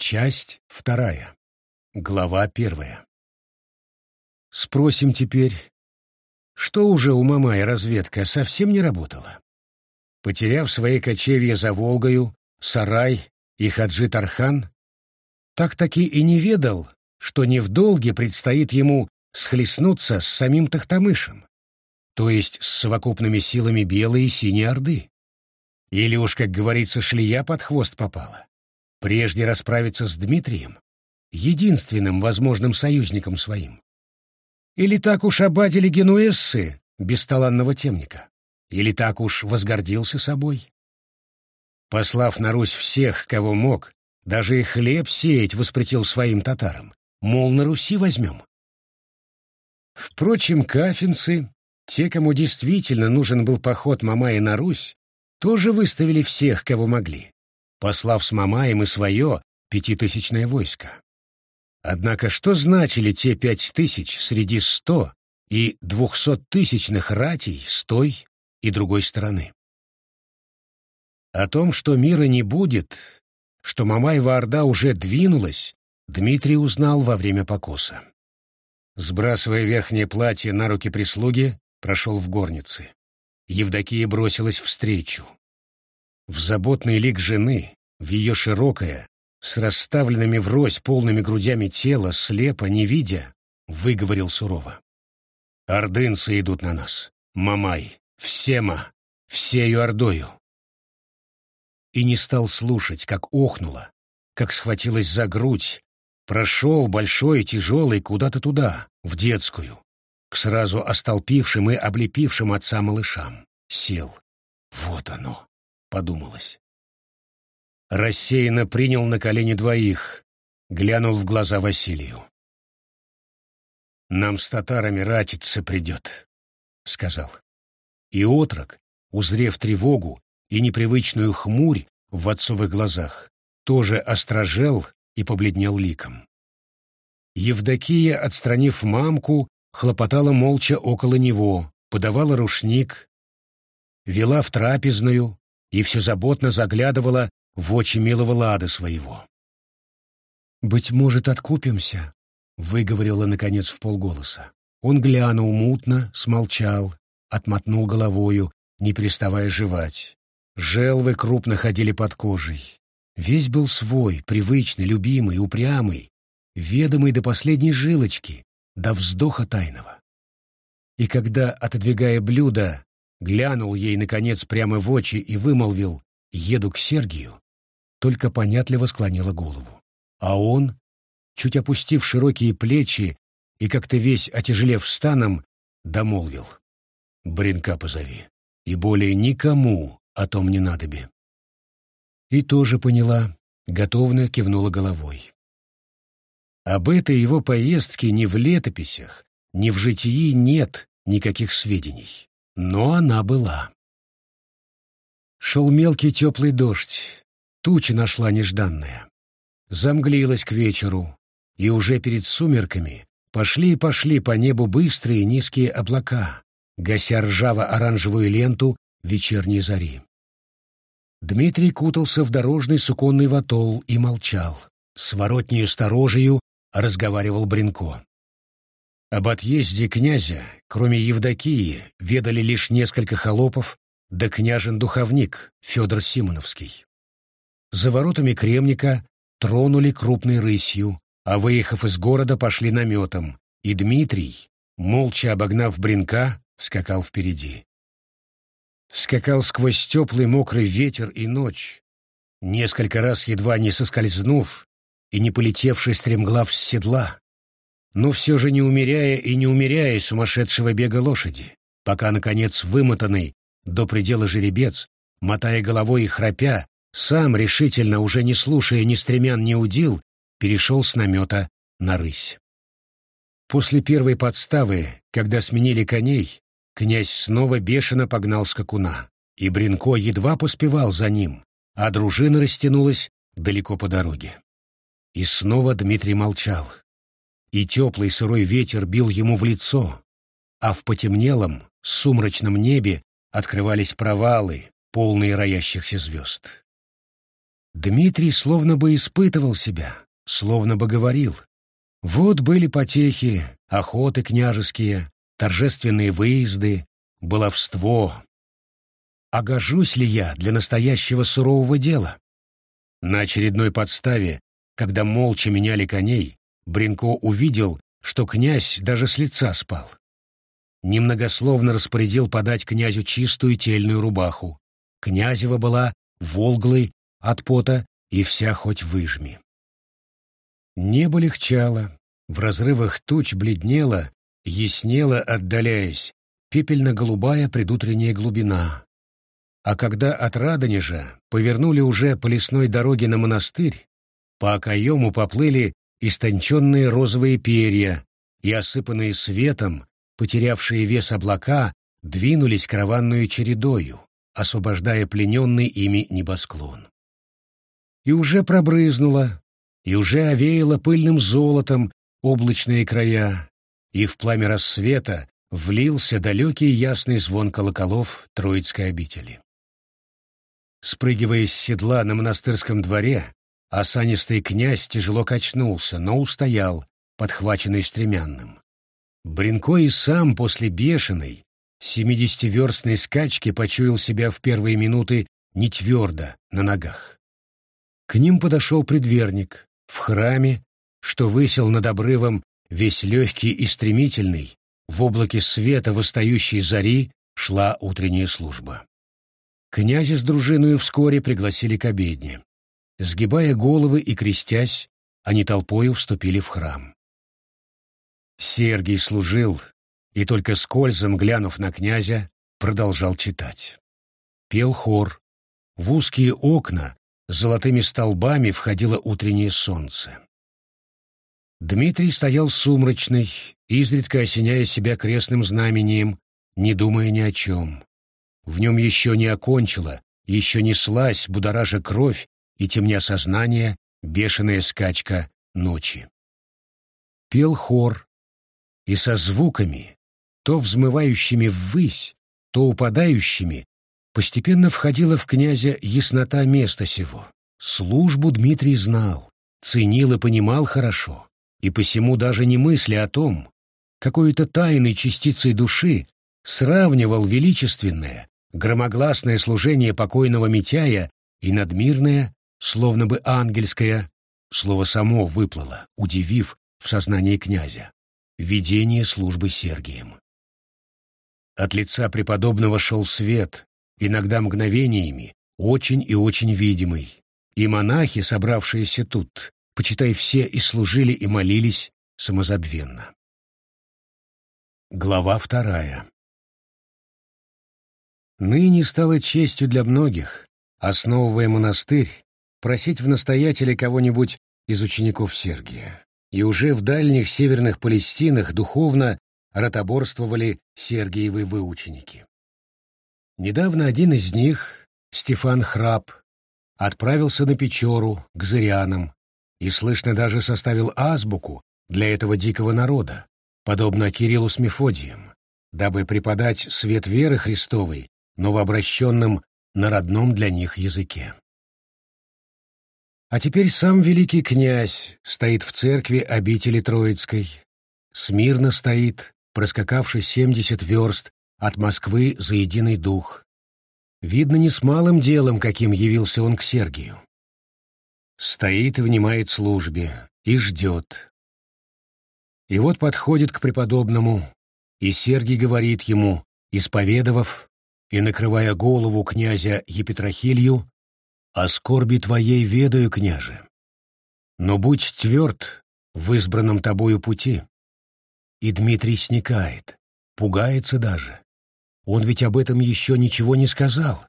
Часть вторая. Глава первая. Спросим теперь, что уже у Мамая разведка совсем не работала? Потеряв свои кочевья за Волгою, Сарай и Хаджи Тархан, так-таки и не ведал, что не в долге предстоит ему схлестнуться с самим Тахтамышем, то есть с совокупными силами Белой и Синей Орды. Или уж, как говорится, шлея под хвост попала. Прежде расправиться с Дмитрием, единственным возможным союзником своим. Или так уж обадили генуэзцы бесталанного темника? Или так уж возгордился собой? Послав на Русь всех, кого мог, даже и хлеб сеять воспретил своим татарам, мол, на Руси возьмем. Впрочем, кафинцы, те, кому действительно нужен был поход Мамая на Русь, тоже выставили всех, кого могли послав с Мамаем и свое пятитысячное войско. Однако что значили те пять тысяч среди сто и двухсоттысячных ратей с той и другой стороны? О том, что мира не будет, что Мамаева Орда уже двинулась, Дмитрий узнал во время покоса. Сбрасывая верхнее платье на руки прислуги, прошел в горницы. Евдокия бросилась встречу. В заботный лик жены, в ее широкое, с расставленными врозь полными грудями тело, слепо, не видя, выговорил сурово. «Ордынцы идут на нас. Мамай, всема, всею Ордою». И не стал слушать, как охнула, как схватилась за грудь, прошел большой и тяжелый куда-то туда, в детскую, к сразу остолпившим и облепившим отца малышам. Сел. Вот оно подумалось. Рассеянно принял на колени двоих, глянул в глаза Василию. «Нам с татарами ратиться придет», — сказал. И отрок, узрев тревогу и непривычную хмурь в отцовых глазах, тоже острожел и побледнел ликом. Евдокия, отстранив мамку, хлопотала молча около него, подавала рушник, вела в трапезную, и все заботно заглядывала в очи милого лада своего. «Быть может, откупимся?» — выговорила, наконец, в полголоса. Он глянул мутно, смолчал, отмотнул головою, не переставая жевать. Желвы крупно ходили под кожей. Весь был свой, привычный, любимый, упрямый, ведомый до последней жилочки, до вздоха тайного. И когда, отодвигая блюдо, глянул ей, наконец, прямо в очи и вымолвил «Еду к Сергию», только понятливо склонила голову. А он, чуть опустив широкие плечи и как-то весь отяжелев станом, домолвил «Бринка позови, и более никому о том не надобе». И тоже поняла, готовно кивнула головой. Об этой его поездке ни в летописях, ни в житии нет никаких сведений но она была. Шел мелкий теплый дождь, туча нашла нежданная. Замглилась к вечеру, и уже перед сумерками пошли и пошли по небу быстрые низкие облака, гася ржаво-оранжевую ленту вечерней зари. Дмитрий кутался в дорожный суконный ватол и молчал. С воротнею сторожею разговаривал Бринко. Об отъезде князя, кроме Евдокии, ведали лишь несколько холопов, да княжен-духовник Федор Симоновский. За воротами Кремника тронули крупной рысью, а выехав из города, пошли наметом, и Дмитрий, молча обогнав Бринка, скакал впереди. Скакал сквозь теплый мокрый ветер и ночь, несколько раз едва не соскользнув и не полетевший стремглав с седла, но все же не умеряя и не умеряя сумасшедшего бега лошади, пока, наконец, вымотанный до предела жеребец, мотая головой и храпя, сам, решительно, уже не слушая ни стремян, ни удил, перешел с намета на рысь. После первой подставы, когда сменили коней, князь снова бешено погнал скакуна, и Бринко едва поспевал за ним, а дружина растянулась далеко по дороге. И снова Дмитрий молчал, и теплый сырой ветер бил ему в лицо, а в потемнелом, сумрачном небе открывались провалы, полные роящихся звезд. Дмитрий словно бы испытывал себя, словно бы говорил. Вот были потехи, охоты княжеские, торжественные выезды, баловство. А гожусь ли я для настоящего сурового дела? На очередной подставе, когда молча меняли коней, Бринко увидел, что князь даже с лица спал. Немногословно распорядил подать князю чистую тельную рубаху. Князева была волглой от пота и вся хоть выжми. Небо легчало, в разрывах туч бледнело, яснело, отдаляясь, пепельно-голубая предутренняя глубина. А когда от Радонежа повернули уже по лесной дороге на монастырь, по окоему поплыли истонченные розовые перья, и, осыпанные светом, потерявшие вес облака, двинулись караванную чередою, освобождая плененный ими небосклон. И уже пробрызнуло, и уже овеяло пыльным золотом облачные края, и в пламя рассвета влился далекий ясный звон колоколов Троицкой обители. Спрыгивая с седла на монастырском дворе, осанистый князь тяжело качнулся, но устоял, подхваченный стремянным. Бринко и сам после бешеной, семидесятиверстной скачки почуял себя в первые минуты не твердо на ногах. К ним подошел предверник. В храме, что высел над обрывом, весь легкий и стремительный, в облаке света восстающей зари шла утренняя служба. Князя с дружиной вскоре пригласили к обедне. Сгибая головы и крестясь, они толпою вступили в храм. Сергий служил, и только скользом глянув на князя, продолжал читать. Пел хор. В узкие окна с золотыми столбами входило утреннее солнце. Дмитрий стоял сумрачный, изредка осеняя себя крестным знамением, не думая ни о чем. В нем еще не окончила, еще неслась, будоража кровь и темня сознание, бешеная скачка ночи. Пел хор, и со звуками, то взмывающими ввысь, то упадающими, постепенно входила в князя яснота места сего. Службу Дмитрий знал, ценил и понимал хорошо, и посему даже не мысли о том, какой-то тайной частицей души сравнивал величественное, громогласное служение покойного Митяя и надмирное, словно бы ангельское, слово само выплыло, удивив в сознании князя, видение службы Сергием. От лица преподобного шел свет, иногда мгновениями, очень и очень видимый, и монахи, собравшиеся тут, почитай все и служили и молились самозабвенно. Глава вторая Ныне стало честью для многих, основывая монастырь, просить в настоятеле кого-нибудь из учеников Сергия. И уже в дальних северных Палестинах духовно ротоборствовали Сергиевы выученики. Недавно один из них, Стефан Храб, отправился на Печору к зырянам и, слышно, даже составил азбуку для этого дикого народа, подобно Кириллу с Мефодием, дабы преподать свет веры Христовой новообращенным на родном для них языке. А теперь сам великий князь стоит в церкви обители Троицкой, смирно стоит, проскакавший семьдесят верст от Москвы за единый дух. Видно, не с малым делом, каким явился он к Сергию. Стоит и внимает службе, и ждет. И вот подходит к преподобному, и Сергий говорит ему, исповедовав и накрывая голову князя Епитрахилью, «О скорби твоей ведаю, княже, но будь тверд в избранном тобою пути, и Дмитрий сникает, пугается даже. Он ведь об этом еще ничего не сказал.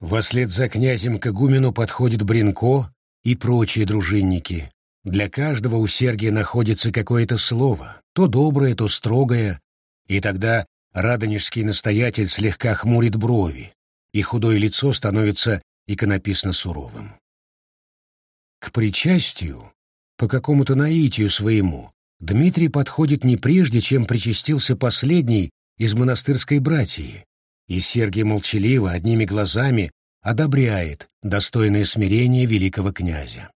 Вослед за князем к игумену подходит Бринко и прочие дружинники. Для каждого у Сергия находится какое-то слово, то доброе, то строгое, и тогда радонежский настоятель слегка хмурит брови, и худое лицо становится иконописно суровым. К причастию, по какому-то наитию своему, Дмитрий подходит не прежде, чем причастился последний из монастырской братьи, и Сергий молчаливо, одними глазами, одобряет достойное смирения великого князя.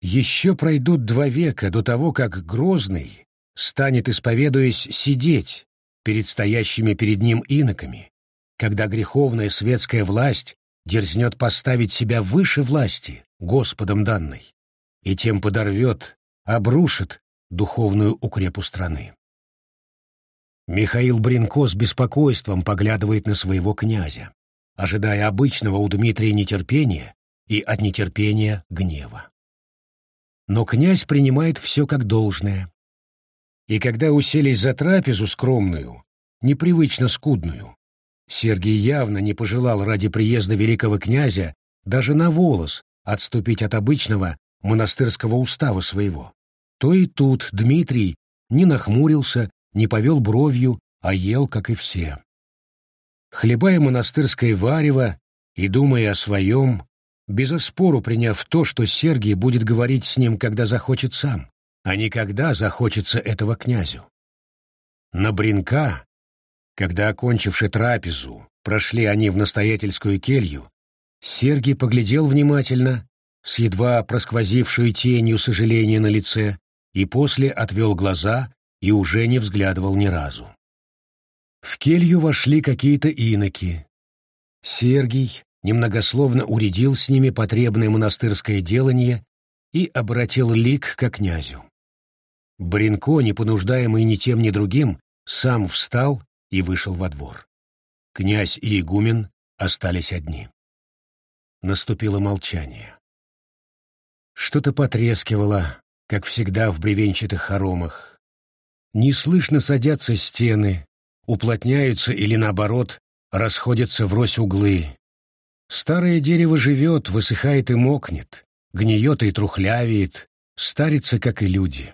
Еще пройдут два века до того, как Грозный станет, исповедуясь, сидеть перед стоящими перед ним иноками, когда греховная светская власть дерзнет поставить себя выше власти, Господом данной, и тем подорвет, обрушит духовную укрепу страны. Михаил Бринко с беспокойством поглядывает на своего князя, ожидая обычного у Дмитрия нетерпения и от нетерпения гнева. Но князь принимает все как должное. И когда уселись за трапезу скромную, непривычно скудную, Сергий явно не пожелал ради приезда великого князя даже на волос отступить от обычного монастырского устава своего, то и тут Дмитрий не нахмурился, не повел бровью, а ел, как и все. Хлебая монастырское варево и думая о своем, без оспору приняв то, что Сергий будет говорить с ним, когда захочет сам, а не когда захочется этого князю. На Бринка, когда, окончивши трапезу, прошли они в настоятельскую келью, Сергий поглядел внимательно, с едва просквозившей тенью сожаления на лице, и после отвел глаза и уже не взглядывал ни разу. В келью вошли какие-то иноки. Сергий немногословно уредил с ними потребное монастырское делание и обратил лик к князю. Бринко, не понуждаемый ни тем, ни другим, сам встал и вышел во двор. Князь и игумен остались одни. Наступило молчание. Что-то потрескивало, как всегда в бревенчатых хоромах. Неслышно садятся стены, уплотняются или, наоборот, расходятся врозь углы. Старое дерево живет, высыхает и мокнет, гниет и трухлявеет, старится, как и люди.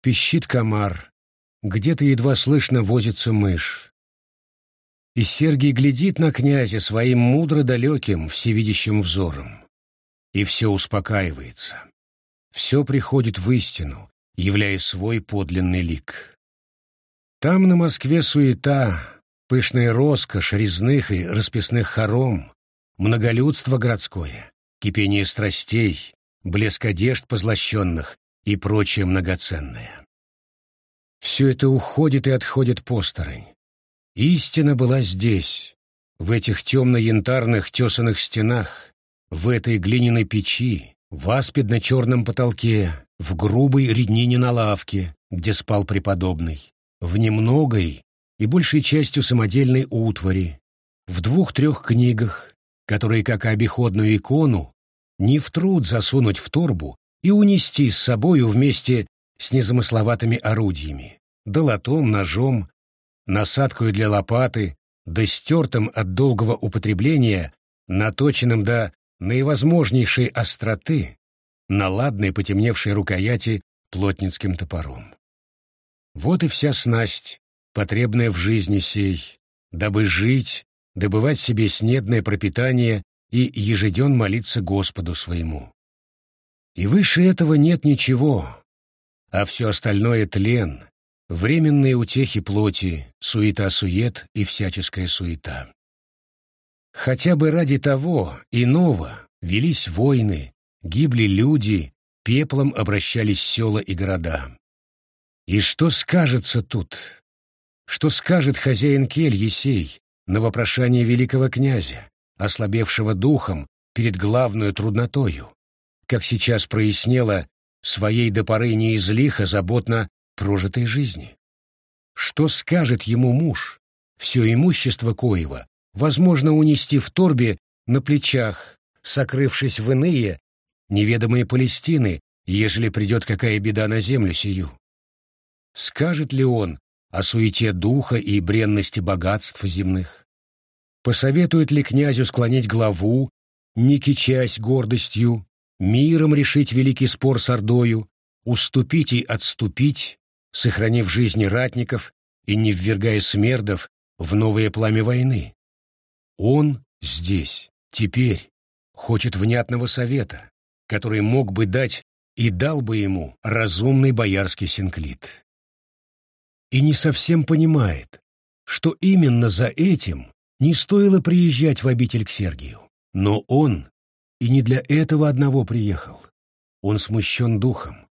Пищит комар, где-то едва слышно возится мышь. И Сергий глядит на князя своим мудро далеким, всевидящим взором. И все успокаивается. Все приходит в истину, являя свой подлинный лик. Там на Москве суета, пышная роскошь резных и расписных хором, многолюдство городское, кипение страстей, блеск одежд позлощенных и прочее многоценное. Все это уходит и отходит посторонь. Истина была здесь, в этих темно-янтарных тесаных стенах, в этой глиняной печи, в аспидно-черном потолке, в грубой реднине на лавке, где спал преподобный, в немногой и большей частью самодельной утвари, в двух-трех книгах, которые, как обиходную икону, не в труд засунуть в торбу и унести с собою вместе с незамысловатыми орудиями, долотом, ножом, насадкой для лопаты, да стертым от долгого употребления, наточенным до наивозможнейшей остроты, на ладной потемневшей рукояти плотницким топором. Вот и вся снасть, потребная в жизни сей, дабы жить, добывать себе снедное пропитание и ежеден молиться Господу своему. И выше этого нет ничего, а все остальное — тлен, временные утехи плоти, суета-сует и всяческая суета. Хотя бы ради того, иного, велись войны, гибли люди, пеплом обращались села и города. И что скажется тут? Что скажет хозяин кель Есей на вопрошание великого князя, ослабевшего духом перед главную труднотою, как сейчас прояснело своей до поры неизлихо заботно прожитой жизни? Что скажет ему муж, все имущество коего возможно унести в торбе на плечах, сокрывшись в иные, неведомые Палестины, ежели придет какая беда на землю сию. Скажет ли он о суете духа и бренности богатств земных? Посоветует ли князю склонить главу, не кичась гордостью, миром решить великий спор с Ордою, уступить и отступить, сохранив жизни ратников и не ввергая смердов в новое пламя войны? Он здесь, теперь, хочет внятного совета, который мог бы дать и дал бы ему разумный боярский синклит и не совсем понимает, что именно за этим не стоило приезжать в обитель к Сергию. Но он и не для этого одного приехал. Он смущен духом.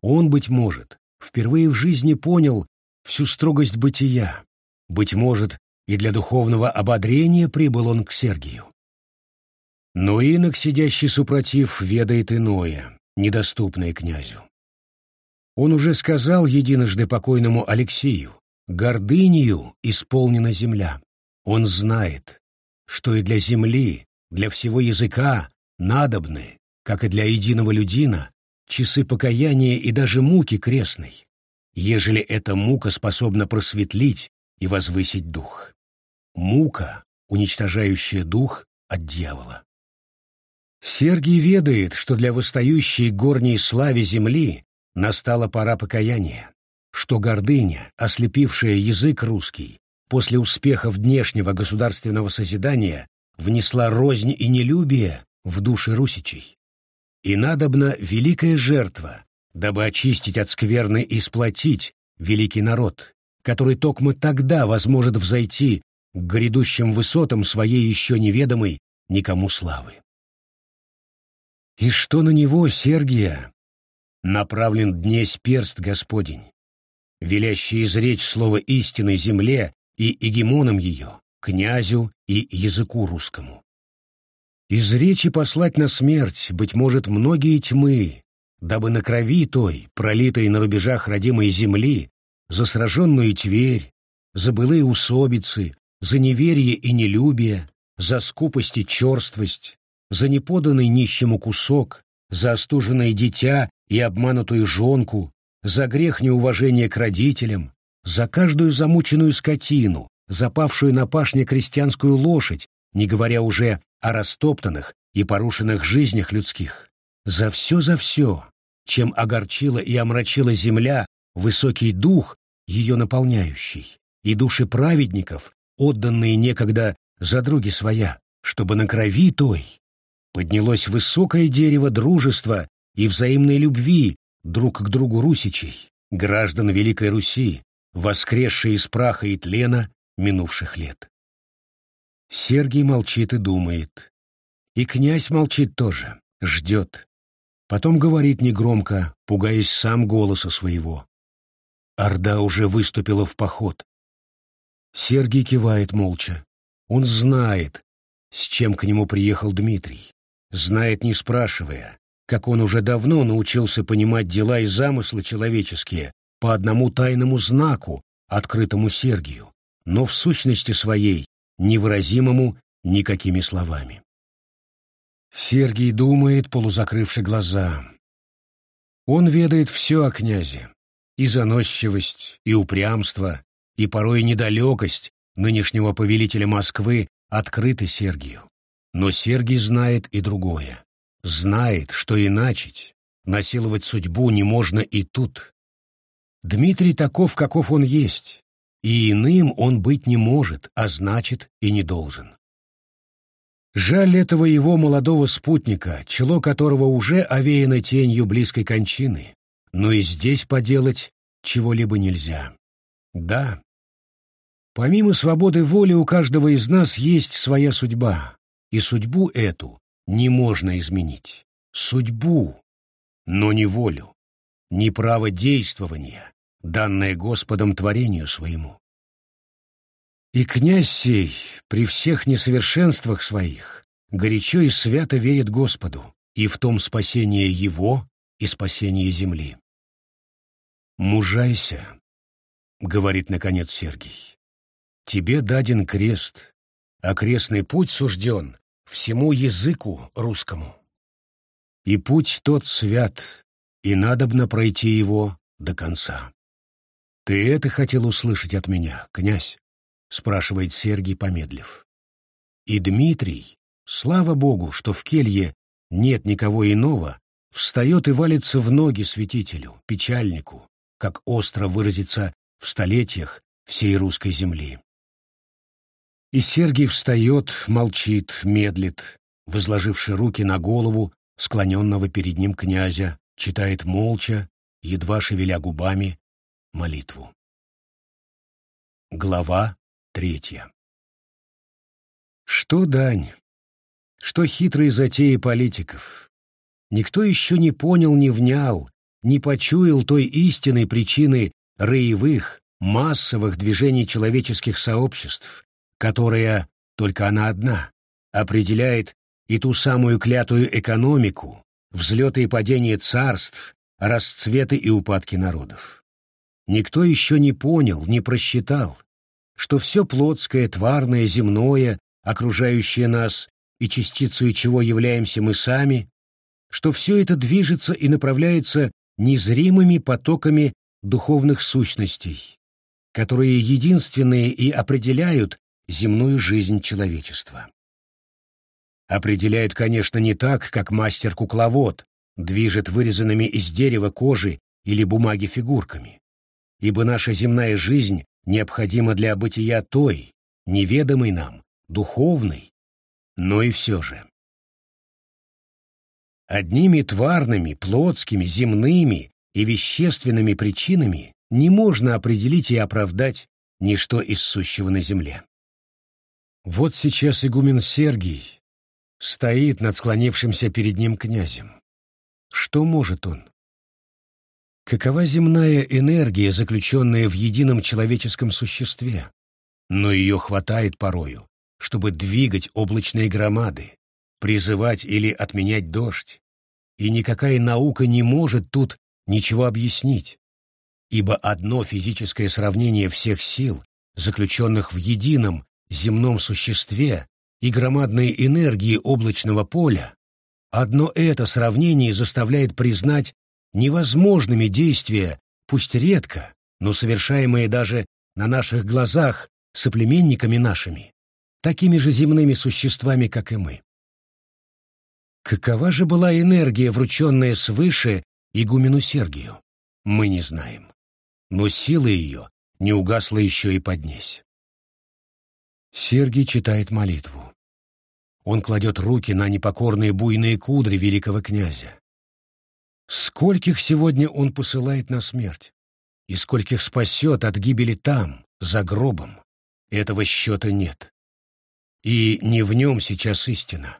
Он, быть может, впервые в жизни понял всю строгость бытия. Быть может, и для духовного ободрения прибыл он к Сергию. Но инок, сидящий супротив, ведает иное, недоступное князю. Он уже сказал единожды покойному Алексею, гордынью исполнена земля. Он знает, что и для земли, для всего языка надобны, как и для единого людина, часы покаяния и даже муки крестной, ежели эта мука способна просветлить и возвысить дух. Мука, уничтожающая дух от дьявола. Сергий ведает, что для восстающей горней славе земли настала пора покаяния, что гордыня, ослепившая язык русский, после успехов внешнего государственного созидания внесла рознь и нелюбие в души русичей. И надобна великая жертва, дабы очистить от скверны и сплотить великий народ, который токмо тогда возможет взойти к грядущим высотам своей еще неведомой никому славы и что на него, Сергия, направлен днесь перст Господень, велящий изречь слово истины земле и эгемонам ее, князю и языку русскому. Из речи послать на смерть, быть может, многие тьмы, дабы на крови той, пролитой на рубежах родимой земли, за сраженную Тверь, за былые усобицы, за неверие и нелюбие, за скупость и черствость, за неподанный нищему кусок, за остуженное дитя и обманутую жонку, за грех неуважения к родителям, за каждую замученную скотину, запавшую на пашне крестьянскую лошадь, не говоря уже о растоптанных и порушенных жизнях людских. За все, за все, чем огорчила и омрачила земля высокий дух, ее наполняющий, и души праведников, отданные некогда за други своя, чтобы на крови той поднялось высокое дерево дружества и взаимной любви друг к другу русичей, граждан Великой Руси, воскресшие из праха и тлена минувших лет. Сергий молчит и думает. И князь молчит тоже, ждет. Потом говорит негромко, пугаясь сам голоса своего. Орда уже выступила в поход. Сергий кивает молча. Он знает, с чем к нему приехал Дмитрий знает не спрашивая, как он уже давно научился понимать дела и замыслы человеческие по одному тайному знаку, открытому Сергию, но в сущности своей, невыразимому никакими словами. Сергий думает, полузакрывши глаза. Он ведает все о князе, и заносчивость, и упрямство, и порой недалекость нынешнего повелителя Москвы открыты Сергию. Но Сергий знает и другое. Знает, что иначить, насиловать судьбу не можно и тут. Дмитрий таков, каков он есть, и иным он быть не может, а значит и не должен. Жаль этого его молодого спутника, чело которого уже овеяно тенью близкой кончины, но и здесь поделать чего-либо нельзя. Да, помимо свободы воли у каждого из нас есть своя судьба, и судьбу эту не можно изменить. Судьбу, но не волю, не право действования, данное Господом творению своему. И князь сей, при всех несовершенствах своих, горячо и свято верит Господу и в том спасение его и спасение земли. «Мужайся», — говорит наконец Сергий, — «тебе даден крест, окрестный путь сужден всему языку русскому. И путь тот свят, и надобно пройти его до конца. «Ты это хотел услышать от меня, князь?» — спрашивает Сергий, помедлив. И Дмитрий, слава богу, что в келье нет никого иного, встает и валится в ноги святителю, печальнику, как остро выразится в столетиях всей русской земли. И Сергий встает, молчит, медлит, возложивши руки на голову склоненного перед ним князя, читает молча, едва шевеля губами, молитву. Глава третья Что дань? что хитрые затеи политиков. Никто еще не понял, не внял, не почуял той истинной причины роевых, массовых движений человеческих сообществ, которая, только она одна, определяет и ту самую клятую экономику, взлеты и падения царств, расцветы и упадки народов. Никто еще не понял, не просчитал, что все плотское, тварное, земное, окружающее нас, и частицей чего являемся мы сами, что все это движется и направляется незримыми потоками духовных сущностей, которые единственные и определяют земную жизнь человечества. Определяют, конечно, не так, как мастер-кукловод движет вырезанными из дерева, кожи или бумаги фигурками, ибо наша земная жизнь необходима для бытия той, неведомой нам, духовной, но и все же. Одними тварными, плотскими, земными и вещественными причинами не можно определить и оправдать ничто из сущего на земле. Вот сейчас игумен Сергий стоит над склонившимся перед ним князем. Что может он? Какова земная энергия, заключенная в едином человеческом существе? Но ее хватает порою, чтобы двигать облачные громады, призывать или отменять дождь. И никакая наука не может тут ничего объяснить, ибо одно физическое сравнение всех сил, заключенных в едином земном существе и громадной энергии облачного поля, одно это сравнение заставляет признать невозможными действия, пусть редко, но совершаемые даже на наших глазах соплеменниками нашими, такими же земными существами, как и мы. Какова же была энергия, врученная свыше игумену Сергию? Мы не знаем. Но сила ее не угасла еще и поднесь. Сергий читает молитву. Он кладет руки на непокорные буйные кудри великого князя. Скольких сегодня он посылает на смерть? И скольких спасет от гибели там, за гробом? Этого счета нет. И не в нем сейчас истина.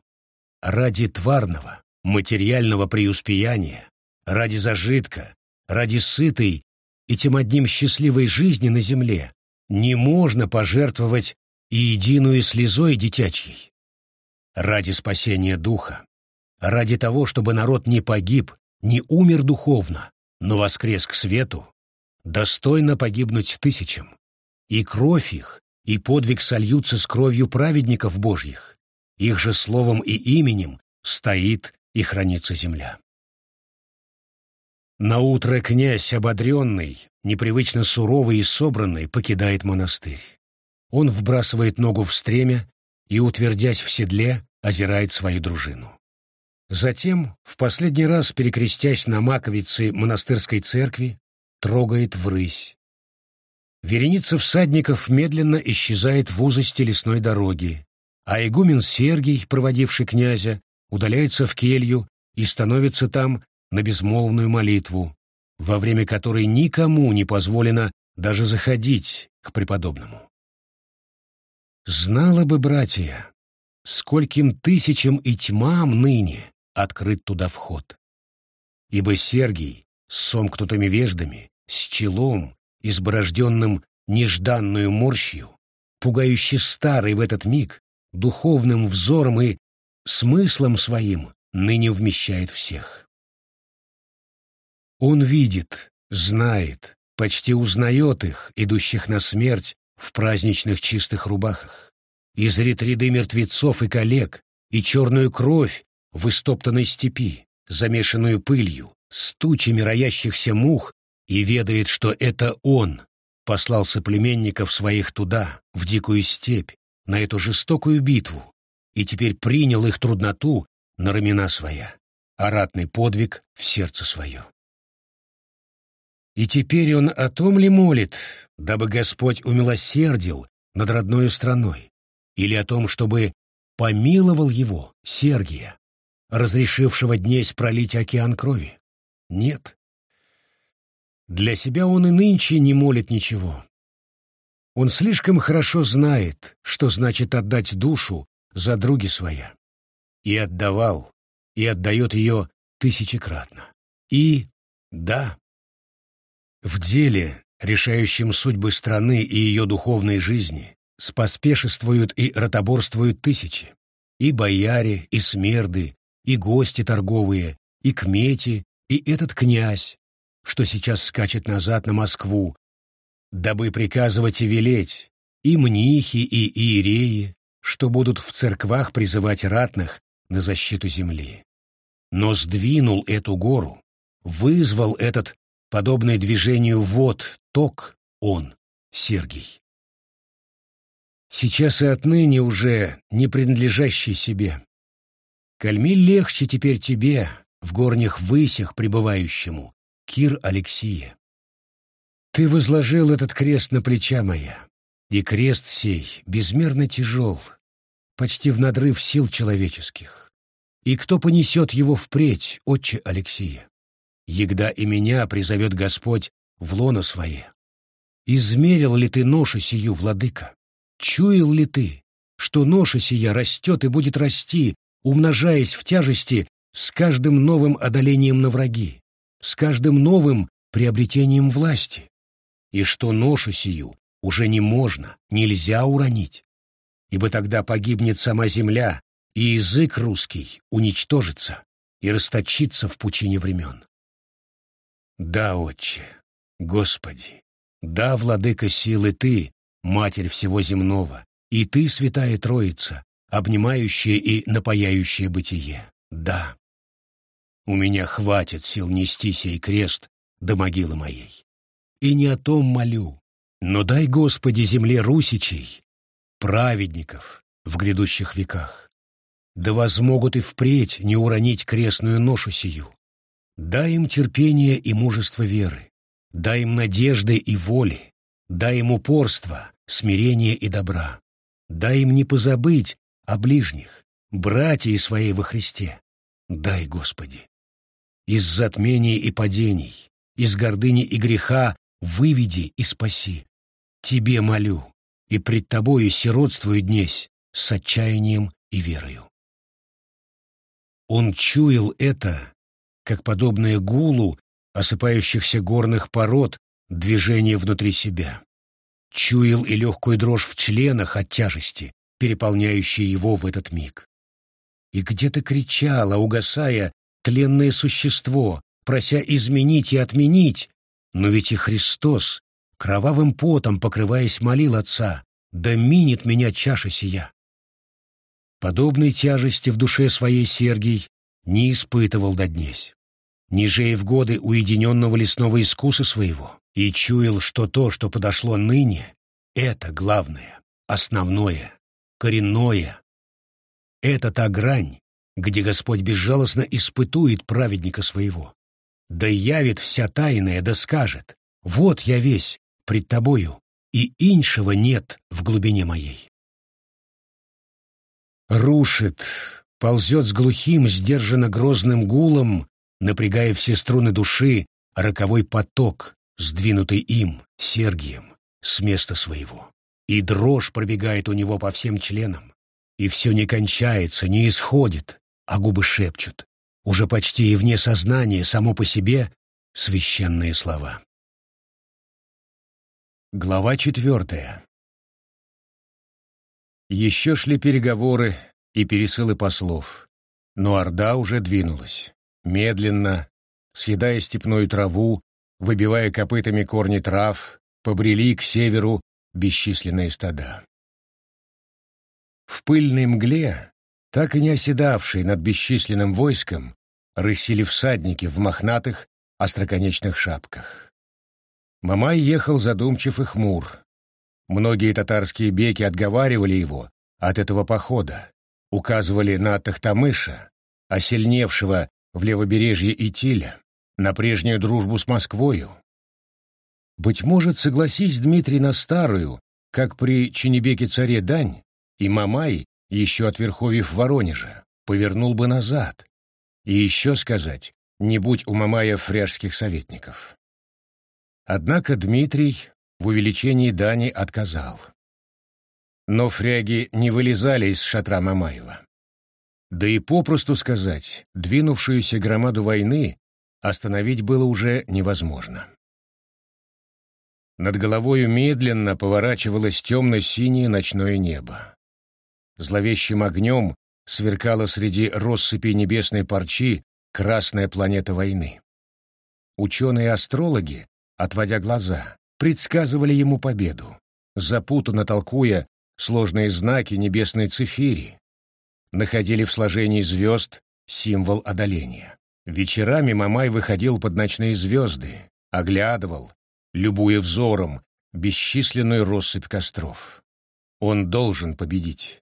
Ради тварного, материального преуспеяния, ради зажитка, ради сытой и тем одним счастливой жизни на земле не можно пожертвовать и единую слезой дитячьей. Ради спасения духа, ради того, чтобы народ не погиб, не умер духовно, но воскрес к свету, достойно погибнуть тысячам. И кровь их, и подвиг сольются с кровью праведников Божьих. Их же словом и именем стоит и хранится земля. Наутро князь, ободренный, непривычно суровый и собранный, покидает монастырь. Он вбрасывает ногу в стремя и, утвердясь в седле, озирает свою дружину. Затем, в последний раз перекрестясь на маковице монастырской церкви, трогает врысь. Вереница всадников медленно исчезает в узости лесной дороги, а игумен Сергий, проводивший князя, удаляется в келью и становится там на безмолвную молитву, во время которой никому не позволено даже заходить к преподобному. Знало бы, братья, скольким тысячам и тьмам ныне открыт туда вход. Ибо Сергий с сомкнутыми веждами, с челом, изборожденным нежданную морщью, пугающе старый в этот миг, духовным взором и смыслом своим ныне вмещает всех. Он видит, знает, почти узнает их, идущих на смерть в праздничных чистых рубахах, и зрит ряды мертвецов и коллег, и черную кровь, в истоптанной степи, замешанную пылью, с тучами роящихся мух, и ведает, что это он послал соплеменников своих туда, в дикую степь, на эту жестокую битву, и теперь принял их трудноту на рамена своя, а ратный подвиг в сердце свое. И теперь он о том ли молит, дабы Господь умилосердил над родной страной, или о том, чтобы помиловал его, Сергия, разрешившего днесь пролить океан крови? Нет. Для себя он и нынче не молит ничего. Он слишком хорошо знает, что значит отдать душу за други своя. и отдавал, и отдает ее тысячекратно. И, да, в деле, решающем судьбы страны и ее духовной жизни, споспешествуют и ротоборствуют тысячи, и бояре, и смерды, и гости торговые, и кмети, и этот князь, что сейчас скачет назад на Москву, дабы приказывать и велеть, и мнихи, и иереи, что будут в церквах призывать ратных на защиту земли. Но сдвинул эту гору, вызвал этот, подобный движению вод, ток, он, Сергий. Сейчас и отныне уже не принадлежащий себе. Кальмиль легче теперь тебе, в горних высях пребывающему, Кир Алексия. Ты возложил этот крест на плеча моя, и крест сей безмерно тяжел, почти в надрыв сил человеческих. И кто понесет его впредь, отче Алексия? Егда и меня призовет Господь в лоно свое. Измерил ли ты ношу сию, владыка? Чуял ли ты, что ноша сия растет и будет расти, умножаясь в тяжести с каждым новым одолением на враги, с каждым новым приобретением власти, и что ношу сию уже не можно, нельзя уронить, ибо тогда погибнет сама земля, и язык русский уничтожится и расточится в пучине времен. Да, Отче, Господи, да, Владыка силы Ты, Матерь всего земного, и Ты, Святая Троица, обнимающая и напаяющая бытие, да. У меня хватит сил нести сей крест до могилы моей. И не о том молю, но дай, Господи, земле русичей, праведников в грядущих веках. Да возмогут и впредь не уронить крестную ношу сию. Дай им терпение и мужество веры, дай им надежды и воли, дай им упорство, смирение и добра. Дай им не позабыть о ближних, братья своей во Христе. Дай, Господи из затмений и падений, из гордыни и греха выведи и спаси. Тебе молю, и пред тобою сиротствую днесь с отчаянием и верою. Он чуял это, как подобное гулу осыпающихся горных пород движение внутри себя. Чуял и легкую дрожь в членах от тяжести, переполняющей его в этот миг. И где-то кричала, угасая, тленное существо, прося изменить и отменить, но ведь и Христос, кровавым потом покрываясь, молил Отца, «Да минит меня чаша сия». Подобной тяжести в душе своей Сергий не испытывал до днесь, ниже в годы уединенного лесного искуса своего, и чуял, что то, что подошло ныне, это главное, основное, коренное. Это та грань, где Господь безжалостно испытует праведника своего. Да явит вся тайная, да скажет, вот я весь пред тобою, и иншего нет в глубине моей. Рушит, ползет с глухим, сдержанно грозным гулом, напрягая все струны души, роковой поток, сдвинутый им, Сергием, с места своего. И дрожь пробегает у него по всем членам, и все не кончается, не исходит, а губы шепчут, уже почти и вне сознания, само по себе, священные слова. Глава четвертая. Еще шли переговоры и пересылы послов, но Орда уже двинулась, медленно, съедая степную траву, выбивая копытами корни трав, побрели к северу бесчисленные стада. В пыльной мгле так и не оседавшие над бесчисленным войском, рысили всадники в мохнатых, остроконечных шапках. Мамай ехал задумчив и хмур. Многие татарские беки отговаривали его от этого похода, указывали на Тахтамыша, осильневшего в левобережье Итиля, на прежнюю дружбу с Москвою. Быть может, согласись Дмитрий на старую, как при Ченебеке-царе дань, и Мамай еще от верховьев Воронежа, повернул бы назад. И еще сказать, не будь у Мамая фряжских советников. Однако Дмитрий в увеличении дани отказал. Но фряги не вылезали из шатра Мамаева. Да и попросту сказать, двинувшуюся громаду войны остановить было уже невозможно. Над головою медленно поворачивалось темно-синее ночное небо. Зловещим огнем сверкала среди россыпи небесной парчи красная планета войны. Ученые-астрологи, отводя глаза, предсказывали ему победу, запутанно толкуя сложные знаки небесной цифири, находили в сложении звезд символ одоления. Вечерами Мамай выходил под ночные звезды, оглядывал, любуя взором, бесчисленную россыпь костров. Он должен победить.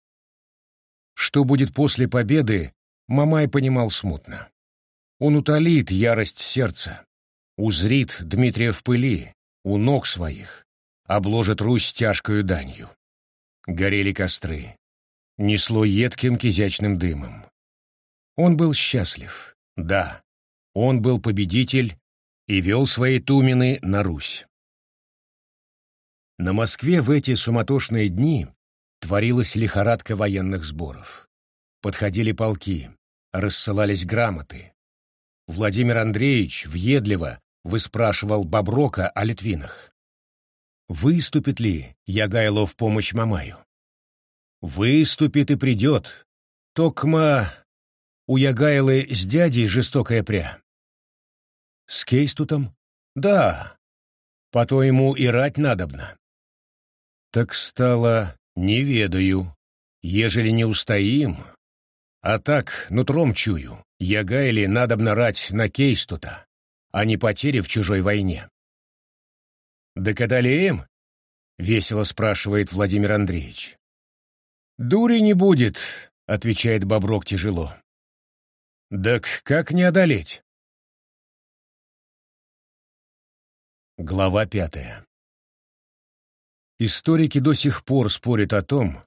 Что будет после победы, Мамай понимал смутно. Он утолит ярость сердца, узрит Дмитрия в пыли, у ног своих, обложит Русь тяжкою данью. Горели костры, несло едким кизячным дымом. Он был счастлив, да, он был победитель и вел свои тумены на Русь. На Москве в эти суматошные дни творилась лихорадка военных сборов. Подходили полки, рассылались грамоты. Владимир Андреевич въедливо выспрашивал Боброка о Литвинах. Выступит ли Ягайло в помощь Мамаю? Выступит и придет. Токма у Ягайлы с дядей жестокая пря. С Кейстутом? Да. По то ему и рать надобно. Так стало, не ведаю. Ежели не устоим, а так нутром чую, Ягайле надобно рать на Кейстута, а не потери в чужой войне. «Да кадалеем?» — весело спрашивает Владимир Андреевич. «Дури не будет», — отвечает Боброк тяжело. «Так как не одолеть?» Глава пятая Историки до сих пор спорят о том,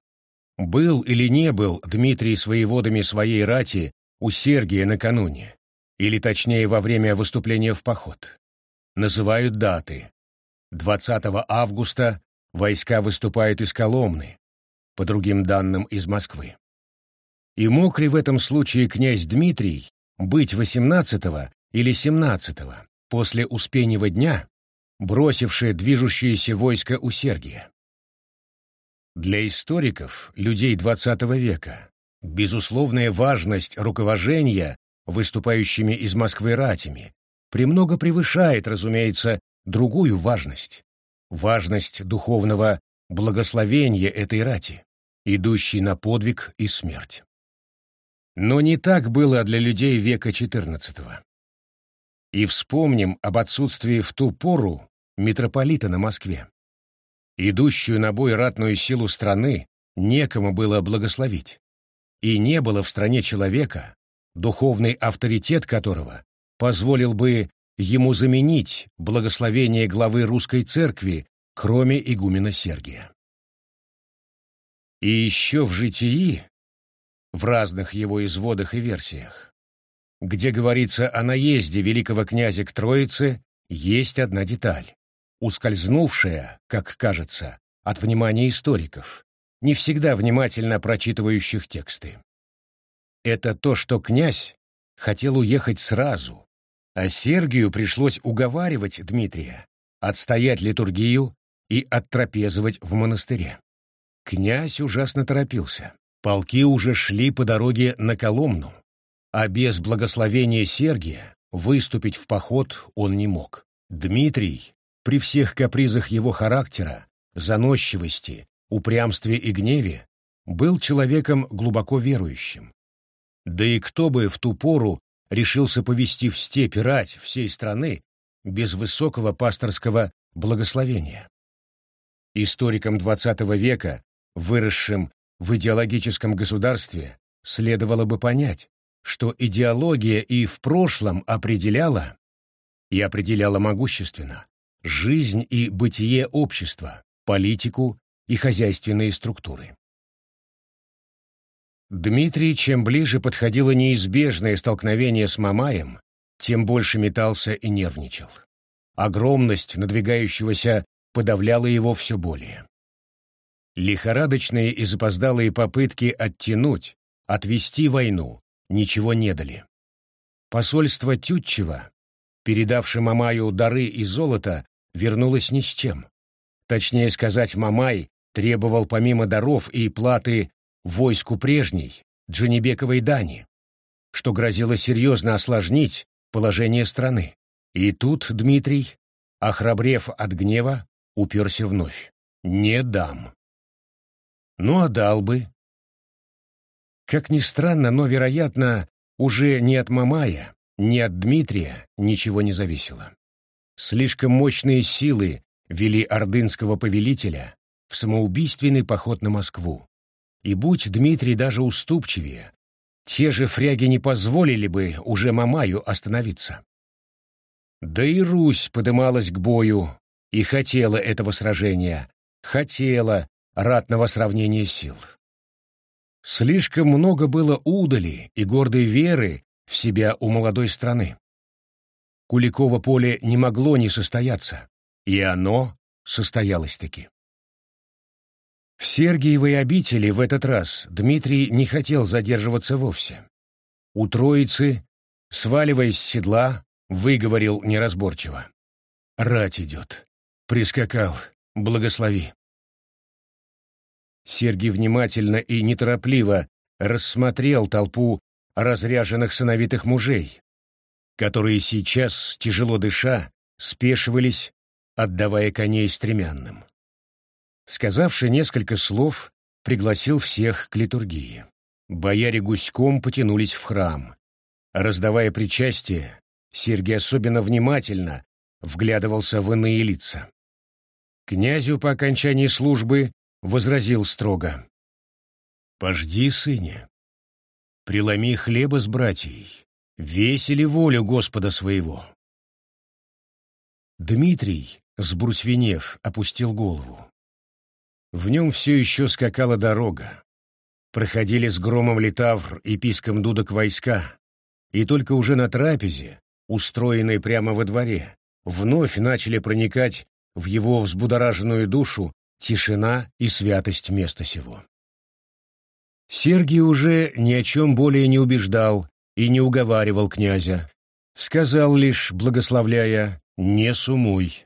был или не был Дмитрий с воеводами своей рати у Сергия накануне, или точнее во время выступления в поход. Называют даты. 20 августа войска выступают из Коломны, по другим данным из Москвы. И мог ли в этом случае князь Дмитрий быть 18 или 17 после Успеньего дня, бросившее движущееся войско у Сергия? Для историков, людей XX века, безусловная важность руковожения выступающими из Москвы ратями премного превышает, разумеется, другую важность — важность духовного благословения этой рати идущий на подвиг и смерть. Но не так было для людей века XIV. И вспомним об отсутствии в ту пору митрополита на Москве. Идущую на бой ратную силу страны некому было благословить. И не было в стране человека, духовный авторитет которого позволил бы ему заменить благословение главы русской церкви, кроме игумена Сергия. И еще в «Житии», в разных его изводах и версиях, где говорится о наезде великого князя к Троице, есть одна деталь, ускользнувшая, как кажется, от внимания историков, не всегда внимательно прочитывающих тексты. Это то, что князь хотел уехать сразу, а Сергию пришлось уговаривать Дмитрия отстоять литургию и оттрапезовать в монастыре. Князь ужасно торопился. Полки уже шли по дороге на Коломну, а без благословения Сергия выступить в поход он не мог. Дмитрий, при всех капризах его характера, заносчивости, упрямстве и гневе, был человеком глубоко верующим. Да и кто бы в ту пору решился повести в степь рать всей страны без высокого пасторского благословения? Историкам XX века выросшим в идеологическом государстве, следовало бы понять, что идеология и в прошлом определяла, и определяла могущественно, жизнь и бытие общества, политику и хозяйственные структуры. Дмитрий, чем ближе подходило неизбежное столкновение с Мамаем, тем больше метался и нервничал. Огромность надвигающегося подавляла его все более. Лихорадочные и запоздалые попытки оттянуть, отвести войну ничего не дали. Посольство Тютчева, передавшее Мамаю дары и золото, вернулось ни с чем. Точнее сказать, Мамай требовал помимо даров и платы войску прежней, Джанибековой дани, что грозило серьезно осложнить положение страны. И тут Дмитрий, охрабрев от гнева, уперся вновь. «Не дам». Ну, а дал бы. Как ни странно, но, вероятно, уже ни от Мамая, ни от Дмитрия ничего не зависело. Слишком мощные силы вели ордынского повелителя в самоубийственный поход на Москву. И будь Дмитрий даже уступчивее, те же фряги не позволили бы уже Мамаю остановиться. Да и Русь подымалась к бою и хотела этого сражения, хотела ратного сравнения сил. Слишком много было удали и гордой веры в себя у молодой страны. Куликово поле не могло не состояться, и оно состоялось-таки. В Сергиевой обители в этот раз Дмитрий не хотел задерживаться вовсе. У троицы, сваливаясь с седла, выговорил неразборчиво. «Рать идет. Прискакал. Благослови». Сергий внимательно и неторопливо рассмотрел толпу разряженных сыновитых мужей, которые сейчас, тяжело дыша, спешивались, отдавая коней стремянным. Сказавший несколько слов, пригласил всех к литургии. Бояре гуськом потянулись в храм. Раздавая причастие, Сергий особенно внимательно вглядывался в иные лица. Князю по окончании службы возразил строго. «Пожди, сыне, преломи хлеба с братьей, весели волю Господа своего». Дмитрий, сбрусвенев, опустил голову. В нем все еще скакала дорога. Проходили с громом литавр и писком дудок войска, и только уже на трапезе, устроенной прямо во дворе, вновь начали проникать в его взбудораженную душу тишина и святость места сего. Сергий уже ни о чем более не убеждал и не уговаривал князя, сказал лишь, благословляя, «Не сумуй».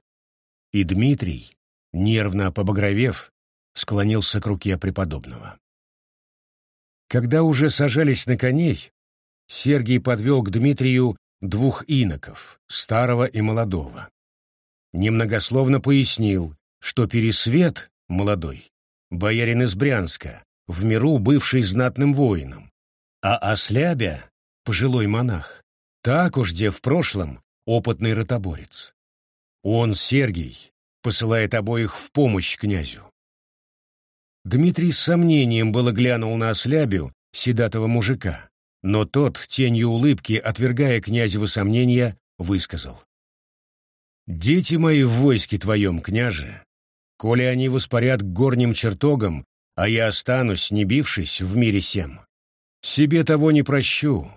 И Дмитрий, нервно побагровев, склонился к руке преподобного. Когда уже сажались на коней, Сергий подвел к Дмитрию двух иноков, старого и молодого. Немногословно пояснил, что Пересвет, молодой, боярин из Брянска, в миру бывший знатным воином, а Ослябя, пожилой монах, так уж где в прошлом опытный ротоборец. Он, Сергий, посылает обоих в помощь князю. Дмитрий с сомнением было глянул на ослябю, седатого мужика, но тот, тенью улыбки, отвергая князево сомнения, высказал. «Дети мои в войске твоем, княже, коли они воспарят к горним чертогам, а я останусь, не бившись, в мире сем, себе того не прощу,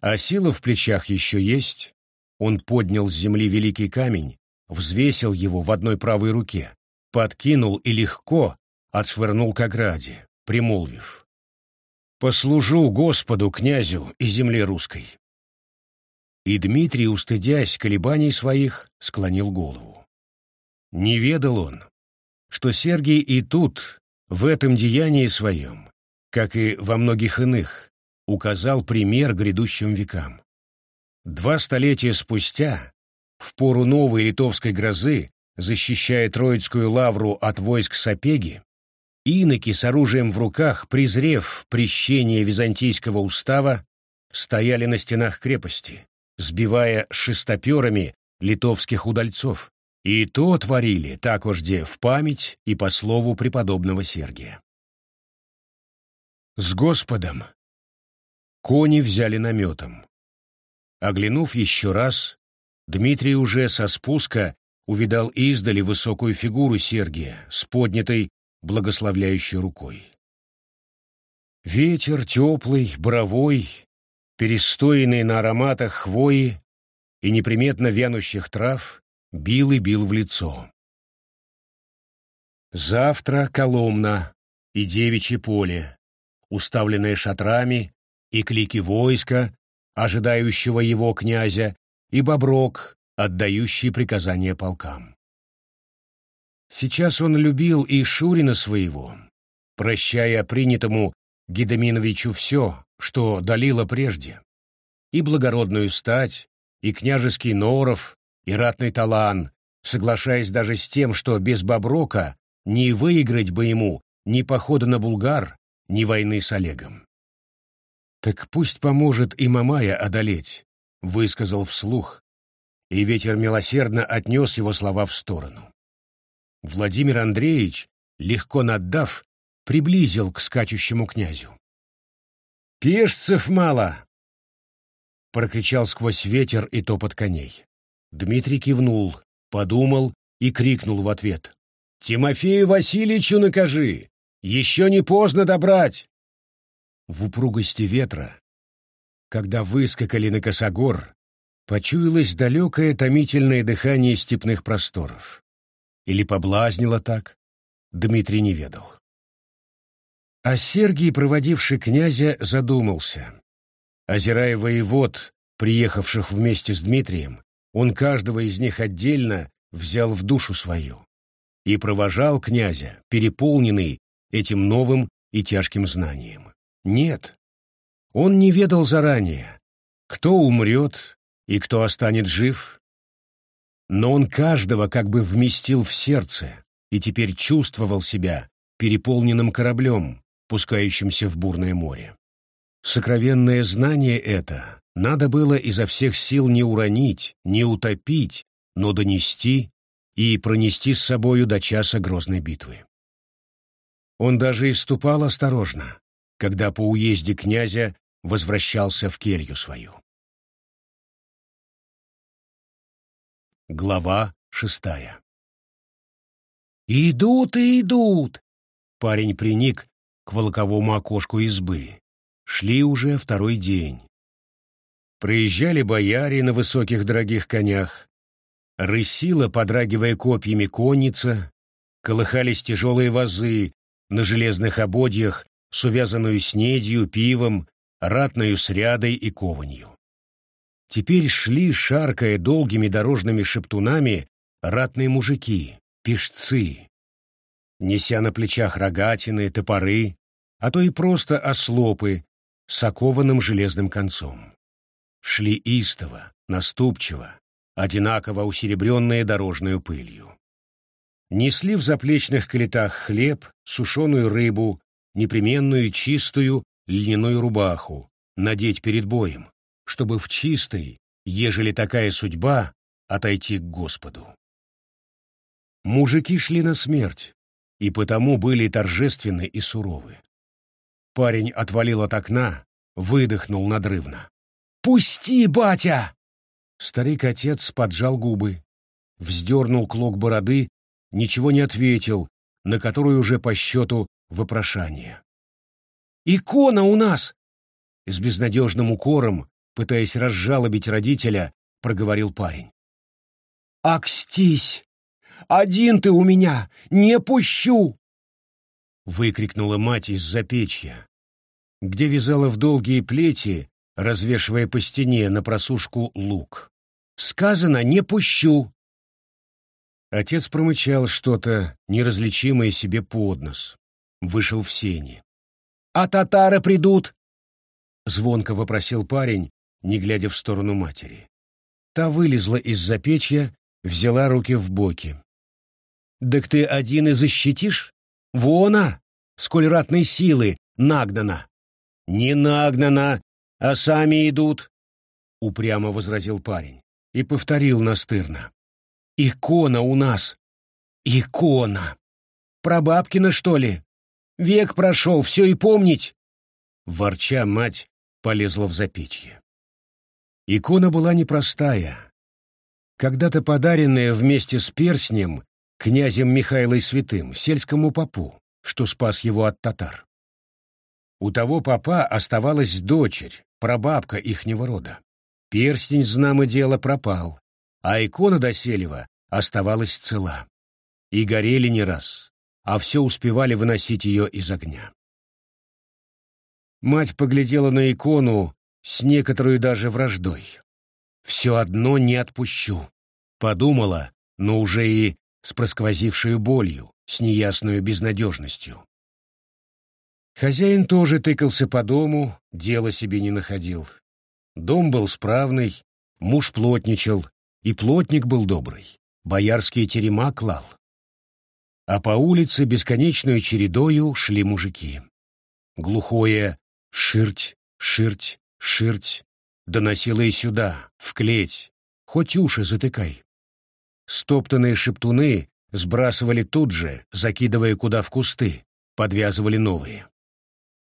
а сила в плечах еще есть». Он поднял с земли великий камень, взвесил его в одной правой руке, подкинул и легко, отшвырнул к ограде, примолвив. «Послужу Господу, князю и земле русской». И Дмитрий, устыдясь колебаний своих, склонил голову. Не ведал он, что Сергий и тут, в этом деянии своем, как и во многих иных, указал пример грядущим векам. Два столетия спустя, в пору новой литовской грозы, защищая Троицкую лавру от войск Сапеги, Иноки с оружием в руках, презрев прещение византийского устава, стояли на стенах крепости, сбивая шестоперами литовских удальцов, и то творили так ужде в память и по слову преподобного Сергия. С Господом кони взяли наметом. Оглянув еще раз, Дмитрий уже со спуска увидал издали высокую фигуру Сергия с поднятой благословляющей рукой. Ветер теплый, боровой, перестоянный на ароматах хвои и неприметно вянущих трав, бил и бил в лицо. Завтра Коломна и Девичье поле. уставленная шатрами, и клики войска, ожидающего его князя, и боброк, отдающий приказания полкам. Сейчас он любил и Шурина своего, прощая принятому Гедеминовичу все, что долило прежде, и благородную стать, и княжеский норов, и ратный талан, соглашаясь даже с тем, что без Боброка не выиграть бы ему ни похода на Булгар, ни войны с Олегом. «Так пусть поможет и Мамая одолеть», — высказал вслух, и ветер милосердно отнес его слова в сторону. Владимир Андреевич, легко наддав, приблизил к скачущему князю. «Пешцев мало!» — прокричал сквозь ветер и топот коней. Дмитрий кивнул, подумал и крикнул в ответ. «Тимофею Васильевичу накажи! Еще не поздно добрать!» В упругости ветра, когда выскакали на косогор, почуялось далекое томительное дыхание степных просторов. Или поблазнило так, Дмитрий не ведал. А Сергий, проводивший князя, задумался. Озирая воевод, приехавших вместе с Дмитрием, он каждого из них отдельно взял в душу свою и провожал князя, переполненный этим новым и тяжким знанием. Нет, он не ведал заранее, кто умрет и кто останет жив, но он каждого как бы вместил в сердце и теперь чувствовал себя переполненным кораблем, пускающимся в бурное море. Сокровенное знание это надо было изо всех сил не уронить, не утопить, но донести и пронести с собою до часа грозной битвы. Он даже и ступал осторожно, когда по уезде князя возвращался в келью свою. Глава шестая «Идут и идут!» Парень приник к волковому окошку избы. Шли уже второй день. Проезжали бояре на высоких дорогих конях. Рысила, подрагивая копьями конница, колыхались тяжелые вазы на железных ободьях с увязанную снедью, пивом, ратною срядой и кованью. Теперь шли, шаркая долгими дорожными шептунами, ратные мужики, пешцы, неся на плечах рогатины, топоры, а то и просто ослопы с окованным железным концом шли истово, наступчиво, одинаково усеребренные дорожную пылью. Несли в заплечных клетах хлеб, сушеную рыбу, непременную чистую льняную рубаху, надеть перед боем, чтобы в чистой, ежели такая судьба, отойти к Господу. Мужики шли на смерть, и потому были торжественны и суровы. Парень отвалил от окна, выдохнул надрывно. «Пусти, батя!» Старик-отец поджал губы, вздернул клок бороды, ничего не ответил, на которую уже по счету вопрошание. «Икона у нас!» С безнадежным укором, пытаясь разжалобить родителя, проговорил парень. «Акстись! Один ты у меня! Не пущу!» Выкрикнула мать из-за печья, где вязала в долгие плети развешивая по стене на просушку лук. «Сказано, не пущу!» Отец промычал что-то, неразличимое себе под нос. Вышел в сени. «А татары придут!» Звонко вопросил парень, не глядя в сторону матери. Та вылезла из-за печья, взяла руки в боки. «Так ты один и защитишь? Вона! Сколь ратной силы нагнана!» «Не нагнана, а сами идут, — упрямо возразил парень и повторил настырно. Икона у нас. Икона. Прабабкина, что ли? Век прошел, все и помнить. Ворча мать полезла в запечье. Икона была непростая. Когда-то подаренная вместе с перстнем князем Михаилой Святым, сельскому попу, что спас его от татар. У того попа оставалась дочерь, прабабка ихнего рода. Перстень, знамо дело, пропал, а икона Доселева оставалась цела. И горели не раз, а все успевали выносить ее из огня. Мать поглядела на икону с некоторой даже враждой. «Все одно не отпущу», — подумала, но уже и с просквозившей болью, с неясной безнадежностью. Хозяин тоже тыкался по дому, дела себе не находил. Дом был справный, муж плотничал, и плотник был добрый, боярские терема клал. А по улице бесконечную чередою шли мужики. Глухое «ширть, ширть, ширть» доносило и сюда, в клеть, хоть уши затыкай. Стоптанные шептуны сбрасывали тут же, закидывая куда в кусты, подвязывали новые.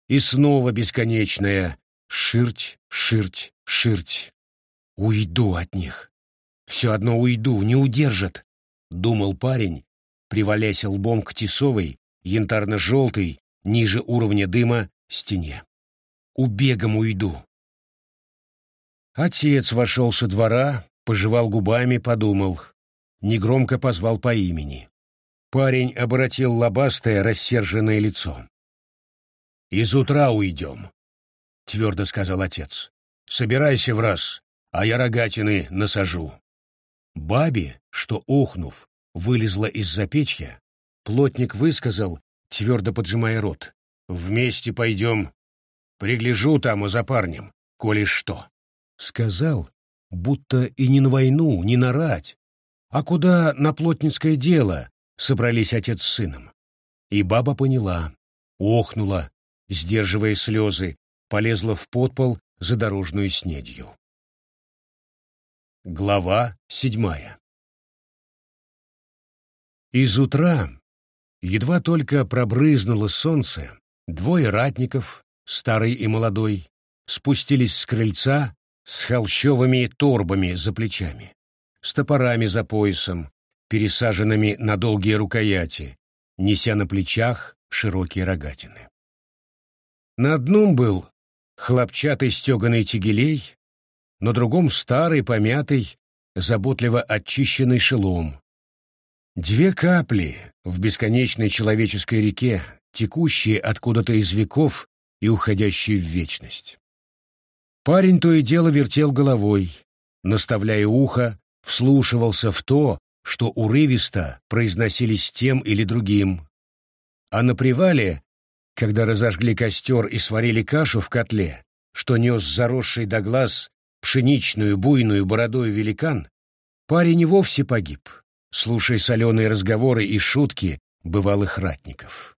И снова бесконечная «ширть, ширть, ширть». Уйду от них. Все одно уйду, не удержат, — думал парень, привалясь лбом к тесовой, янтарно-желтой, ниже уровня дыма, стене. Убегом уйду. Отец вошел со двора, пожевал губами, подумал. Негромко позвал по имени. Парень обратил лобастое, рассерженное лицо. «Из утра уйдем», — твердо сказал отец. «Собирайся в раз, а я рогатины насажу». Бабе, что, охнув, вылезла из-за печья, плотник высказал, твердо поджимая рот. «Вместе пойдем. Пригляжу там за парнем, коли что». Сказал, будто и не на войну, не на рать, а куда на плотницкое дело собрались отец с сыном. И баба поняла, охнула, сдерживая слезы, полезла в подпол за дорожную снедью. Глава седьмая Из утра, едва только пробрызнуло солнце, двое ратников, старый и молодой, спустились с крыльца с холщовыми торбами за плечами, с топорами за поясом, пересаженными на долгие рукояти, неся на плечах широкие рогатины. На одном был хлопчатый стеганый тегелей, на другом старый, помятый, заботливо очищенный шелом. Две капли в бесконечной человеческой реке, текущие откуда-то из веков и уходящие в вечность. Парень то и дело вертел головой, наставляя ухо, вслушивался в то, что урывисто произносились тем или другим. А на привале, когда разожгли костер и сварили кашу в котле, что нес заросший до глаз пшеничную буйную бородой великан, парень и вовсе погиб, слушая соленые разговоры и шутки бывалых ратников.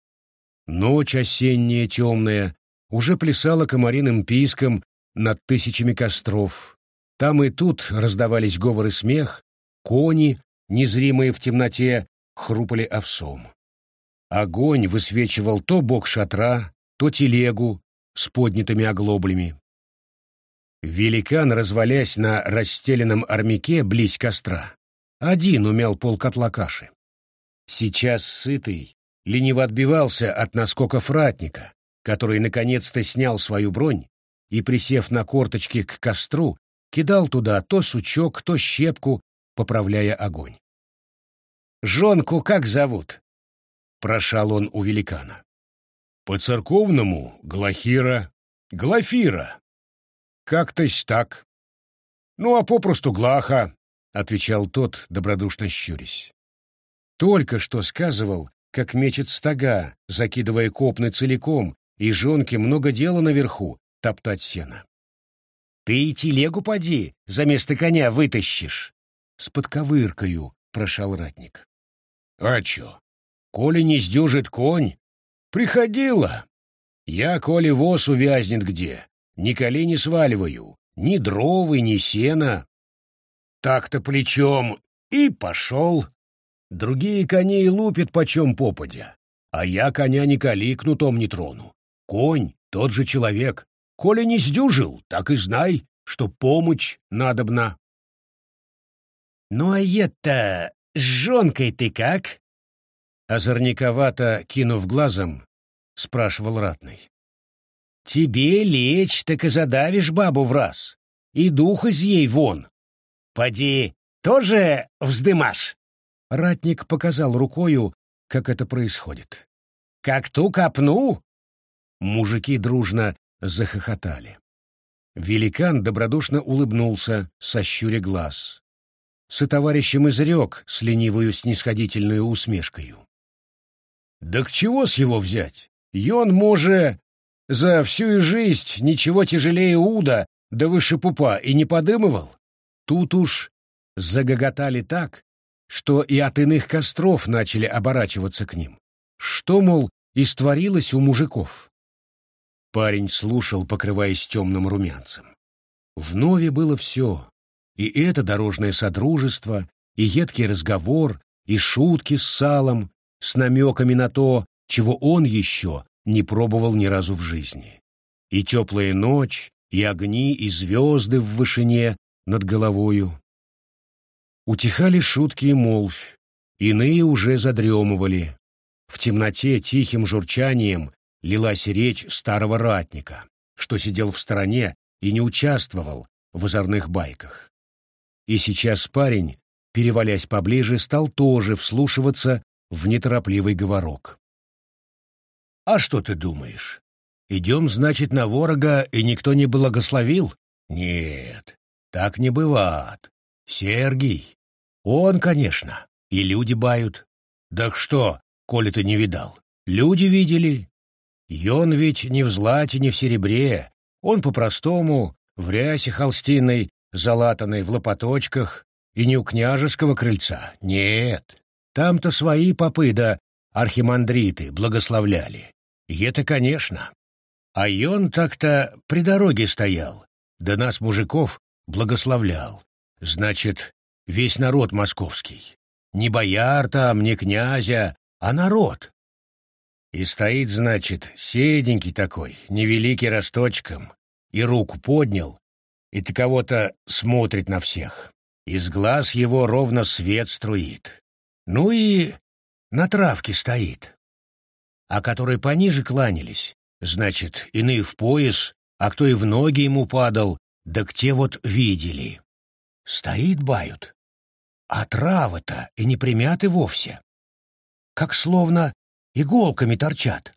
Ночь осенняя темная уже плясала комариным писком над тысячами костров. Там и тут раздавались говор и смех, кони, незримые в темноте, хрупали овсом. Огонь высвечивал то бок шатра, то телегу с поднятыми оглоблями. Великан, развалясь на расстеленном армяке близ костра, один умел полкотла каши. Сейчас сытый, лениво отбивался от наскоков ратника, который наконец-то снял свою бронь и, присев на корточки к костру, кидал туда то сучок, то щепку, поправляя огонь. «Жонку как зовут?» — прошал он у великана. «По-церковному — Глахира, Глафира», как-тось так. Ну, а попросту Глаха, — отвечал тот, добродушно щурясь. Только что сказывал, как мечет стога, закидывая копны целиком, и жонке много дела наверху, топтать сено. Ты и телегу поди, за место коня вытащишь. С подковыркою прошал ратник. А чё? Коли не сдюжит конь, приходила. Я, коли воз увязнет где, ни колени сваливаю, ни дровы, ни сена. Так-то плечом и пошел. Другие коней лупят почем попадя, а я коня ни коли кнутом не трону. Конь — тот же человек. Коли не сдюжил, так и знай, что помощь надобна. «Ну а это с жонкой ты как?» Озорниковато кинув глазом, спрашивал ратный. Тебе лечь, так и задавишь бабу в раз, и дух из ей вон. Поди, тоже вздымашь? Ратник показал рукою, как это происходит. Как ту копну? Мужики дружно захохотали. Великан добродушно улыбнулся, сощуря глаз. Сотоварищем изрек с ленивою снисходительную усмешкою. «Да к чего с его взять? Йон, може, за всю жизнь ничего тяжелее уда да выше пупа и не подымывал? Тут уж загоготали так, что и от иных костров начали оборачиваться к ним. Что, мол, истворилось у мужиков? Парень слушал, покрываясь темным румянцем. В Нове было все. И это дорожное содружество, и едкий разговор, и шутки с салом, с намеками на то, чего он еще не пробовал ни разу в жизни. И теплая ночь, и огни, и звезды в вышине над головою. Утихали шутки и молвь, иные уже задремывали. В темноте тихим журчанием лилась речь старого ратника, что сидел в стороне и не участвовал в озорных байках. И сейчас парень, перевалясь поближе, стал тоже вслушиваться в неторопливый говорок. «А что ты думаешь? Идем, значит, на ворога, и никто не благословил? Нет, так не бывает. Сергий, он, конечно, и люди бают. Да что, коли ты не видал? Люди видели. Он ведь не в злате, не в серебре. Он по-простому, в рясе холстиной, залатанной в лопаточках, и не у княжеского крыльца. Нет, там-то свои попы да архимандриты благословляли. Это, конечно. А он так-то при дороге стоял, да нас, мужиков, благословлял. Значит, весь народ московский. Не бояр там, не князя, а народ. И стоит, значит, седенький такой, невеликий росточком, и руку поднял, и ты кого-то смотрит на всех. Из глаз его ровно свет струит. Ну и на травке стоит. А которые пониже кланялись, значит, иные в пояс, а кто и в ноги ему падал, да те вот видели. Стоит бают, а травы-то и не примяты вовсе. Как словно иголками торчат.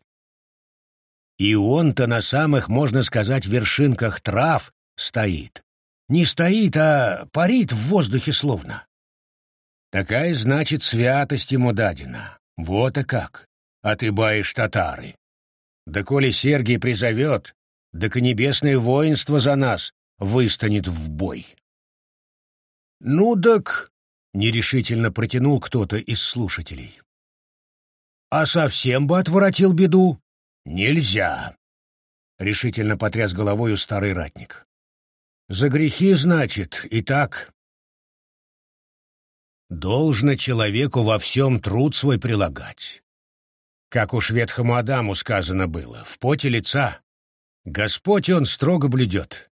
И он-то на самых, можно сказать, вершинках трав стоит. Не стоит, а парит в воздухе словно. Такая, значит, святость ему дадена. Вот и как. А ты баишь татары. Да коли Сергий призовет, так и небесное воинство за нас выстанет в бой. Ну так — нерешительно протянул кто-то из слушателей. «А совсем бы отворотил беду? Нельзя!» — решительно потряс головою старый ратник. «За грехи, значит, и так...» «Должно человеку во всем труд свой прилагать. Как уж ветхому Адаму сказано было, в поте лица. Господь он строго блюдет.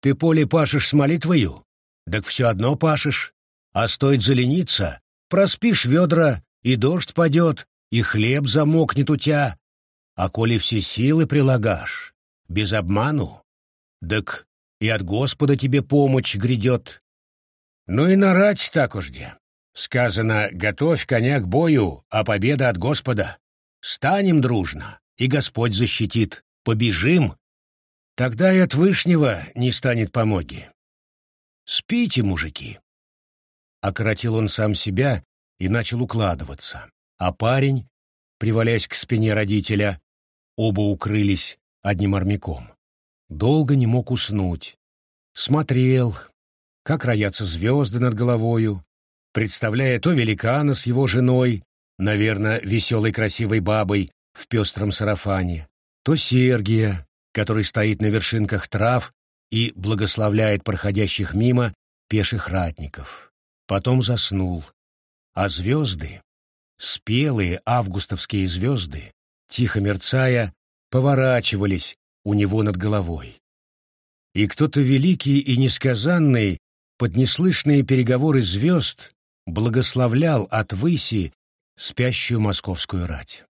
Ты поле пашешь с молитвою, так все одно пашешь, а стоит залениться, проспишь ведра, и дождь падет, и хлеб замокнет у тебя. А коли все силы прилагашь, без обману, так и от Господа тебе помощь грядет. Ну и нарать так уж где. Сказано, готовь коня к бою, а победа от Господа. Станем дружно, и Господь защитит. Побежим. Тогда и от Вышнего не станет помоги. Спите, мужики. Окоротил он сам себя и начал укладываться. А парень, привалясь к спине родителя, оба укрылись одним армяком. Долго не мог уснуть. Смотрел, как роятся звезды над головою, представляя то великана с его женой, наверное, веселой красивой бабой в пестром сарафане, то Сергия, который стоит на вершинках трав и благословляет проходящих мимо пеших ратников потом заснул. А звезды, спелые августовские звезды, тихо мерцая, поворачивались у него над головой. И кто-то великий и несказанный под неслышные переговоры звезд благословлял от выси спящую московскую рать.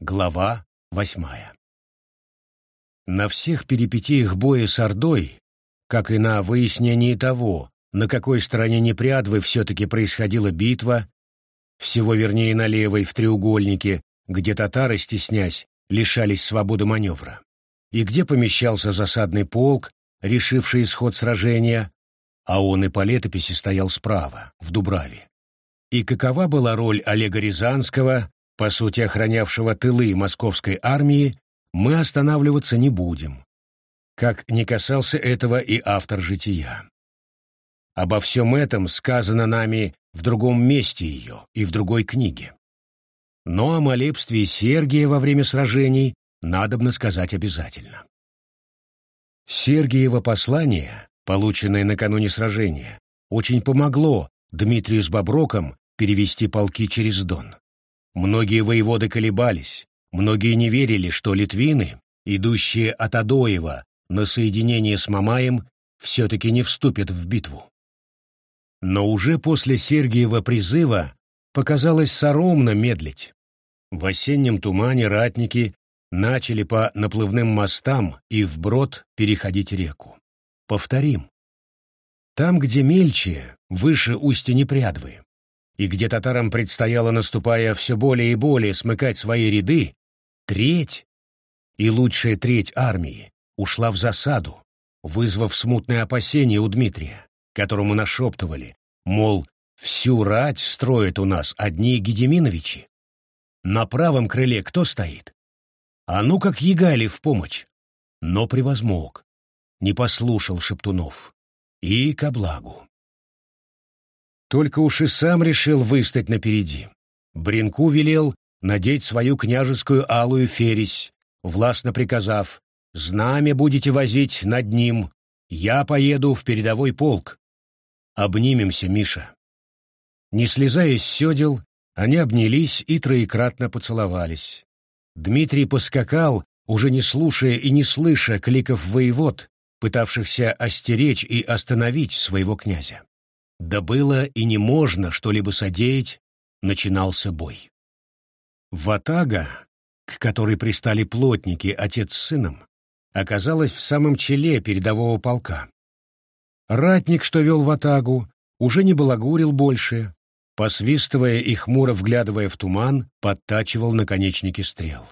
Глава восьмая На всех перипетиях боя с Ордой, как и на выяснении того, на какой стороне Непрядвы все-таки происходила битва, всего вернее на левой, в треугольнике, где татары, стеснясь, лишались свободы маневра, и где помещался засадный полк, решивший исход сражения, а он и по летописи стоял справа, в Дубраве. И какова была роль Олега Рязанского, по сути охранявшего тылы московской армии, мы останавливаться не будем. Как не касался этого и автор «Жития». Обо всем этом сказано нами в другом месте ее и в другой книге. Но о молебстве Сергия во время сражений надобно сказать обязательно. Сергиево послание, полученное накануне сражения, очень помогло Дмитрию с Боброком перевести полки через Дон. Многие воеводы колебались, многие не верили, что литвины, идущие от Адоева на соединение с Мамаем, все-таки не вступят в битву. Но уже после Сергиева призыва показалось соромно медлить. В осеннем тумане ратники начали по наплывным мостам и вброд переходить реку. Повторим. Там, где мельче, выше устья Непрядвы, и где татарам предстояло, наступая все более и более, смыкать свои ряды, треть и лучшая треть армии ушла в засаду, вызвав смутное опасение у Дмитрия которому нашептывали, мол, всю рать строят у нас одни Гедеминовичи. На правом крыле кто стоит? А ну как Егали в помощь. Но превозмог, не послушал шептунов. И ко благу. Только уж и сам решил выстать напереди. Бринку велел надеть свою княжескую алую фересь, властно приказав, «Знамя будете возить над ним, я поеду в передовой полк, Обнимемся, Миша. Не слезая с седел, они обнялись и троекратно поцеловались. Дмитрий поскакал, уже не слушая и не слыша кликов воевод, пытавшихся остеречь и остановить своего князя. Да было и не можно что-либо содеять, начинался бой. Ватага, к которой пристали плотники отец с сыном, оказалась в самом челе передового полка. Ратник, что вел в атагу, уже не балагурил больше, посвистывая и хмуро вглядывая в туман, подтачивал наконечники стрел.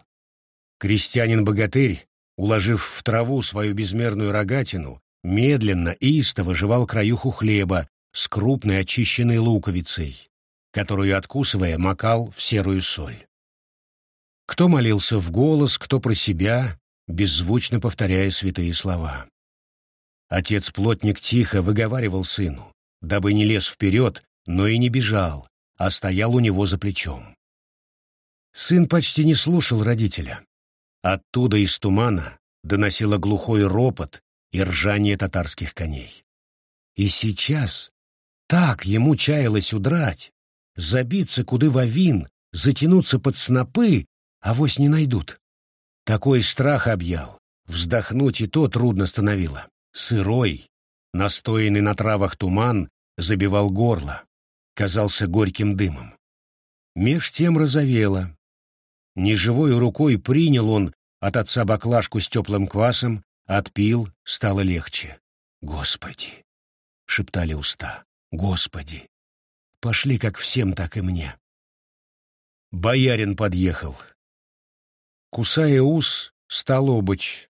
Крестьянин-богатырь, уложив в траву свою безмерную рогатину, медленно и истово жевал краюху хлеба с крупной очищенной луковицей, которую, откусывая, макал в серую соль. Кто молился в голос, кто про себя, беззвучно повторяя святые слова. Отец-плотник тихо выговаривал сыну, дабы не лез вперед, но и не бежал, а стоял у него за плечом. Сын почти не слушал родителя. Оттуда из тумана доносило глухой ропот и ржание татарских коней. И сейчас так ему чаялось удрать, забиться куды в авин, затянуться под снопы, а вось не найдут. Такой страх объял, вздохнуть и то трудно становило. Сырой, настоянный на травах туман забивал горло, казался горьким дымом. Меж тем розовело. Неживой рукой принял он от отца баклажку с теплым квасом, отпил, стало легче. «Господи!» — шептали уста. «Господи! Пошли как всем, так и мне!» Боярин подъехал. Кусая ус, стал обыч.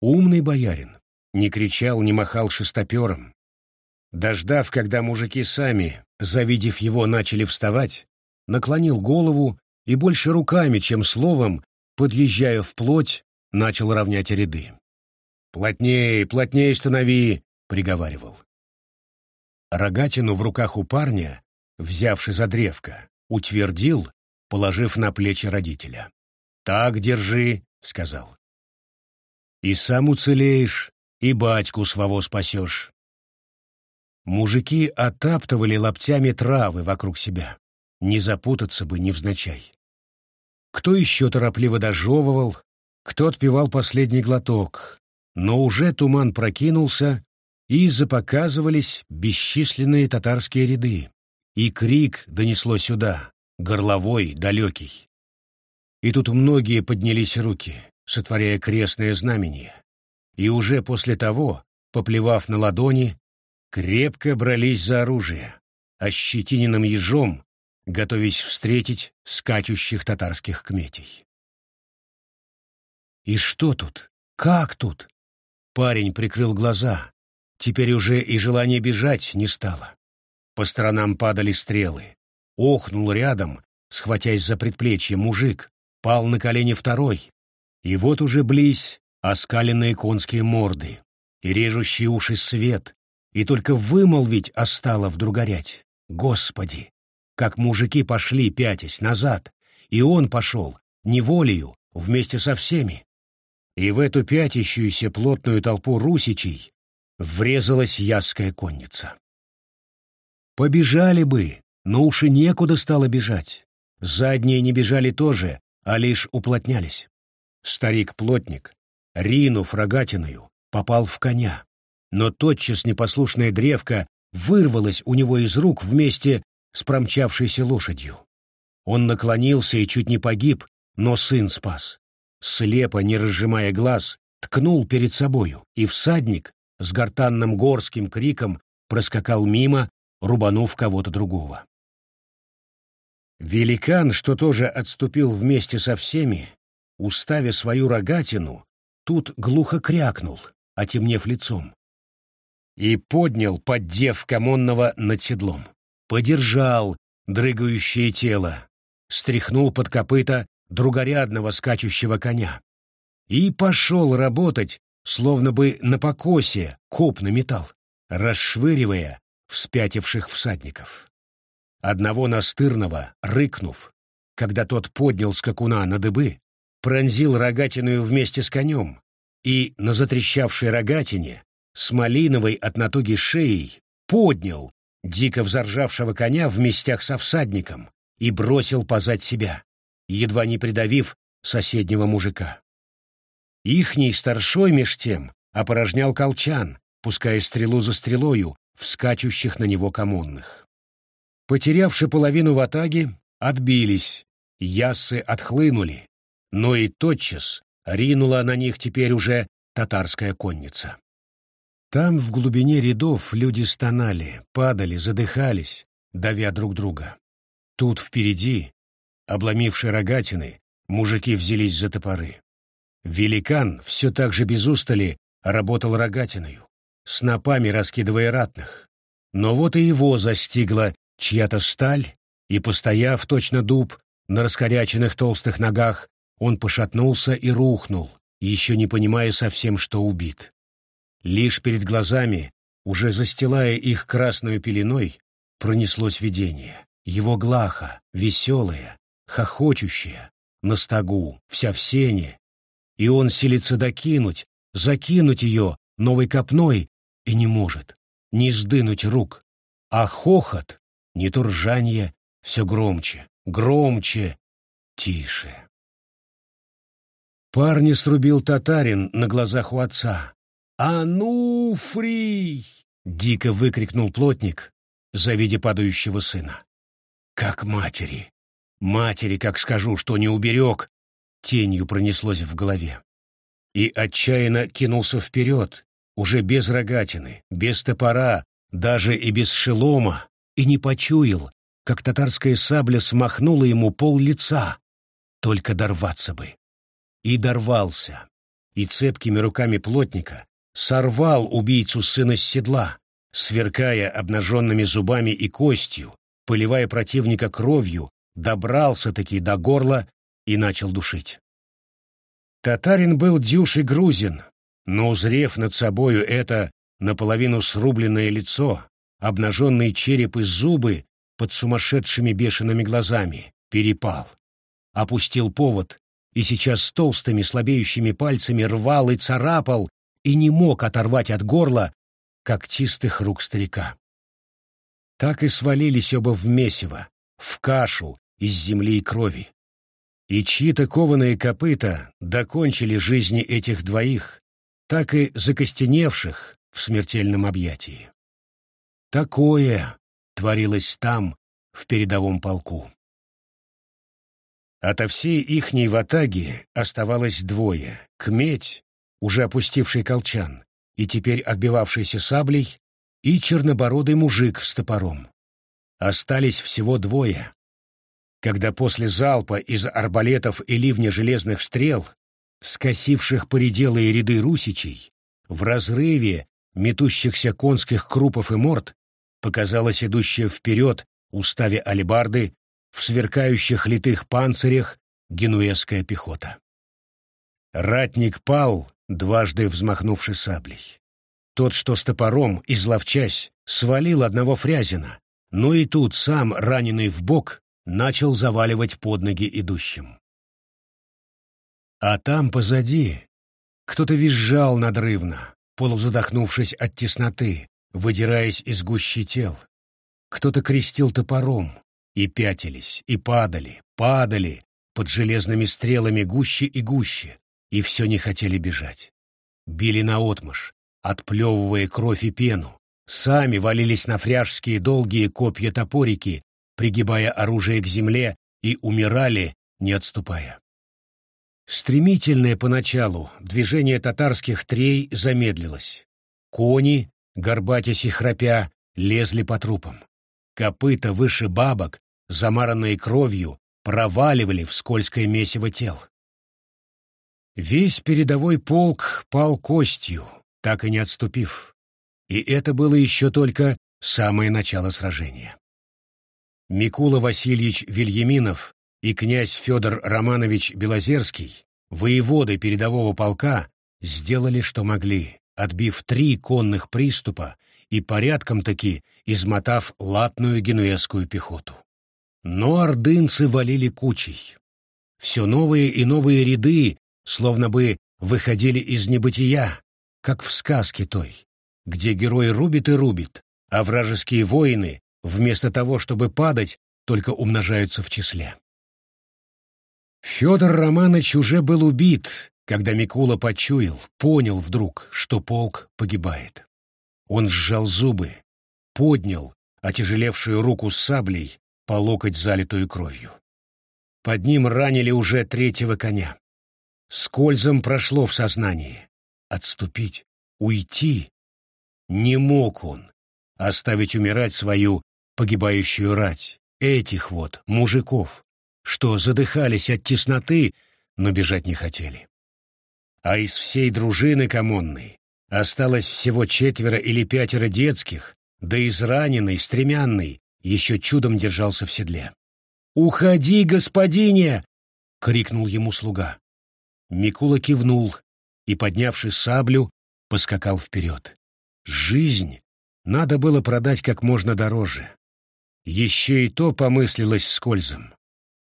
Умный боярин, не кричал, не махал шестопером. Дождав, когда мужики сами, завидев его, начали вставать, наклонил голову и больше руками, чем словом, подъезжая вплоть, начал равнять ряды. «Плотней, плотней станови!» — приговаривал. Рогатину в руках у парня, взявши за древко, утвердил, положив на плечи родителя. «Так держи», — сказал. «И сам уцелеешь, и батьку своего спасешь. Мужики отаптывали лоптями травы вокруг себя. Не запутаться бы невзначай. Кто еще торопливо дожевывал, кто отпивал последний глоток, но уже туман прокинулся, и запоказывались бесчисленные татарские ряды, и крик донесло сюда, горловой, далекий. И тут многие поднялись руки, сотворяя крестное знамение и уже после того, поплевав на ладони, крепко брались за оружие, ощетиненным ежом, готовясь встретить скачущих татарских кметей. И что тут? Как тут? Парень прикрыл глаза. Теперь уже и желание бежать не стало. По сторонам падали стрелы. Охнул рядом, схватясь за предплечье, мужик. Пал на колени второй. И вот уже близь оскаленные конские морды и режущие уши свет, и только вымолвить остало вдруг горять. Господи! Как мужики пошли, пятясь, назад, и он пошел, неволею, вместе со всеми. И в эту пятящуюся плотную толпу русичей врезалась яская конница. Побежали бы, но уж и некуда стало бежать. Задние не бежали тоже, а лишь уплотнялись. Старик-плотник, ринув рогатиною, попал в коня, но тотчас непослушная древка вырвалась у него из рук вместе с промчавшейся лошадью. Он наклонился и чуть не погиб, но сын спас. Слепо, не разжимая глаз, ткнул перед собою, и всадник с гортанным горским криком проскакал мимо, рубанув кого-то другого. Великан, что тоже отступил вместе со всеми, уставя свою рогатину, тут глухо крякнул, отемнев лицом, и поднял, поддев комонного над седлом. Подержал дрыгающее тело, стряхнул под копыта другорядного скачущего коня и пошел работать, словно бы на покосе коп на металл, расшвыривая вспятивших всадников. Одного настырного, рыкнув, когда тот поднял скакуна на дыбы, пронзил рогатиную вместе с конем, и на затрещавшей рогатине с малиновой от натуги шеей поднял дико взоржавшего коня в местях со всадником и бросил позать себя, едва не придавив соседнего мужика. Ихний старшой меж тем опорожнял колчан, пуская стрелу за стрелою в скачущих на него комонных. Потерявши половину ватаги, отбились, яссы отхлынули, но и тотчас ринула на них теперь уже татарская конница. Там, в глубине рядов, люди стонали, падали, задыхались, давя друг друга. Тут впереди, обломившие рогатины, мужики взялись за топоры. Великан все так же без устали работал рогатиною, снопами раскидывая ратных. Но вот и его застигла чья-то сталь, и, постояв точно дуб на раскоряченных толстых ногах, он пошатнулся и рухнул, еще не понимая совсем, что убит. Лишь перед глазами, уже застилая их красной пеленой, пронеслось видение. Его глаха, веселая, хохочущая, на стогу, вся в сене, и он силится докинуть, закинуть ее новой копной и не может, не сдынуть рук, а хохот, не то ржанье, все громче, громче, тише. Парни срубил татарин на глазах у отца, «Ануфрий!» — дико выкрикнул плотник, завидя падающего сына. «Как матери! Матери, как скажу, что не уберег!» Тенью пронеслось в голове. И отчаянно кинулся вперед, уже без рогатины, без топора, даже и без шелома, и не почуял, как татарская сабля смахнула ему пол лица. Только дорваться бы. И дорвался, и цепкими руками плотника сорвал убийцу сына с седла, сверкая обнаженными зубами и костью, поливая противника кровью, добрался-таки до горла и начал душить. Татарин был дюж и грузин, но, узрев над собою это наполовину срубленное лицо, обнаженный череп и зубы под сумасшедшими бешеными глазами, перепал. Опустил повод и сейчас с толстыми слабеющими пальцами рвал и царапал и не мог оторвать от горла когтистых рук старика. Так и свалились оба в месиво, в кашу из земли и крови. И чьи-то кованые копыта докончили жизни этих двоих, так и закостеневших в смертельном объятии. Такое творилось там, в передовом полку. Ото всей ихней ватаги оставалось двое — Кметь уже опустивший колчан и теперь отбивавшийся саблей, и чернобородый мужик с топором. Остались всего двое. Когда после залпа из арбалетов и ливня железных стрел скосивших поределые ряды русичей, в разрыве метущихся конских крупов и морд, показалась идущая вперед, уставе алебарды, в сверкающих литых панцирях генуэзская пехота. Ратник пал, дважды взмахнувши саблей. Тот, что с топором, изловчась, свалил одного фрязина, но и тут сам, раненый в бок, начал заваливать под ноги идущим. А там, позади, кто-то визжал надрывно, полузадохнувшись от тесноты, выдираясь из гущи тел. Кто-то крестил топором, и пятились, и падали, падали под железными стрелами гуще и гуще, и все не хотели бежать. Били наотмашь, отплевывая кровь и пену, сами валились на фряжские долгие копья-топорики, пригибая оружие к земле, и умирали, не отступая. Стремительное поначалу движение татарских трей замедлилось. Кони, горбатясь и храпя, лезли по трупам. Копыта выше бабок, замаранные кровью, проваливали в скользкое месиво тел. Весь передовой полк пал костью, так и не отступив. И это было еще только самое начало сражения. Микула Васильевич Вильяминов и князь Федор Романович Белозерский, воеводы передового полка, сделали, что могли, отбив три конных приступа и порядком-таки измотав латную генуэзскую пехоту. Но ордынцы валили кучей. Все новые и новые ряды словно бы выходили из небытия, как в сказке той, где герой рубит и рубит, а вражеские воины, вместо того, чтобы падать, только умножаются в числе. Федор Романович уже был убит, когда Микула почуял, понял вдруг, что полк погибает. Он сжал зубы, поднял отяжелевшую руку с саблей по локоть залитую кровью. Под ним ранили уже третьего коня. Скользом прошло в сознании. Отступить, уйти. Не мог он оставить умирать свою погибающую рать, этих вот мужиков, что задыхались от тесноты, но бежать не хотели. А из всей дружины комонной осталось всего четверо или пятеро детских, да израненный, стремянный, еще чудом держался в седле. «Уходи, господине!» — крикнул ему слуга. Микула кивнул и, поднявши саблю, поскакал вперед. Жизнь надо было продать как можно дороже. Еще и то помыслилось скользом,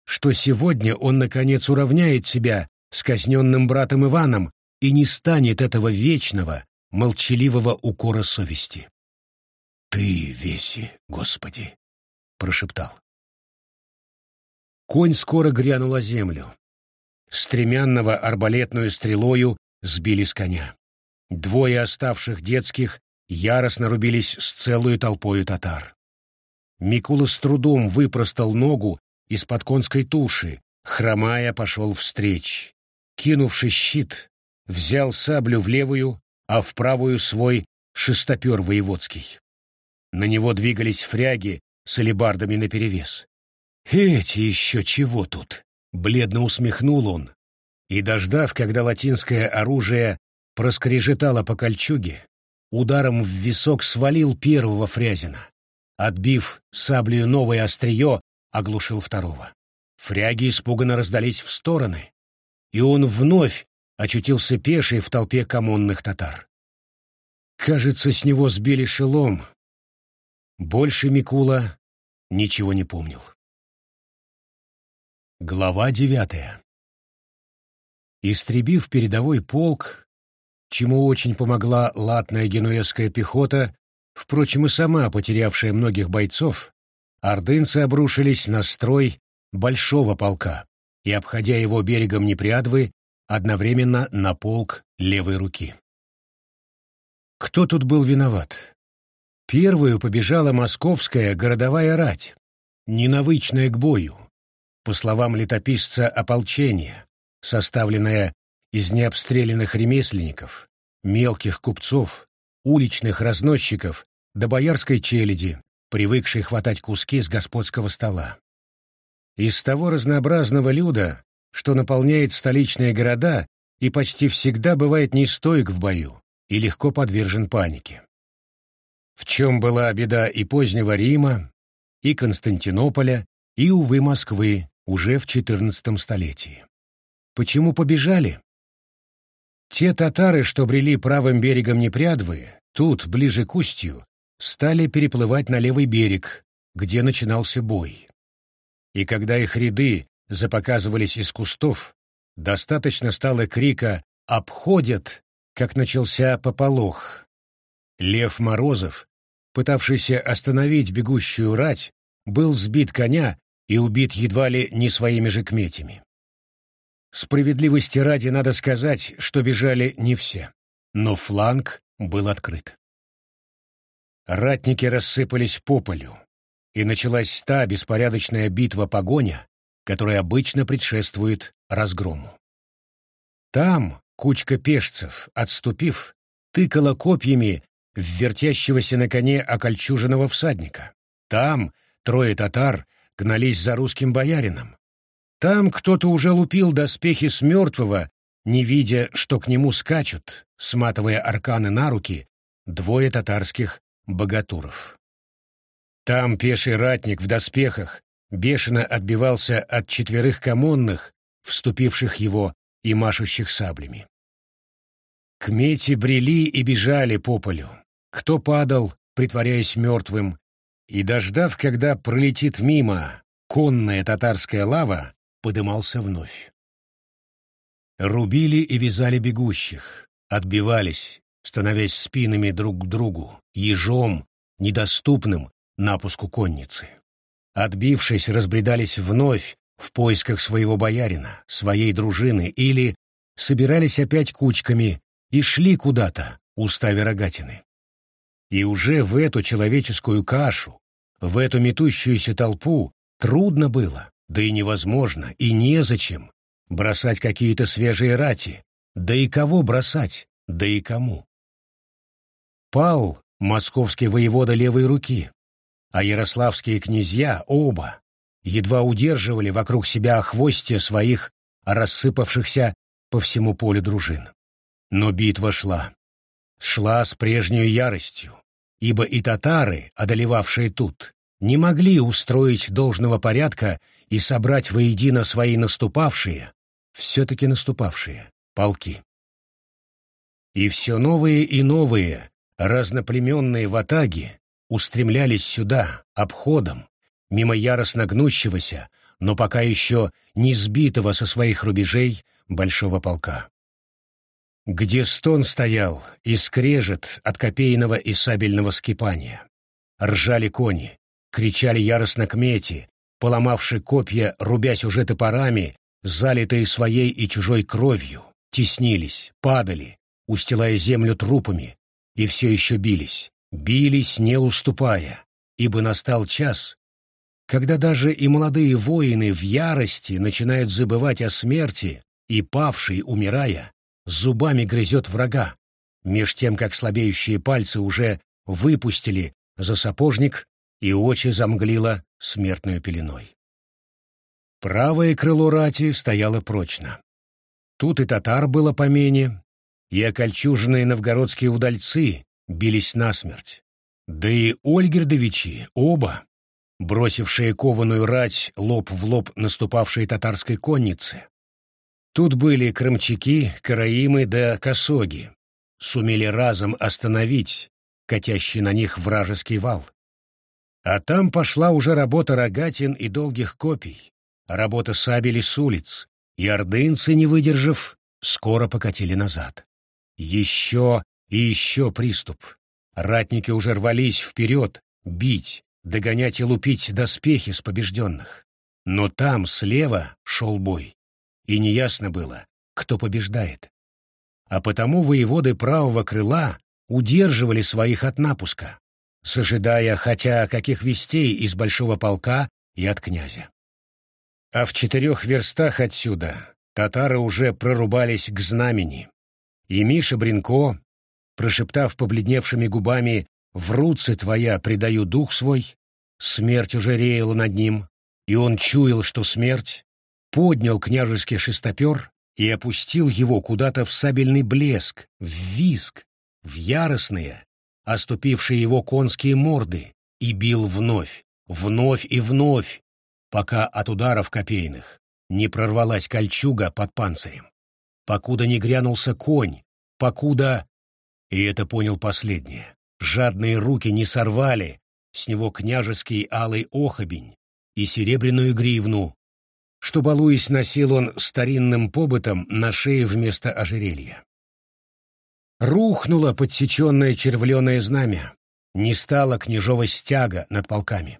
что сегодня он, наконец, уравняет себя с казненным братом Иваном и не станет этого вечного, молчаливого укора совести. «Ты, Веси, Господи!» — прошептал. Конь скоро грянул о землю. Стремянного арбалетную стрелою сбили с коня. Двое оставших детских яростно рубились с целую толпою татар. Микула с трудом выпростал ногу из-под конской туши, хромая пошел встреч. Кинувший щит, взял саблю в левую, а в правую свой шестопер воеводский. На него двигались фряги с алебардами наперевес. «Эти еще чего тут?» — бледно усмехнул он. И, дождав, когда латинское оружие проскрежетало по кольчуге, ударом в висок свалил первого Фрязина. Отбив саблею новое острие, оглушил второго. Фряги испуганно раздались в стороны, и он вновь очутился пеший в толпе коммунных татар. Кажется, с него сбили шелом. Больше Микула ничего не помнил. Глава девятая Истребив передовой полк, чему очень помогла латная генуэзская пехота, впрочем, и сама потерявшая многих бойцов, ордынцы обрушились на строй большого полка и, обходя его берегом Непрядвы, одновременно на полк левой руки. Кто тут был виноват? Первую побежала московская городовая рать, ненавычная к бою, по словам летописца ополчения, составленная из необстрелянных ремесленников, мелких купцов, уличных разносчиков до боярской челяди, привыкшей хватать куски с господского стола. Из того разнообразного люда, что наполняет столичные города, и почти всегда бывает нестойк в бою и легко подвержен панике. В чем была беда и позднего Рима, и Константинополя, и, увы, Москвы уже в XIV столетии. Почему побежали? Те татары, что брели правым берегом Непрядвы, тут, ближе к устью, стали переплывать на левый берег, где начинался бой. И когда их ряды запоказывались из кустов, достаточно стало крика «Обходят!», как начался пополох. Лев Морозов, пытавшийся остановить бегущую рать, был сбит коня и убит едва ли не своими же кметями. Справедливости ради надо сказать, что бежали не все, но фланг был открыт. Ратники рассыпались по полю, и началась та беспорядочная битва-погоня, которая обычно предшествует разгрому. Там кучка пешцев, отступив, тыкала копьями в вертящегося на коне окольчуженного всадника. Там трое татар гнались за русским боярином. Там кто-то уже лупил доспехи с мертвого, не видя, что к нему скачут, сматывая арканы на руки, двое татарских богатуров. Там пеший ратник в доспехах бешено отбивался от четверых комонных, вступивших его и машущих саблями. Кмети брели и бежали по полю. Кто падал, притворяясь мертвым, и, дождав, когда пролетит мимо конная татарская лава, подымался вновь. Рубили и вязали бегущих, отбивались, становясь спинами друг к другу, ежом, недоступным напуску конницы. Отбившись, разбредались вновь в поисках своего боярина, своей дружины или собирались опять кучками и шли куда-то, уставя рогатины. И уже в эту человеческую кашу, в эту метущуюся толпу трудно было, да и невозможно, и незачем бросать какие-то свежие рати, да и кого бросать, да и кому. Пал московский воевода левой руки, а ярославские князья оба едва удерживали вокруг себя хвостья своих рассыпавшихся по всему полю дружин. Но битва шла. Шла с прежней яростью, ибо и татары, одолевавшие тут, не могли устроить должного порядка и собрать воедино свои наступавшие, все-таки наступавшие, полки. И все новые и новые, разноплеменные ватаги устремлялись сюда, обходом, мимо яростно гнущегося, но пока еще не сбитого со своих рубежей большого полка где стон стоял и скрежет от копейного и сабельного скипания. Ржали кони, кричали яростно кмети, поломавши копья, рубясь уже топорами, залитые своей и чужой кровью, теснились, падали, устилая землю трупами, и все еще бились, бились, не уступая, ибо настал час, когда даже и молодые воины в ярости начинают забывать о смерти, и павший, умирая, зубами грызет врага, меж тем, как слабеющие пальцы уже выпустили за сапожник и очи замглило смертной пеленой. Правое крыло рати стояло прочно. Тут и татар было помене, и окольчуженные новгородские удальцы бились насмерть. Да и Ольгердовичи оба, бросившие кованую рать лоб в лоб наступавшей татарской коннице, Тут были крымчаки, караимы да косоги. Сумели разом остановить катящий на них вражеский вал. А там пошла уже работа рогатин и долгих копий, работа сабели с улиц, и ордынцы, не выдержав, скоро покатили назад. Еще и еще приступ. Ратники уже рвались вперед, бить, догонять и лупить доспехи с побежденных. Но там, слева, шел бой и неясно было, кто побеждает. А потому воеводы правого крыла удерживали своих от напуска, сожидая хотя каких вестей из большого полка и от князя. А в четырех верстах отсюда татары уже прорубались к знамени, и Миша Бринко, прошептав побледневшими губами «Врутся твоя, предаю дух свой», смерть уже реяла над ним, и он чуял, что смерть поднял княжеский шестопер и опустил его куда-то в сабельный блеск, в виск, в яростные, оступившие его конские морды, и бил вновь, вновь и вновь, пока от ударов копейных не прорвалась кольчуга под панцирем, покуда не грянулся конь, покуда... И это понял последнее. Жадные руки не сорвали с него княжеский алый охобень и серебряную гривну, что, балуясь, носил он старинным побытом на шее вместо ожерелья. Рухнуло подсеченное червленое знамя, не стало княжого стяга над полками.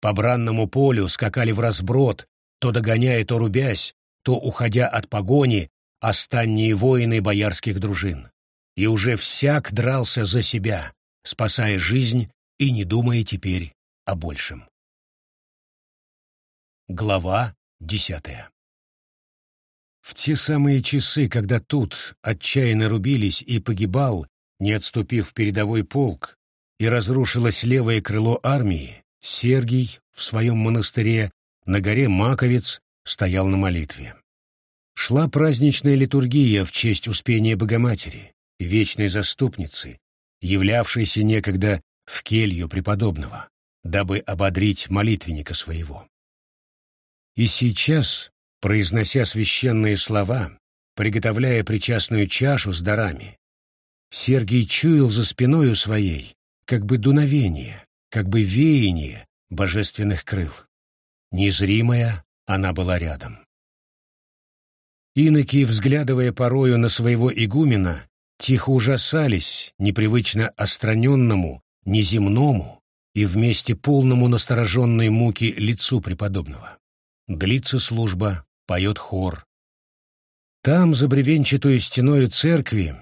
По бранному полю скакали в разброд, то догоняя, то рубясь, то уходя от погони, останние воины боярских дружин. И уже всяк дрался за себя, спасая жизнь и не думая теперь о большем. Глава десятая В те самые часы, когда тут отчаянно рубились и погибал, не отступив передовой полк, и разрушилось левое крыло армии, Сергий в своем монастыре на горе Маковец стоял на молитве. Шла праздничная литургия в честь Успения Богоматери, вечной заступницы, являвшейся некогда в келью преподобного, дабы ободрить молитвенника своего. И сейчас, произнося священные слова, приготовляя причастную чашу с дарами, Сергий чуял за спиною своей как бы дуновение, как бы веяние божественных крыл. Незримая она была рядом. Иноки, взглядывая порою на своего игумена, тихо ужасались непривычно остраненному, неземному и вместе полному настороженной муки лицу преподобного. Длится служба, поет хор. Там, за бревенчатую стеною церкви,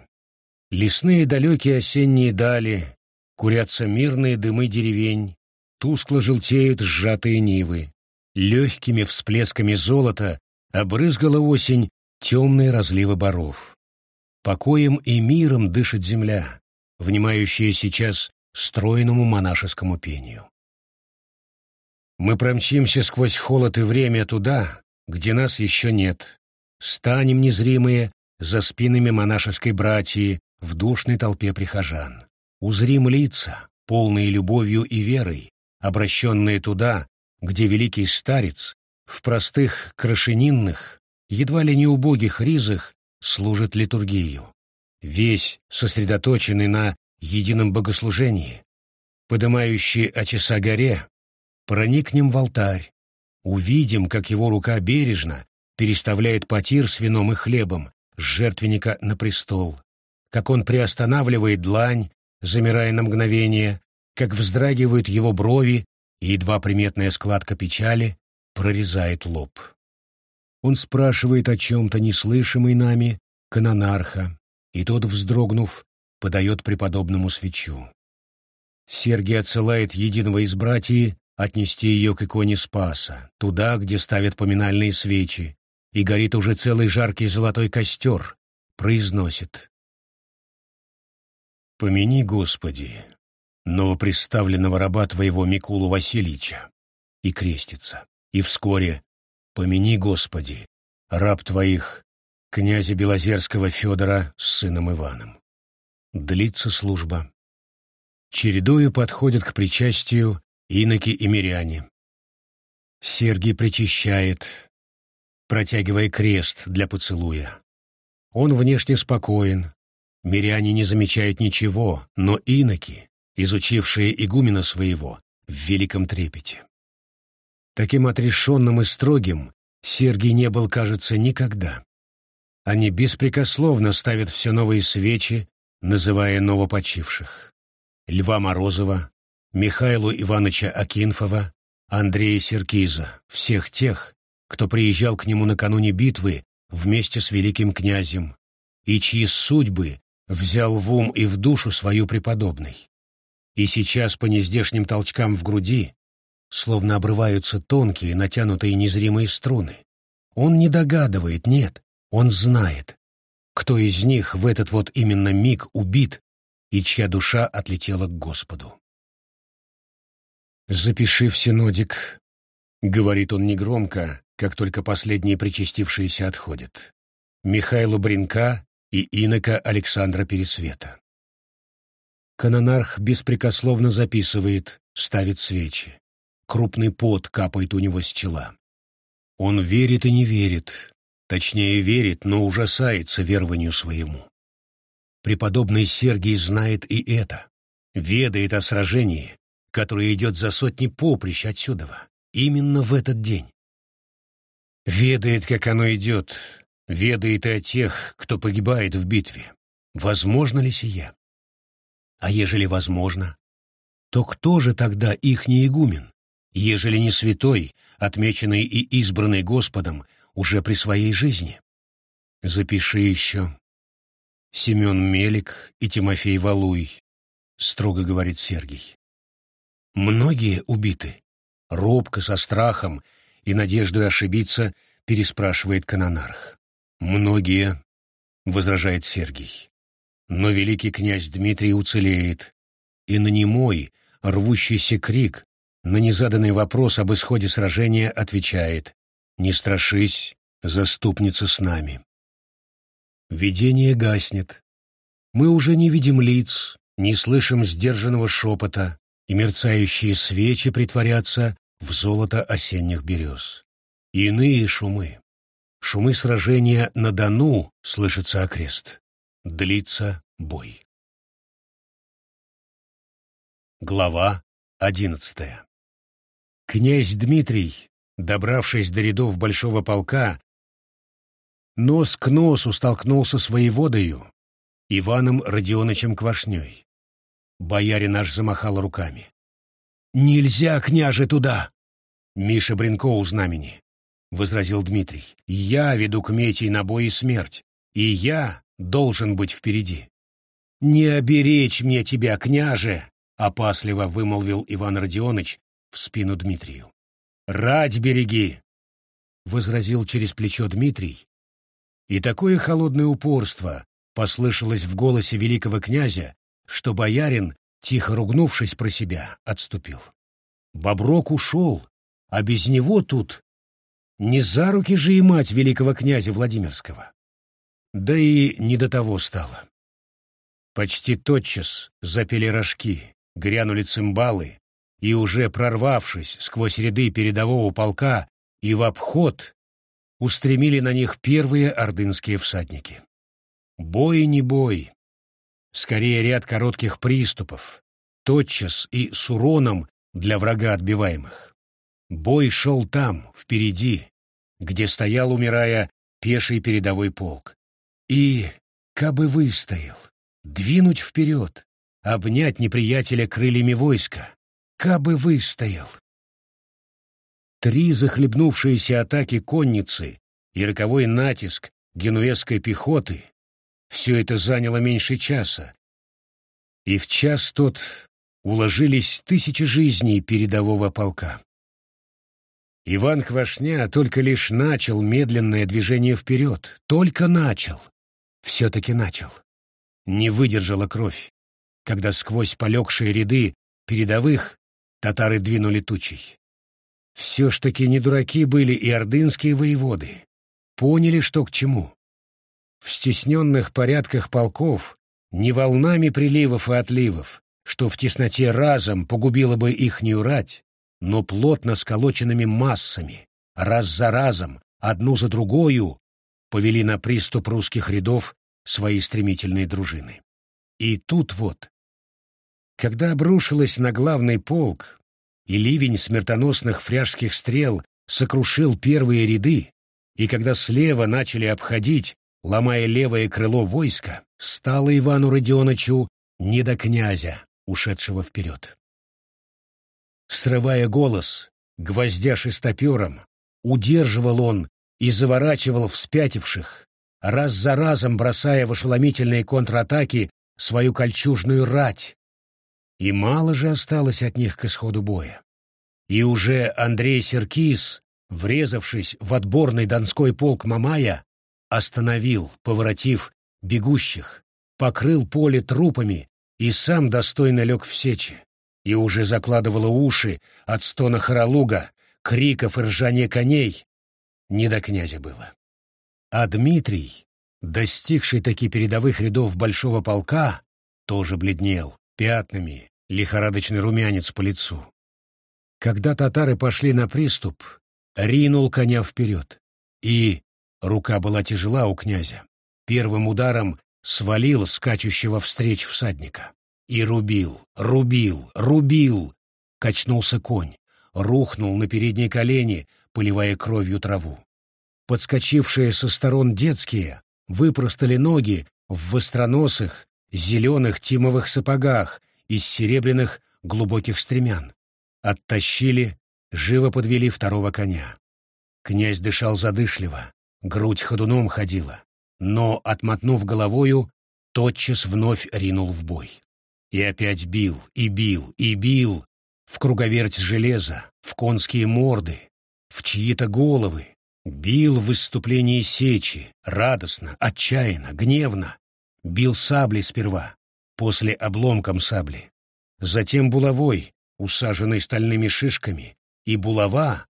лесные далекие осенние дали, курятся мирные дымы деревень, тускло желтеют сжатые нивы. Легкими всплесками золота обрызгала осень темные разливы боров. Покоем и миром дышит земля, внимающая сейчас стройному монашескому пению. Мы промчимся сквозь холод и время туда, где нас еще нет. Станем незримые за спинами монашеской братьи в душной толпе прихожан. Узрим лица, полные любовью и верой, обращенные туда, где великий старец в простых крашенинных, едва ли не убогих ризах служит литургию, весь сосредоточенный на едином богослужении, подымающий очеса горе, проникнем в алтарь, увидим, как его рука бережно переставляет потир с вином и хлебом с жертвенника на престол, как он приостанавливает длань, замирая на мгновение, как вздрагивают его брови, и едва приметная складка печали прорезает лоб. Он спрашивает о чем-то неслышимой нами канонарха, и тот, вздрогнув, подает преподобному свечу. Сергий отсылает единого из братьев отнести ее к иконе Спаса, туда, где ставят поминальные свечи, и горит уже целый жаркий золотой костер, произносит. «Помяни, Господи, новоприставленного раба Твоего Микулу Васильевича, и крестится, и вскоре помяни, Господи, раб Твоих, князя Белозерского Федора с сыном Иваном. Длится служба. Чередою подходят к причастию иноки и миряне. Сергий причащает, протягивая крест для поцелуя. Он внешне спокоен, миряне не замечают ничего, но иноки, изучившие игумена своего, в великом трепете. Таким отрешенным и строгим Сергий не был, кажется, никогда. Они беспрекословно ставят все новые свечи, называя новопочивших. Льва Морозова, Михаилу Ивановича Акинфова, Андрея Серкиза, всех тех, кто приезжал к нему накануне битвы вместе с великим князем, и чьи судьбы взял в ум и в душу свою преподобный. И сейчас по нездешним толчкам в груди словно обрываются тонкие, натянутые незримые струны. Он не догадывает, нет, он знает, кто из них в этот вот именно миг убит и чья душа отлетела к Господу. «Запиши в синодик», — говорит он негромко, как только последние причастившиеся отходят. Михаила Бринка и инока Александра Пересвета. Канонарх беспрекословно записывает, ставит свечи. Крупный пот капает у него с чела. Он верит и не верит, точнее верит, но ужасается верованию своему. Преподобный Сергий знает и это, ведает о сражении, которое идет за сотни поприщ отсюда, именно в этот день. Ведает, как оно идет, ведает и о тех, кто погибает в битве. Возможно ли сие? А ежели возможно, то кто же тогда ихний игумен, ежели не святой, отмеченный и избранный Господом уже при своей жизни? Запиши еще. Семен Мелик и Тимофей Валуй, строго говорит Сергий. Многие убиты. Робко, со страхом и надеждой ошибиться, переспрашивает канонарх. «Многие», — возражает Сергий. Но великий князь Дмитрий уцелеет, и на немой, рвущийся крик, на незаданный вопрос об исходе сражения отвечает «Не страшись, заступница с нами». Видение гаснет. Мы уже не видим лиц, не слышим сдержанного шепота, и мерцающие свечи притворятся в золото осенних берез. Иные шумы. Шумы сражения на Дону слышится окрест. Длится бой. Глава одиннадцатая. Князь Дмитрий, добравшись до рядов большого полка, нос к носу столкнулся с воеводою Иваном Родионычем Квашней. Боярин аж замахал руками. «Нельзя, княже, туда!» Миша Бринко у знамени. — возразил Дмитрий. «Я веду к Метей на бой и смерть, и я должен быть впереди». «Не оберечь мне тебя, княже!» — опасливо вымолвил Иван Родионыч в спину Дмитрию. «Рать береги!» — возразил через плечо Дмитрий. И такое холодное упорство послышалось в голосе великого князя, что боярин, тихо ругнувшись про себя, отступил. Боброк ушел, а без него тут не за руки же и мать великого князя Владимирского. Да и не до того стало. Почти тотчас запели рожки, грянули цимбалы, и уже прорвавшись сквозь ряды передового полка и в обход, устремили на них первые ордынские всадники. Бой не бой, скорее ряд коротких приступов, тотчас и с уроном для врага отбиваемых. Бой шел там, впереди, где стоял, умирая, пеший передовой полк. И, кабы выстоял, двинуть вперед, обнять неприятеля крыльями войска, кабы выстоял. Три захлебнувшиеся атаки конницы и роковой натиск генуэзской пехоты — все это заняло меньше часа. И в час тот уложились тысячи жизней передового полка. Иван Квашня только лишь начал медленное движение вперед, только начал. Все-таки начал. Не выдержала кровь, когда сквозь полегшие ряды передовых татары двинули тучей. Все ж таки не дураки были и ордынские воеводы. Поняли, что к чему. В стесненных порядках полков не волнами приливов и отливов, что в тесноте разом погубило бы ихнюю рать, но плотно сколоченными массами, раз за разом, одну за другою, повели на приступ русских рядов свои стремительные дружины. И тут вот, когда обрушилась на главный полк, и ливень смертоносных фряжских стрел сокрушил первые ряды, и когда слева начали обходить, ломая левое крыло войска, стало Ивану Родионычу не до князя, ушедшего вперед. Срывая голос, гвоздя шестопером, удерживал он и заворачивал вспятивших, раз за разом бросая в ошеломительные контратаки свою кольчужную рать. И мало же осталось от них к исходу боя. И уже Андрей Серкис, врезавшись в отборный донской полк Мамая, остановил, поворотив бегущих, покрыл поле трупами и сам достойно лег в сечи и уже закладывала уши от стона хоролуга, криков и ржания коней. Не до князя было. А Дмитрий, достигший таки передовых рядов большого полка, тоже бледнел, пятнами, лихорадочный румянец по лицу. Когда татары пошли на приступ, ринул коня вперед, и, рука была тяжела у князя, первым ударом свалил скачущего встреч всадника. И рубил, рубил, рубил. Качнулся конь, рухнул на передние колени, поливая кровью траву. Подскочившие со сторон детские выпростали ноги в востроносых, зеленых тимовых сапогах из серебряных глубоких стремян. Оттащили, живо подвели второго коня. Князь дышал задышливо, грудь ходуном ходила, но, отмотнув головою, тотчас вновь ринул в бой. И опять бил, и бил, и бил, в круговерть железа, в конские морды, в чьи-то головы, бил в выступлении сечи, радостно, отчаянно, гневно, бил саблей сперва, после обломком сабли, затем булавой, усаженной стальными шишками, и булава,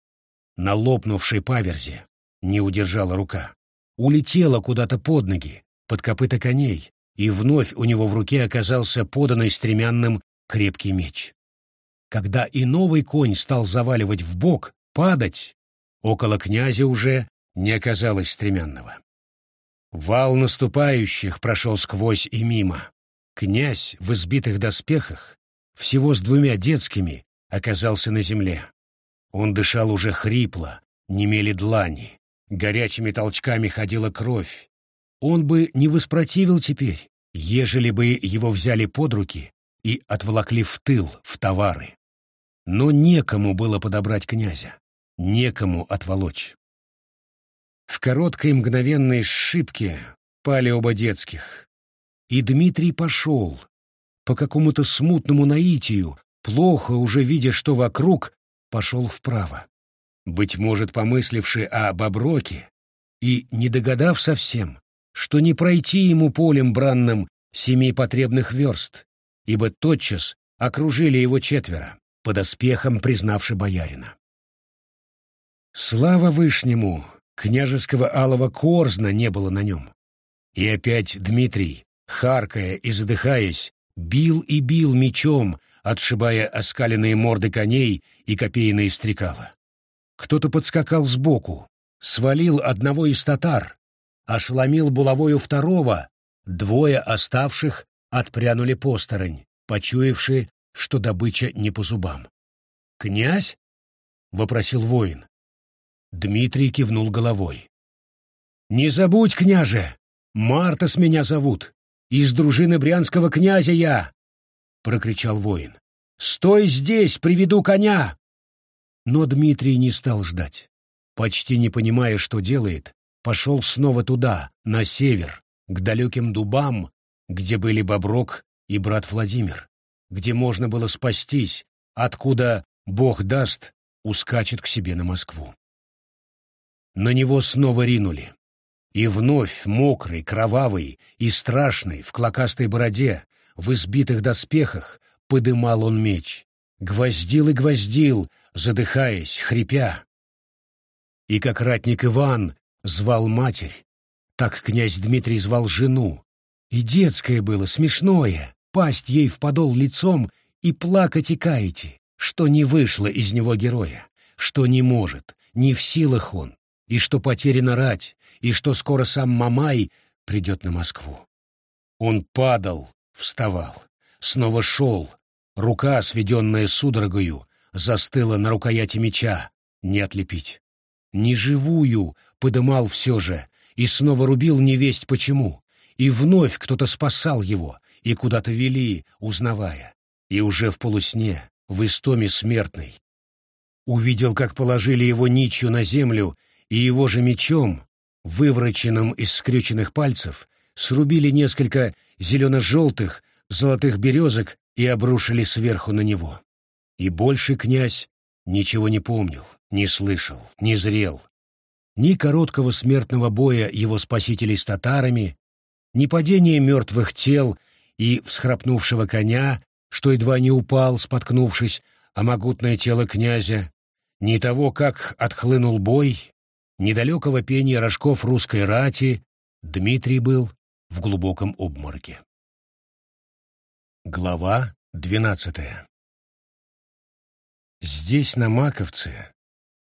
на лопнувшей паверзе, не удержала рука, улетела куда-то под ноги, под копыта коней, и вновь у него в руке оказался поданный стремянным крепкий меч. Когда и новый конь стал заваливать в бок, падать, около князя уже не оказалось стремянного. Вал наступающих прошел сквозь и мимо. Князь в избитых доспехах, всего с двумя детскими, оказался на земле. Он дышал уже хрипло, немели длани, горячими толчками ходила кровь, он бы не воспротивил теперь, ежели бы его взяли под руки и отволокли в тыл, в товары. Но некому было подобрать князя, некому отволочь. В короткой мгновенной сшибке пали оба детских. И Дмитрий пошел, по какому-то смутному наитию, плохо уже видя, что вокруг, пошел вправо. Быть может, помысливший о Боброке и не догадав совсем, что не пройти ему полем бранным семи потребных верст, ибо тотчас окружили его четверо, под оспехом признавши боярина. Слава Вышнему, княжеского алого корзна не было на нем. И опять Дмитрий, харкая и задыхаясь, бил и бил мечом, отшибая оскаленные морды коней и копейные стрекала. Кто-то подскакал сбоку, свалил одного из татар, ошеломил булавою второго, двое оставших отпрянули посторонь, почуявши, что добыча не по зубам. «Князь?» — вопросил воин. Дмитрий кивнул головой. «Не забудь, княже! Мартас меня зовут! Из дружины брянского князя я!» — прокричал воин. «Стой здесь, приведу коня!» Но Дмитрий не стал ждать. Почти не понимая, что делает, пошел снова туда, на север, к далеким дубам, где были Боброк и брат Владимир, где можно было спастись, откуда, Бог даст, ускачет к себе на Москву. На него снова ринули. И вновь мокрый, кровавый и страшный, в клокастой бороде, в избитых доспехах, подымал он меч. Гвоздил и гвоздил, задыхаясь, хрипя. И как ратник Иван звал матерь, так князь Дмитрий звал жену. И детское было, смешное, пасть ей в подол лицом и плакать и каете, что не вышло из него героя, что не может, не в силах он, и что потеряна рать, и что скоро сам Мамай придет на Москву. Он падал, вставал, снова шел, рука, сведенная судорогою, застыла на рукояти меча, не отлепить. Не живую подымал все же, и снова рубил невесть почему, и вновь кто-то спасал его, и куда-то вели, узнавая, и уже в полусне, в истоме смертной. Увидел, как положили его ничью на землю, и его же мечом, вывороченным из скрюченных пальцев, срубили несколько зелено-желтых, золотых березок и обрушили сверху на него. И больше князь ничего не помнил, не слышал, не зрел. Ни короткого смертного боя его спасителей с татарами, ни падения мертвых тел и всхрапнувшего коня, что едва не упал, споткнувшись, о могутное тело князя, ни того, как отхлынул бой, ни далекого пения рожков русской рати, Дмитрий был в глубоком обмороке. Глава двенадцатая Здесь, на Маковце,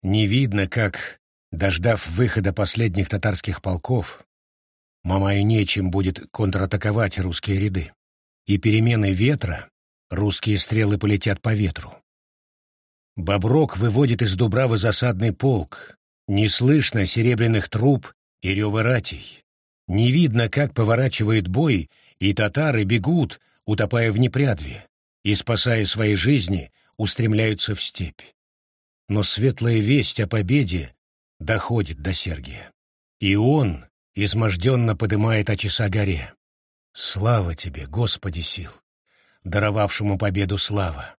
не видно, как, дождав выхода последних татарских полков, Мамаю нечем будет контратаковать русские ряды, и перемены ветра русские стрелы полетят по ветру. Боброк выводит из Дубравы засадный полк, не слышно серебряных труб и рева ратей. Не видно, как поворачивает бой, и татары бегут, утопая в непрядве, и, спасая свои жизни, устремляются в степь. Но светлая весть о победе доходит до Сергия. И он изможденно подымает очеса горе. Слава тебе, Господи сил, даровавшему победу слава.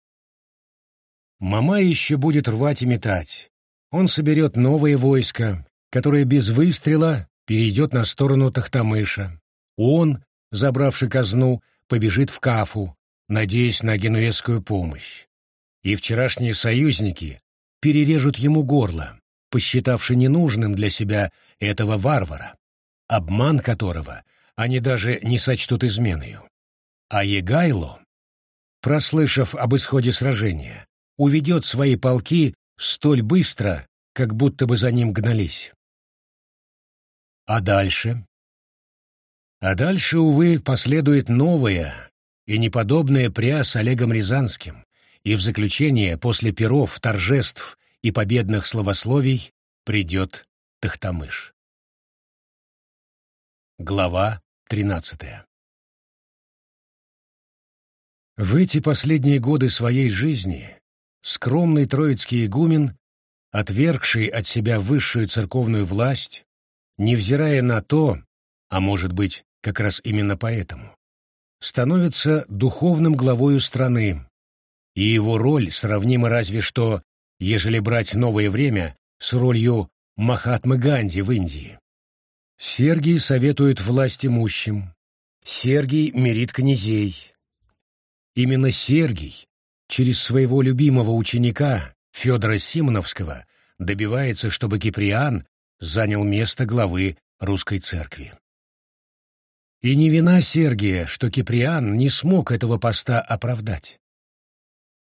Мама еще будет рвать и метать. Он соберет новое войско, которое без выстрела перейдет на сторону Тахтамыша. Он, забравший казну, побежит в Кафу, надеясь на генуэзскую помощь и вчерашние союзники перережут ему горло, посчитавши ненужным для себя этого варвара, обман которого они даже не сочтут изменою. А Егайло, прослышав об исходе сражения, уведет свои полки столь быстро, как будто бы за ним гнались. А дальше? А дальше, увы, последует новая и неподобная пря с Олегом Рязанским, и в заключение, после перов, торжеств и победных словословий, придет Тахтамыш. Глава тринадцатая В эти последние годы своей жизни скромный троицкий игумен, отвергший от себя высшую церковную власть, невзирая на то, а может быть, как раз именно поэтому, становится духовным главою страны, и его роль сравнима разве что, ежели брать новое время, с ролью Махатмы Ганди в Индии. Сергий советует власть имущим. Сергий мирит князей. Именно Сергий через своего любимого ученика Федора Симоновского добивается, чтобы Киприан занял место главы русской церкви. И не вина Сергия, что Киприан не смог этого поста оправдать.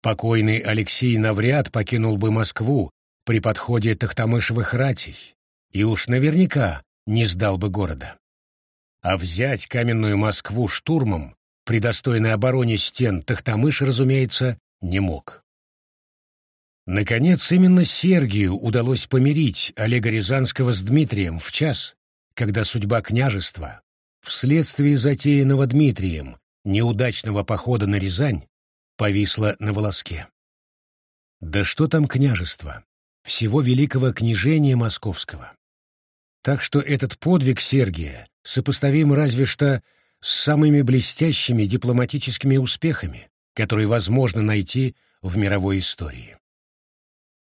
Покойный Алексей навряд покинул бы Москву при подходе Тахтамышевых ратей и уж наверняка не сдал бы города. А взять каменную Москву штурмом при достойной обороне стен Тахтамыш, разумеется, не мог. Наконец, именно Сергию удалось помирить Олега Рязанского с Дмитрием в час, когда судьба княжества, вследствие затеянного Дмитрием неудачного похода на Рязань, повисла на волоске. Да что там княжество? Всего великого княжения московского. Так что этот подвиг Сергия сопоставим разве что с самыми блестящими дипломатическими успехами, которые возможно найти в мировой истории.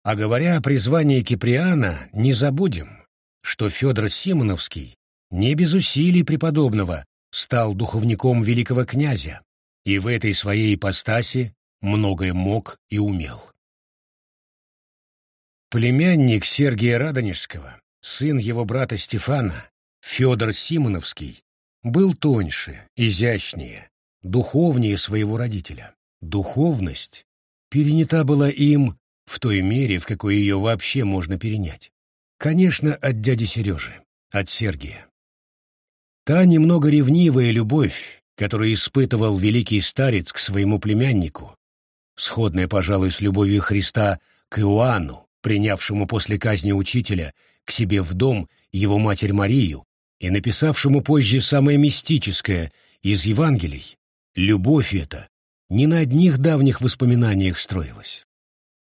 А говоря о призвании Киприана, не забудем, что Федор Симоновский не без усилий преподобного стал духовником великого князя, и в этой своей ипостаси многое мог и умел. Племянник Сергия Радонежского, сын его брата Стефана, Федор Симоновский, был тоньше, изящнее, духовнее своего родителя. Духовность перенята была им в той мере, в какой ее вообще можно перенять. Конечно, от дяди Сережи, от Сергия. Та немного ревнивая любовь, которую испытывал великий старец к своему племяннику, сходная, пожалуй, с любовью Христа к Иоанну, принявшему после казни учителя к себе в дом его матерь Марию и написавшему позже самое мистическое из Евангелий, любовь эта не на одних давних воспоминаниях строилась.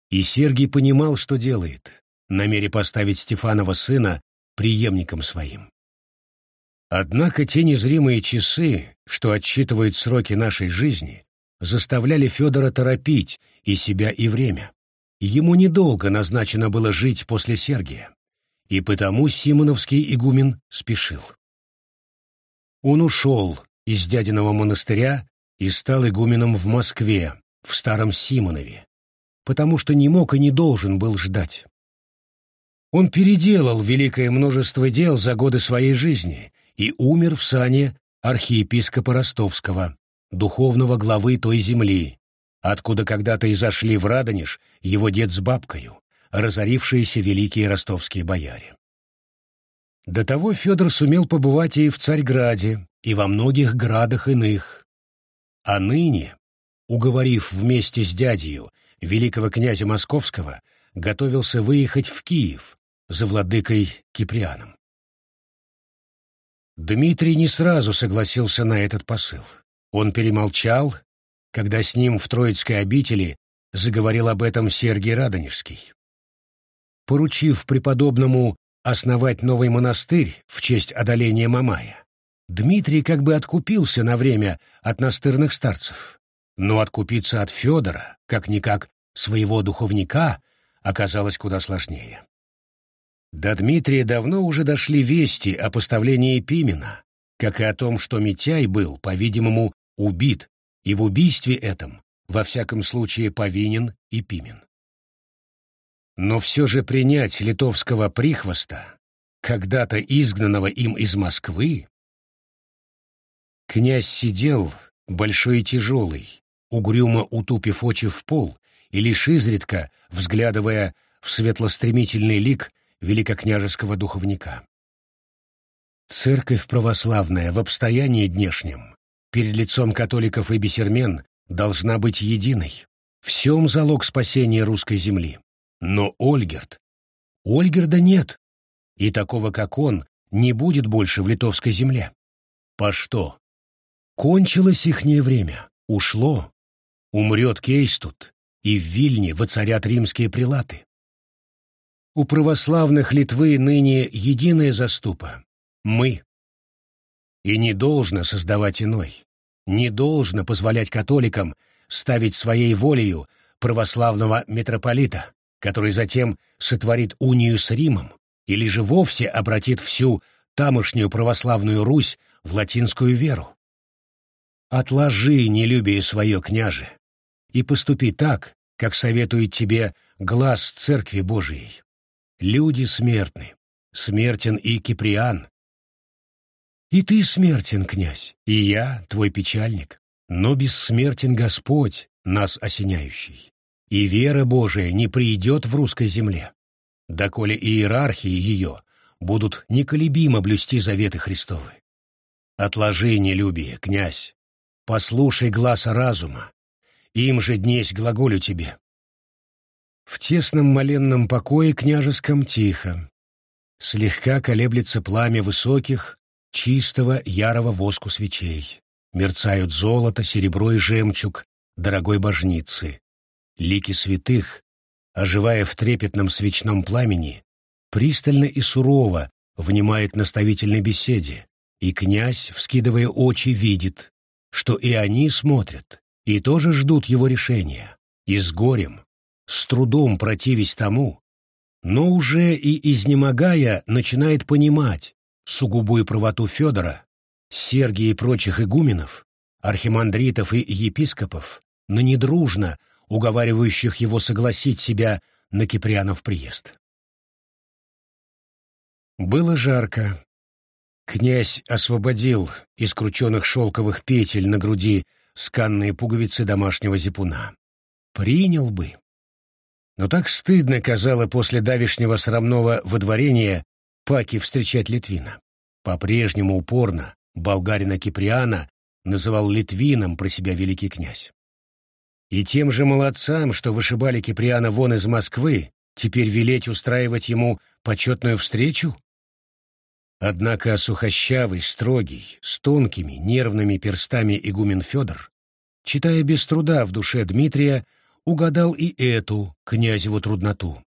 И Сергий понимал, что делает, намеря поставить Стефанова сына преемником своим. Однако те незримые часы, что отсчитывают сроки нашей жизни, заставляли Федора торопить и себя, и время. Ему недолго назначено было жить после Сергия, и потому Симоновский игумен спешил. Он ушел из дядиного монастыря и стал игуменом в Москве, в Старом Симонове, потому что не мог и не должен был ждать. Он переделал великое множество дел за годы своей жизни и умер в сане архиепископа Ростовского, духовного главы той земли, откуда когда-то изошли в Радонеж его дед с бабкою, разорившиеся великие ростовские бояре. До того Федор сумел побывать и в Царьграде, и во многих градах иных. А ныне, уговорив вместе с дядью великого князя Московского, готовился выехать в Киев за владыкой Киприаном. Дмитрий не сразу согласился на этот посыл. Он перемолчал, когда с ним в Троицкой обители заговорил об этом Сергий Радонежский. Поручив преподобному основать новый монастырь в честь одоления Мамая, Дмитрий как бы откупился на время от настырных старцев. Но откупиться от Федора, как-никак своего духовника, оказалось куда сложнее. До Дмитрия давно уже дошли вести о поставлении Пимена, как и о том, что Митяй был, по-видимому, убит, и в убийстве этом, во всяком случае, повинен и Пимен. Но все же принять литовского прихвоста, когда-то изгнанного им из Москвы, князь сидел, большой и тяжелый, угрюмо утупив очи в пол и лишь изредка взглядывая в светлостремительный лик великокняжеского духовника. Церковь православная в обстоянии днешнем перед лицом католиков и бесермен должна быть единой. Всем залог спасения русской земли. Но Ольгерт... Ольгерда нет, и такого, как он, не будет больше в литовской земле. По что? Кончилось ихнее время, ушло. Умрет Кейс тут, и в Вильне воцарят римские прилаты. У православных Литвы ныне единая заступа — мы. И не должно создавать иной, не должно позволять католикам ставить своей волею православного митрополита, который затем сотворит унию с Римом или же вовсе обратит всю тамошнюю православную Русь в латинскую веру. Отложи нелюбие свое, княже, и поступи так, как советует тебе глаз Церкви Божией. Люди смертны. Смертен и Киприан. И ты смертен, князь, и я, твой печальник. Но бессмертен Господь, нас осеняющий. И вера Божия не придет в русской земле, доколе иерархии ее будут неколебимо блюсти заветы Христовы. Отложи нелюбие, князь, послушай гласа разума, им же днесь глаголю тебе. В тесном моленном покое княжеском тихо. Слегка колеблется пламя высоких, чистого ярого воску свечей. Мерцают золото, серебро и жемчуг дорогой божницы. Лики святых, оживая в трепетном свечном пламени, пристально и сурово внимает наставительной беседе, и князь, вскидывая очи, видит, что и они смотрят, и тоже ждут его решения, и с горем, с трудом противясь тому, но уже и изнемогая начинает понимать сугубую правоту Федора, Сергия и прочих игуменов, архимандритов и епископов, но недружно уговаривающих его согласить себя на Киприанов приезд. Было жарко. Князь освободил из крученных шелковых петель на груди сканные пуговицы домашнего зипуна. Принял бы. Но так стыдно казало после давешнего срамного водворения Паки встречать Литвина. По-прежнему упорно болгарина Киприана называл Литвином про себя великий князь. И тем же молодцам, что вышибали Киприана вон из Москвы, теперь велеть устраивать ему почетную встречу? Однако сухощавый, строгий, с тонкими, нервными перстами игумен Федор, читая без труда в душе Дмитрия, угадал и эту князеву трудноту.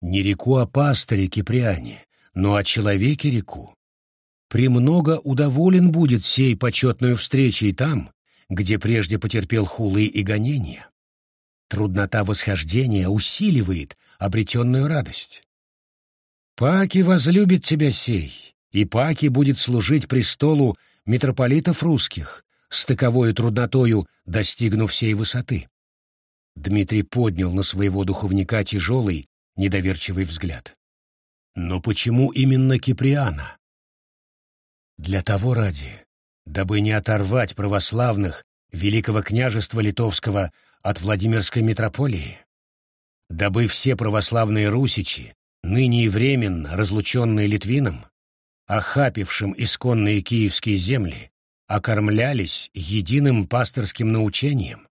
Не реку о пастыре Киприане, но о человеке реку. Премного удоволен будет сей почетную встречей там, где прежде потерпел хулы и гонения. Труднота восхождения усиливает обретенную радость. Паки возлюбит тебя сей, и Паки будет служить престолу митрополитов русских, с таковою труднотою достигнув всей высоты. Дмитрий поднял на своего духовника тяжелый, недоверчивый взгляд. Но почему именно Киприана? Для того ради, дабы не оторвать православных Великого княжества Литовского от Владимирской митрополии, дабы все православные русичи, ныне и временно разлученные Литвином, охапившим исконные киевские земли, окормлялись единым пасторским научением,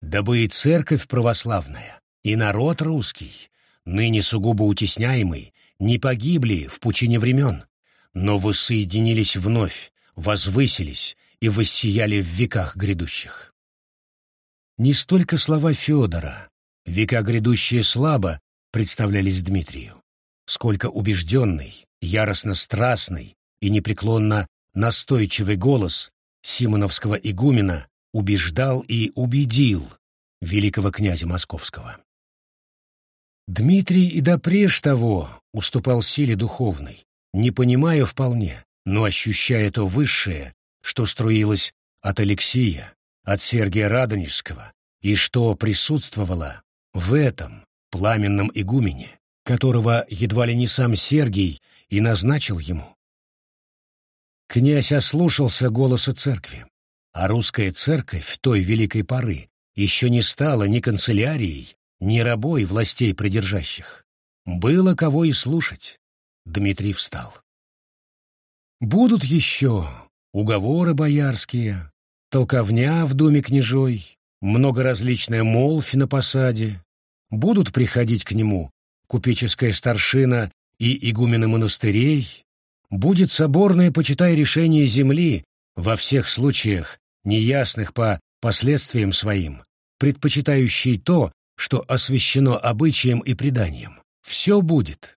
дабы и церковь православная, и народ русский, ныне сугубо утесняемый, не погибли в пучине времен, но воссоединились вновь, возвысились и воссияли в веках грядущих. Не столько слова Федора, века грядущие слабо представлялись Дмитрию, сколько убежденный, яростно-страстный и непреклонно настойчивый голос Симоновского игумена убеждал и убедил великого князя Московского. Дмитрий и допреж того уступал силе духовной, не понимая вполне, но ощущая то высшее, что струилось от Алексия, от Сергия Радонежского, и что присутствовало в этом пламенном игумене, которого едва ли не сам Сергий и назначил ему. Князь ослушался голоса церкви, а русская церковь той великой поры еще не стала ни канцелярией, ни рабой властей придержащих. Было кого и слушать. Дмитрий встал. Будут еще уговоры боярские, толковня в доме княжой, многоразличная молвь на посаде. Будут приходить к нему купеческая старшина и игумены монастырей. Будет соборное, почитай, решение земли во всех случаях, неясных по последствиям своим, предпочитающий то, что освящено обычаем и преданием. Все будет.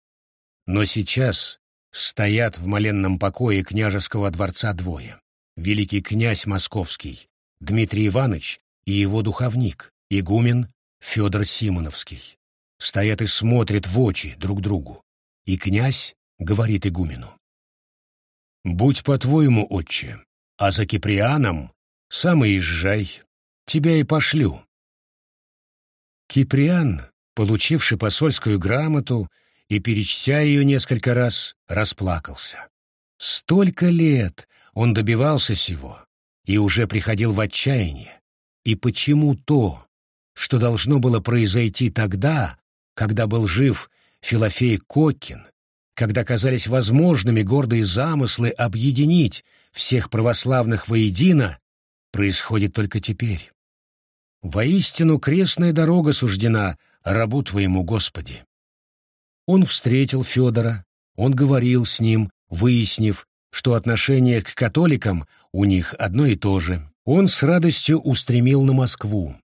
Но сейчас стоят в моленном покое княжеского дворца двое. Великий князь московский, Дмитрий Иванович и его духовник, игумен Федор Симоновский. Стоят и смотрят в очи друг другу. И князь говорит игумену. «Будь по-твоему, отче, а за Киприаном сам и езжай, тебя и пошлю». Киприан, получивший посольскую грамоту и перечтя ее несколько раз, расплакался. Столько лет он добивался сего и уже приходил в отчаяние. И почему то, что должно было произойти тогда, когда был жив Филофей Коккин, когда казались возможными гордые замыслы объединить всех православных воедино, происходит только теперь. Воистину крестная дорога суждена рабу твоему Господи. Он встретил Федора, он говорил с ним, выяснив, что отношение к католикам у них одно и то же. Он с радостью устремил на Москву.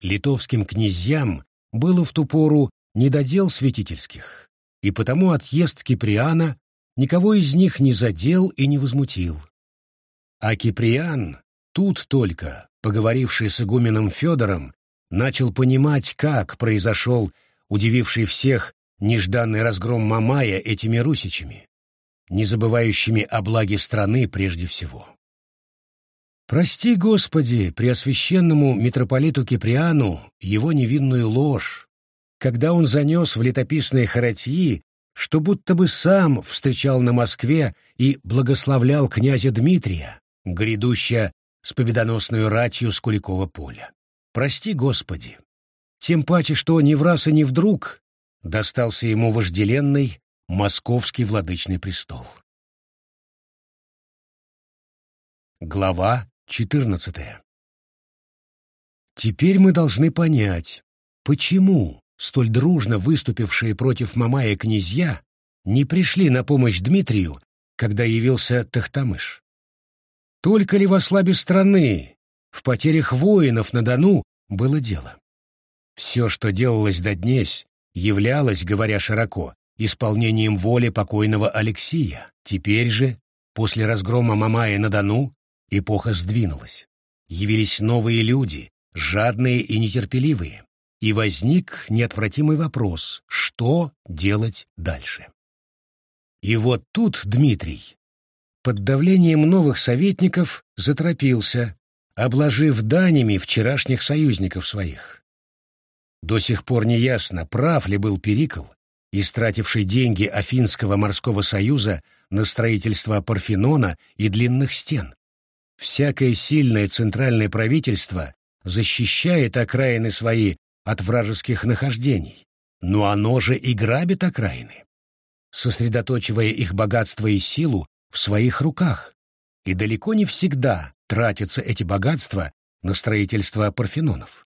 Литовским князьям было в ту пору недодел святительских, и потому отъезд Киприана никого из них не задел и не возмутил. А Киприан тут только, поговоривший с игуменом Федором, начал понимать, как произошел удививший всех нежданный разгром Мамая этими русичами, не забывающими о благе страны прежде всего. Прости, Господи, преосвященному митрополиту Киприану его невинную ложь, когда он занес в летописные харатьи, что будто бы сам встречал на Москве и благословлял князя Дмитрия, грядущая с победоносной ратью с Куликова поля. Прости, Господи, тем паче, что ни в раз и ни вдруг достался ему вожделенный московский владычный престол. Глава 14 Теперь мы должны понять, почему столь дружно выступившие против Мамая князья не пришли на помощь Дмитрию, когда явился Тахтамыш. Только ли во слабе страны, в потерях воинов на Дону было дело? Все, что делалось до днесь, являлось, говоря широко, исполнением воли покойного Алексия. Теперь же, после разгрома Мамая на Дону, эпоха сдвинулась. Явились новые люди, жадные и нетерпеливые, и возник неотвратимый вопрос, что делать дальше. И вот тут Дмитрий, под давлением новых советников, заторопился, обложив данями вчерашних союзников своих. До сих пор неясно, прав ли был Перикл, истративший деньги Афинского морского союза на строительство Парфенона и длинных стен. Всякое сильное центральное правительство защищает окраины свои от вражеских нахождений, но оно же и грабит окраины, сосредоточивая их богатство и силу в своих руках, и далеко не всегда тратятся эти богатства на строительство Парфенонов.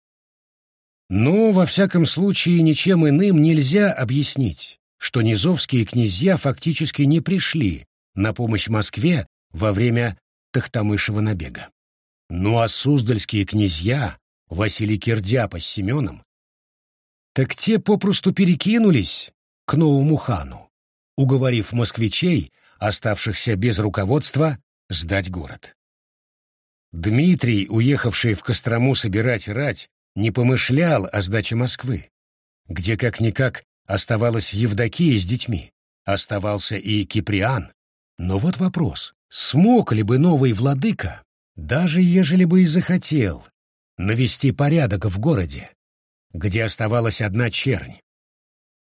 Но, во всяком случае, ничем иным нельзя объяснить, что низовские князья фактически не пришли на помощь Москве во время Тахтамышева набега. Ну а суздальские князья, Василий Кирдяпа с Семеном, так те попросту перекинулись к новому хану, уговорив москвичей, оставшихся без руководства, сдать город. Дмитрий, уехавший в Кострому собирать рать, не помышлял о сдаче Москвы, где как-никак оставалась Евдокия с детьми, оставался и Киприан. Но вот вопрос, смог ли бы новый владыка, даже ежели бы и захотел, навести порядок в городе, где оставалась одна чернь?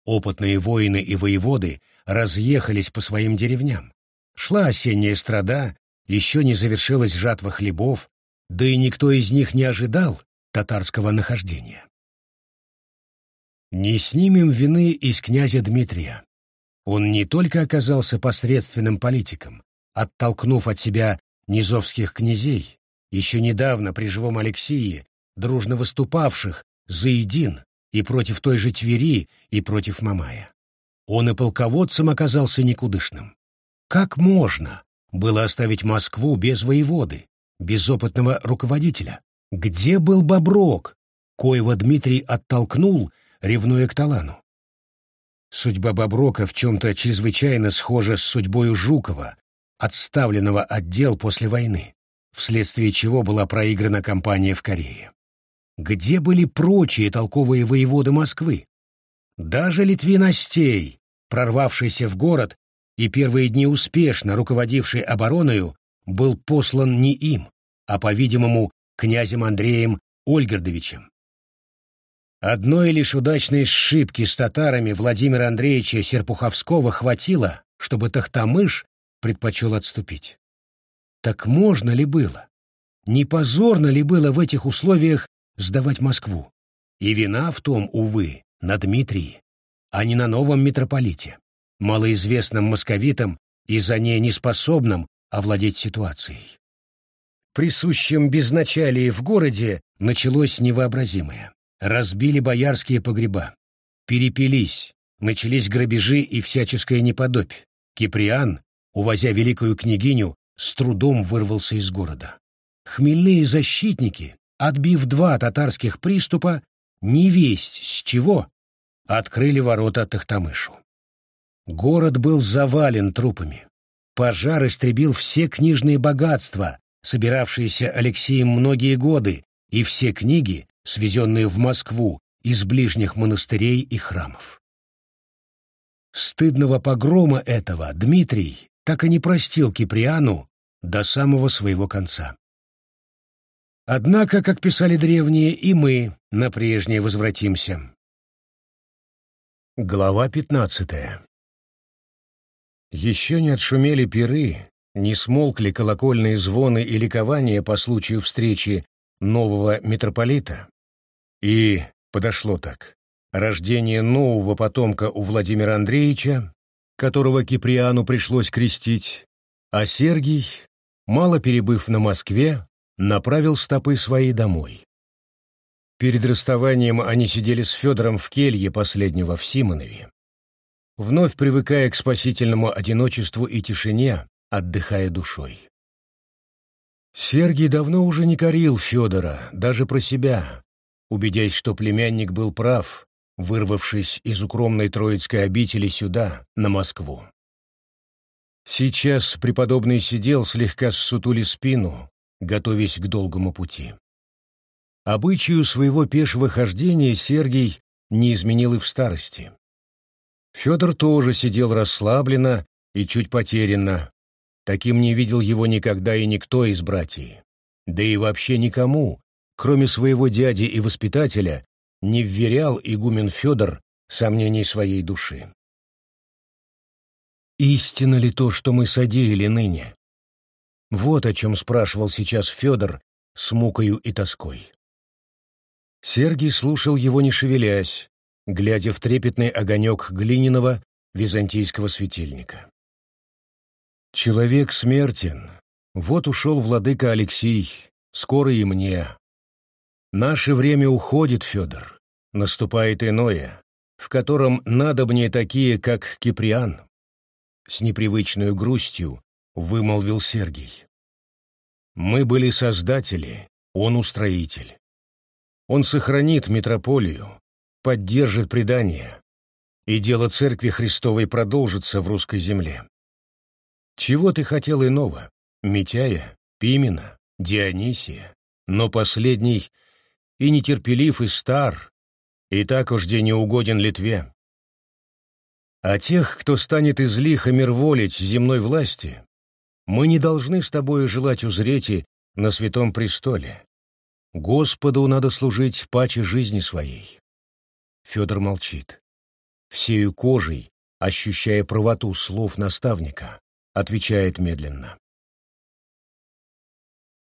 Опытные воины и воеводы разъехались по своим деревням. Шла осенняя страда, еще не завершилась жатва хлебов, да и никто из них не ожидал татарского нахождения. Не снимем вины из князя Дмитрия. Он не только оказался посредственным политиком, оттолкнув от себя низовских князей, еще недавно при живом Алексее, дружно выступавших за един и против той же Твери, и против Мамая. Он и полководцем оказался никудышным. Как можно было оставить Москву без воеводы, без опытного руководителя? Где был Боброк, коего Дмитрий оттолкнул, ревнуя к Талану? Судьба Боброка в чем-то чрезвычайно схожа с судьбой Жукова, отставленного от дел после войны, вследствие чего была проиграна кампания в Корее. Где были прочие толковые воеводы Москвы? Даже Литвиностей, прорвавшийся в город и первые дни успешно руководивший обороною, был послан не им, а, по-видимому, князем Андреем Ольгердовичем. Одной лишь удачной сшибки с татарами Владимира Андреевича Серпуховского хватило, чтобы Тахтамыш предпочел отступить. Так можно ли было? Не позорно ли было в этих условиях сдавать Москву? И вина в том, увы, на Дмитрии, а не на новом митрополите, малоизвестном московитам и за ней неспособным овладеть ситуацией присущем безначалии в городе, началось невообразимое. Разбили боярские погреба. Перепились, начались грабежи и всяческое неподобие. Киприан, увозя великую княгиню, с трудом вырвался из города. Хмельные защитники, отбив два татарских приступа, не весть с чего, открыли ворота Тахтамышу. Город был завален трупами. Пожар истребил все книжные богатства, собиравшиеся Алексеем многие годы, и все книги, свезенные в Москву из ближних монастырей и храмов. Стыдного погрома этого Дмитрий так и не простил Киприану до самого своего конца. Однако, как писали древние, и мы на прежнее возвратимся. Глава пятнадцатая Еще не отшумели пиры, не смолкли колокольные звоны и ликования по случаю встречи нового митрополита. И подошло так. Рождение нового потомка у Владимира Андреевича, которого Киприану пришлось крестить, а Сергий, мало перебыв на Москве, направил стопы свои домой. Перед расставанием они сидели с Федором в келье последнего в Симонове. Вновь привыкая к спасительному одиночеству и тишине, отдыхая душой. Сергий давно уже не корил Федора, даже про себя, убедясь, что племянник был прав, вырвавшись из укромной Троицкой обители сюда, на Москву. Сейчас преподобный сидел, слегка ссутули спину, готовясь к долгому пути. Обычаю своего пешего хождения Сергий не изменил и в старости. Федор тоже сидел расслабленно и чуть потерянно, Таким не видел его никогда и никто из братьев. Да и вообще никому, кроме своего дяди и воспитателя, не вверял игумен Федор сомнений своей души. Истинно ли то, что мы содеяли ныне? Вот о чем спрашивал сейчас Федор с мукою и тоской. Сергий слушал его, не шевелясь, глядя в трепетный огонек глиняного византийского светильника. Человек смертен. Вот ушел владыка Алексей, скоро и мне. Наше время уходит, Федор. Наступает иное, в котором надобнее такие, как Киприан. С непривычной грустью вымолвил Сергий. Мы были создатели, он устроитель. Он сохранит метрополию, поддержит предание, и дело Церкви Христовой продолжится в русской земле. Чего ты хотел иного? Митяя, Пимена, Дионисия? Но последний и нетерпелив, и стар, и так уж не угоден Литве. А тех, кто станет излихо мирволить земной власти, мы не должны с тобою желать узреть и на святом престоле. Господу надо служить паче жизни своей. Федор молчит. Всею кожей, ощущая правоту слов наставника, отвечает медленно.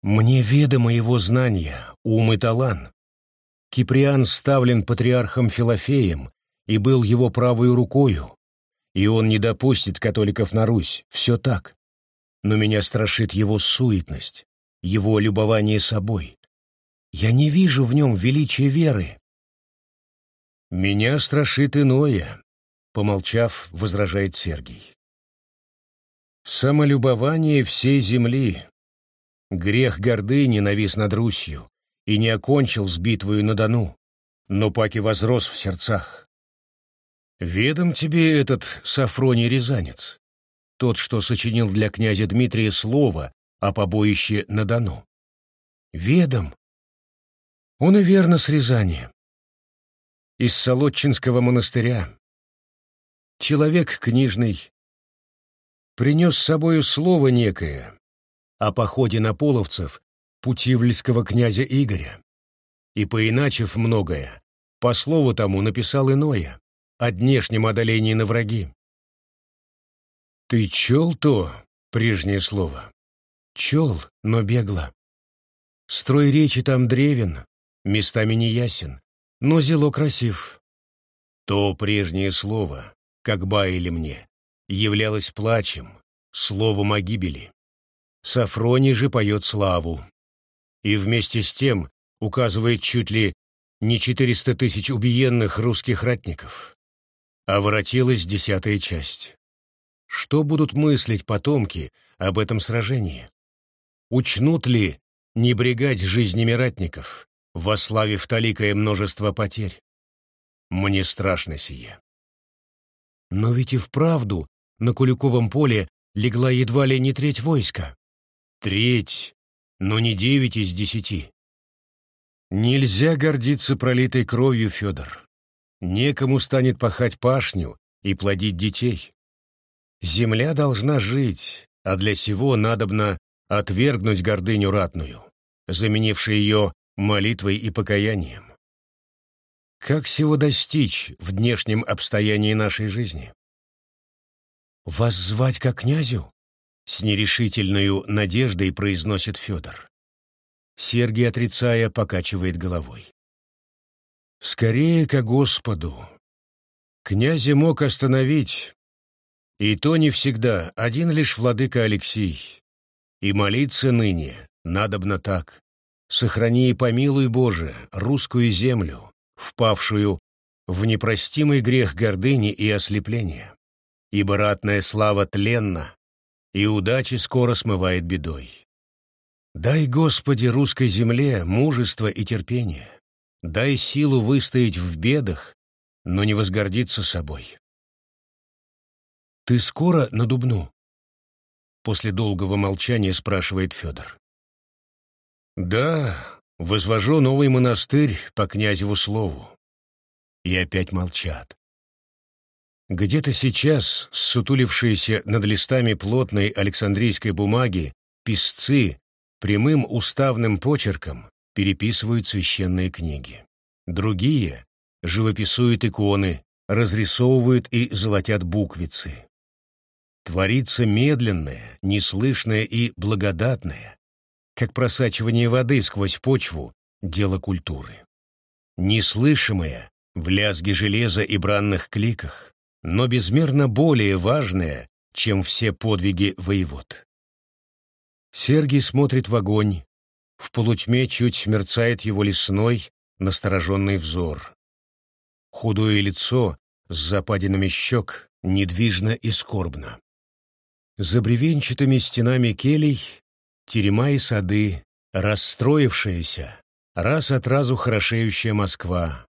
«Мне ведомо его знания, ум и талант. Киприан ставлен патриархом Филофеем и был его правой рукою, и он не допустит католиков на Русь, все так. Но меня страшит его суетность, его любование собой. Я не вижу в нем величия веры. Меня страшит иное, помолчав, возражает Сергий. Самолюбование всей земли. Грех гордыни навис над Русью и не окончил с битвою на Дону, но паки возрос в сердцах. Ведом тебе этот Сафроний Рязанец, тот, что сочинил для князя Дмитрия слово о побоище на Дону. Ведом. Он и верно с Рязани. Из Солодчинского монастыря. Человек книжный. Принес с собою слово некое о походе на половцев путивльского князя Игоря. И, поиначив многое, по слову тому написал иное, о днешнем одолении на враги. Ты чел то, прежнее слово? Чел, но бегло. Строй речи там древен, местами неясен, но зело красив. То прежнее слово, как баяли мне, являлось плачем, словом о гибели. Сафроний же поет славу. И вместе с тем указывает чуть ли не четыреста тысяч убиенных русских ратников. А воротилась десятая часть. Что будут мыслить потомки об этом сражении? Учнут ли не брегать жизнями ратников, вославив таликое множество потерь? Мне страшно сие. Но ведь и вправду на Куликовом поле легла едва ли не треть войска. Треть, но не девять из десяти. Нельзя гордиться пролитой кровью, Федор. Некому станет пахать пашню и плодить детей. Земля должна жить, а для сего надобно отвергнуть гордыню ратную, заменившей ее молитвой и покаянием. Как всего достичь в внешнем обстоянии нашей жизни? «Вас звать как князю?» — с нерешительной надеждой произносит Федор. Сергий, отрицая, покачивает головой. «Скорее ко Господу. Князя мог остановить, и то не всегда, один лишь владыка Алексей. И молиться ныне надобно так. Сохрани и помилуй, Боже, русскую землю, впавшую в непростимый грех гордыни и ослепления. Ибо ратная слава тленна, и удачи скоро смывает бедой. Дай, Господи, русской земле мужество и терпение. Дай силу выстоять в бедах, но не возгордиться собой. «Ты скоро на Дубну?» После долгого молчания спрашивает Федор. «Да, возвожу новый монастырь по князеву слову». И опять молчат. Где-то сейчас, сутулившиеся над листами плотной александрийской бумаги, писцы прямым уставным почерком переписывают священные книги. Другие живописуют иконы, разрисовывают и золотят буквицы. Творится медленное, неслышное и благодатное, как просачивание воды сквозь почву, дело культуры. Неслышимое в лязге железа и бранных кликах, но безмерно более важное, чем все подвиги воевод. Сергий смотрит в огонь, в полутьме чуть мерцает его лесной, настороженный взор. Худое лицо с западинами щек недвижно и скорбно. За бревенчатыми стенами келей терема и сады, расстроившаяся, раз от разу хорошеющая Москва.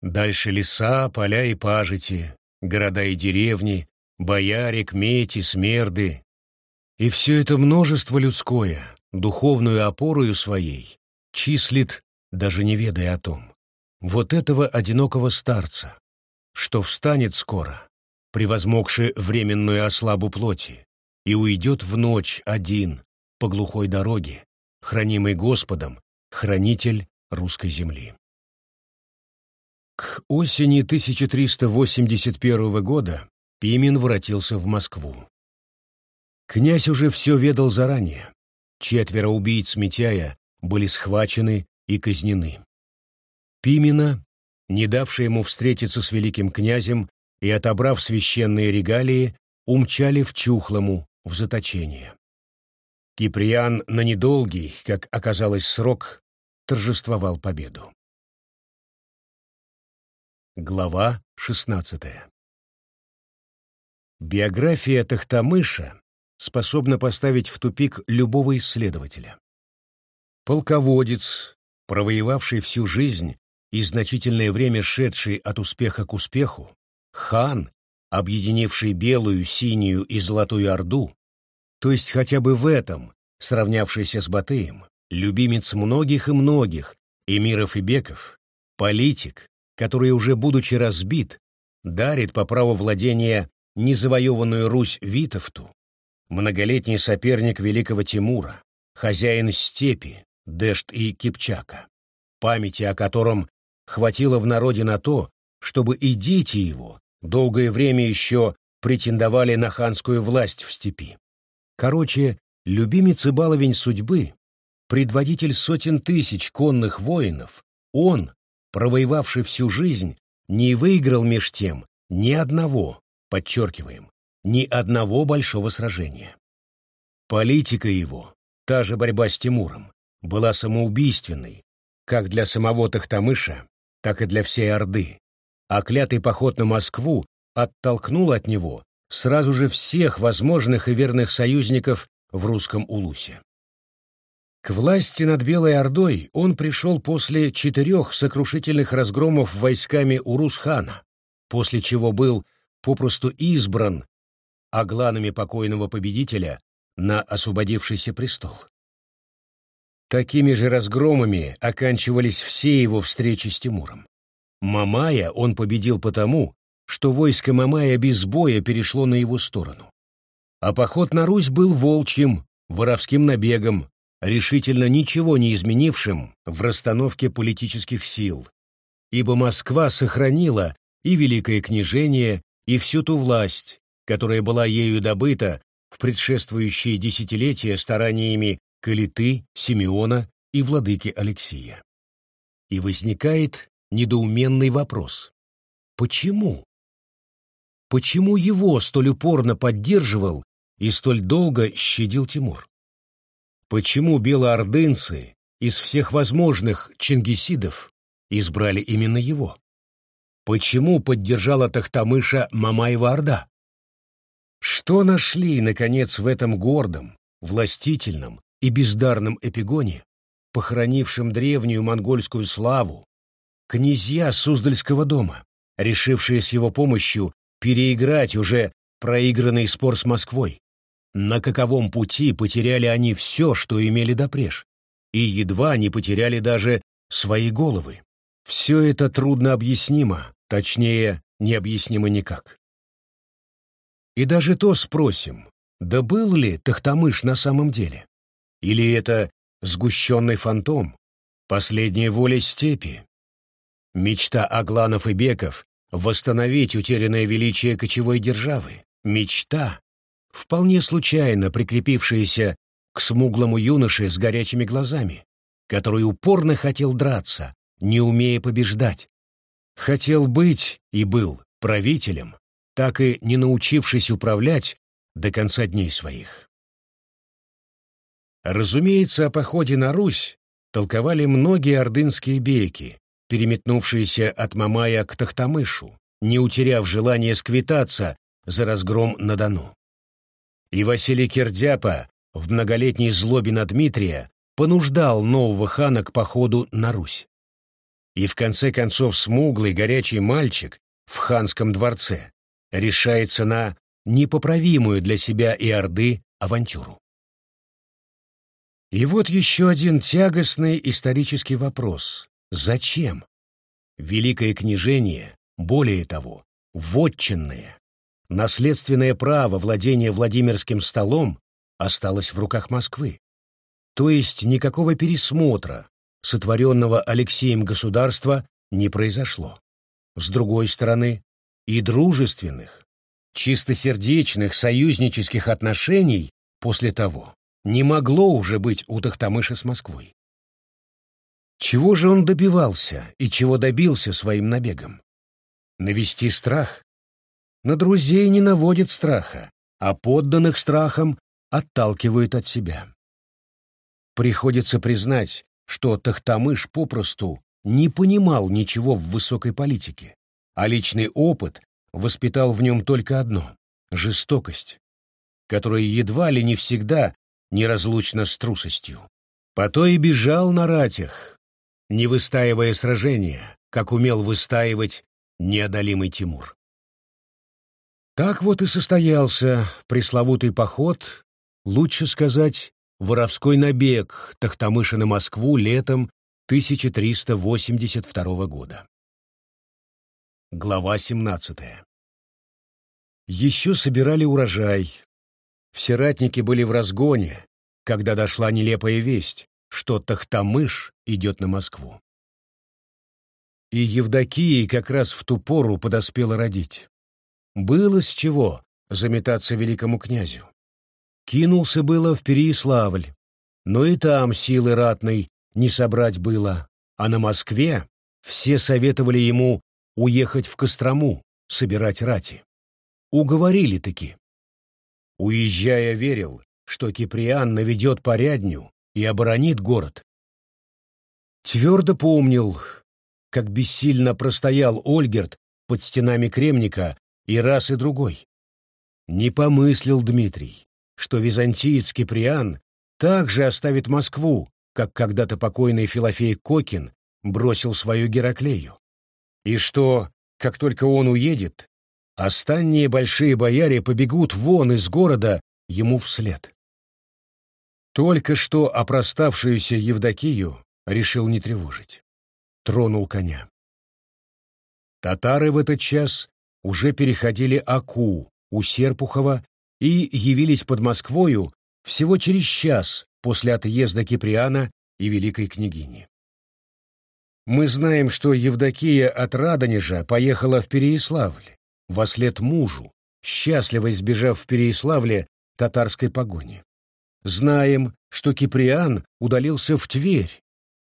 Дальше леса, поля и пажити, города и деревни, бояре, кмети, смерды. И все это множество людское, духовную опорою своей, числит, даже не ведая о том, вот этого одинокого старца, что встанет скоро, превозмогши временную ослабу плоти, и уйдет в ночь один по глухой дороге, хранимый Господом, хранитель русской земли. К осени 1381 года Пимен воротился в Москву. Князь уже все ведал заранее. Четверо убийц Митяя были схвачены и казнены. Пимена, не давший ему встретиться с великим князем и отобрав священные регалии, умчали в Чухлому, в заточение. Киприан на недолгий, как оказалось, срок торжествовал победу. Глава шестнадцатая Биография Тахтамыша способна поставить в тупик любого исследователя. Полководец, провоевавший всю жизнь и значительное время шедший от успеха к успеху, хан, объединивший белую, синюю и золотую орду, то есть хотя бы в этом, сравнявшийся с Батыем, любимец многих и многих, эмиров и беков, политик, который уже будучи разбит, дарит по праву владения незавоеванную Русь Витовту, многолетний соперник великого Тимура, хозяин степи, Дешт и Кипчака, памяти о котором хватило в народе на то, чтобы и дети его долгое время еще претендовали на ханскую власть в степи. Короче, любимец и баловень судьбы, предводитель сотен тысяч конных воинов, он, провоевавший всю жизнь, не выиграл меж тем ни одного, подчеркиваем, ни одного большого сражения. Политика его, та же борьба с Тимуром, была самоубийственной, как для самого Тахтамыша, так и для всей Орды, а клятый поход на Москву оттолкнул от него сразу же всех возможных и верных союзников в русском улусе. К власти над Белой Ордой он пришел после четырех сокрушительных разгромов войсками Урус-хана, после чего был попросту избран агланами покойного победителя на освободившийся престол. Такими же разгромами оканчивались все его встречи с Тимуром. Мамая он победил потому, что войско Мамая без боя перешло на его сторону. А поход на Русь был волчьим, воровским набегом, решительно ничего не изменившим в расстановке политических сил, ибо Москва сохранила и Великое княжение, и всю ту власть, которая была ею добыта в предшествующие десятилетия стараниями Калиты, Симеона и владыки Алексия. И возникает недоуменный вопрос. Почему? Почему его столь упорно поддерживал и столь долго щадил Тимур? Почему белоордынцы из всех возможных чингисидов избрали именно его? Почему поддержала Тахтамыша Мамаева Орда? Что нашли, наконец, в этом гордом, властительном и бездарном эпигоне, похоронившем древнюю монгольскую славу, князья Суздальского дома, решившие с его помощью переиграть уже проигранный спор с Москвой. На каковом пути потеряли они все, что имели допреж, и едва не потеряли даже свои головы. Все это трудно объяснимо, точнее, необъяснимо никак. И даже то спросим, да был ли Тахтамыш на самом деле? Или это сгущенный фантом, последняя воля степи? Мечта Агланов и Беков — восстановить утерянное величие кочевой державы. Мечта, вполне случайно прикрепившаяся к смуглому юноше с горячими глазами, который упорно хотел драться, не умея побеждать. Хотел быть и был правителем, так и не научившись управлять до конца дней своих. Разумеется, о походе на Русь толковали многие ордынские бейки, переметнувшиеся от Мамая к Тахтамышу, не утеряв желания сквитаться за разгром на Дону. И Василий Кирдяпа в многолетней злобе на Дмитрия понуждал нового хана к походу на Русь. И в конце концов смуглый горячий мальчик в ханском дворце решается на непоправимую для себя и Орды авантюру. И вот еще один тягостный исторический вопрос. Зачем? Великое княжение, более того, вотчинное, наследственное право владения Владимирским столом осталось в руках Москвы. То есть никакого пересмотра сотворенного Алексеем государства не произошло. С другой стороны, и дружественных, чистосердечных союзнических отношений после того не могло уже быть у Тахтамыша с Москвой. Чего же он добивался и чего добился своим набегом? Навести страх? На друзей не наводит страха, а подданных страхом отталкивают от себя. Приходится признать, что Тахтамыш попросту не понимал ничего в высокой политике, а личный опыт воспитал в нем только одно — жестокость, которая едва ли не всегда неразлучна с трусостью. По то и бежал на ратях, не выстаивая сражения, как умел выстаивать неодолимый Тимур. Так вот и состоялся пресловутый поход, лучше сказать, воровской набег Тахтамыша на Москву летом 1382 года. Глава 17. Еще собирали урожай. Все ратники были в разгоне, когда дошла нелепая весть, что Тахтамыш идет на Москву. И Евдокия как раз в ту пору подоспела родить. Было с чего заметаться великому князю. Кинулся было в Переяславль, но и там силы ратной не собрать было, а на Москве все советовали ему уехать в Кострому, собирать рати. Уговорили-таки. Уезжая, верил, что Киприан наведет порядню и оборонит город. Твердо помнил, как бессильно простоял Ольгерт под стенами Кремника и раз и другой. Не помыслил Дмитрий, что византиец Киприан также оставит Москву, как когда-то покойный Филофей Кокин бросил свою Гераклею. И что, как только он уедет, остальные большие бояре побегут вон из города ему вслед. Только что опроставшуюся Евдокию решил не тревожить. Тронул коня. Татары в этот час уже переходили Аку у Серпухова и явились под Москвою всего через час после отъезда Киприана и великой княгини. Мы знаем, что Евдокия от Радонежа поехала в Переяславль, во след мужу, счастливо избежав в Переяславле татарской погони. Знаем, что Киприан удалился в Тверь,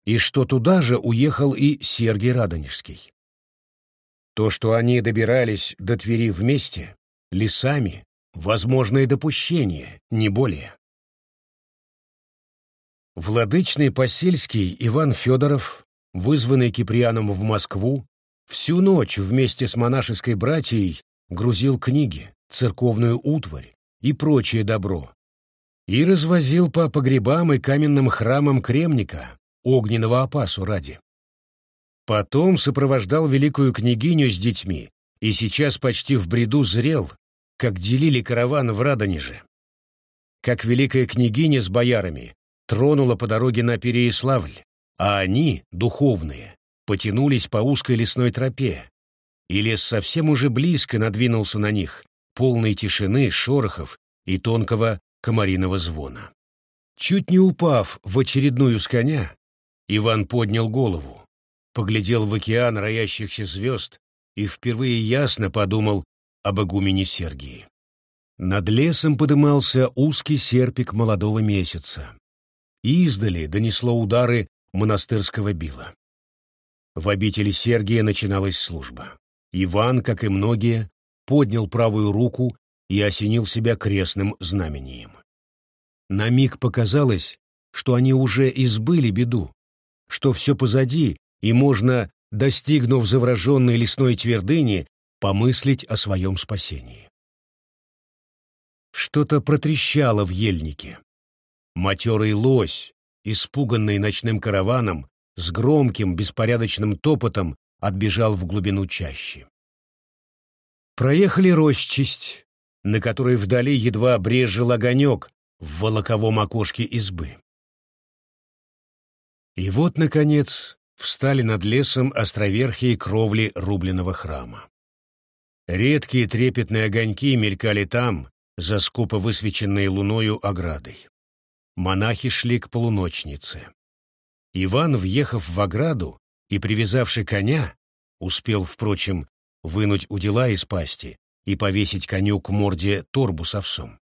и что туда же уехал и Сергий Радонежский. То, что они добирались до Твери вместе, лесами, возможное допущение, не более. Владычный Посельский Иван Федоров, вызванный Киприаном в Москву, всю ночь вместе с монашеской братьей грузил книги, церковную утварь и прочее добро, и развозил по погребам и каменным храмам Кремника, огненного опасу ради. Потом сопровождал великую княгиню с детьми и сейчас почти в бреду зрел, как делили караван в Радонеже. Как великая княгиня с боярами тронула по дороге на Переяславль, а они, духовные, потянулись по узкой лесной тропе, и лес совсем уже близко надвинулся на них, полной тишины, шорохов и тонкого комариного звона. Чуть не упав в очередную с коня, Иван поднял голову, поглядел в океан роящихся звезд и впервые ясно подумал об игумене Сергии. Над лесом подымался узкий серпик молодого месяца. Издали донесло удары монастырского била. В обители Сергия начиналась служба. Иван, как и многие, поднял правую руку и осенил себя крестным знамением. На миг показалось, что они уже избыли беду, что все позади, и можно, достигнув завраженной лесной твердыни, помыслить о своем спасении. Что-то протрещало в ельнике. Матерый лось, испуганный ночным караваном, с громким беспорядочным топотом отбежал в глубину чащи. Проехали рощисть, на которой вдали едва брезжил огонек в волоковом окошке избы. И вот, наконец, встали над лесом островерхие кровли рубленого храма. Редкие трепетные огоньки мелькали там, за скупо высвеченной луною оградой. Монахи шли к полуночнице. Иван, въехав в ограду и привязавший коня, успел, впрочем, вынуть удила из пасти и повесить коню к морде торбу с овсом.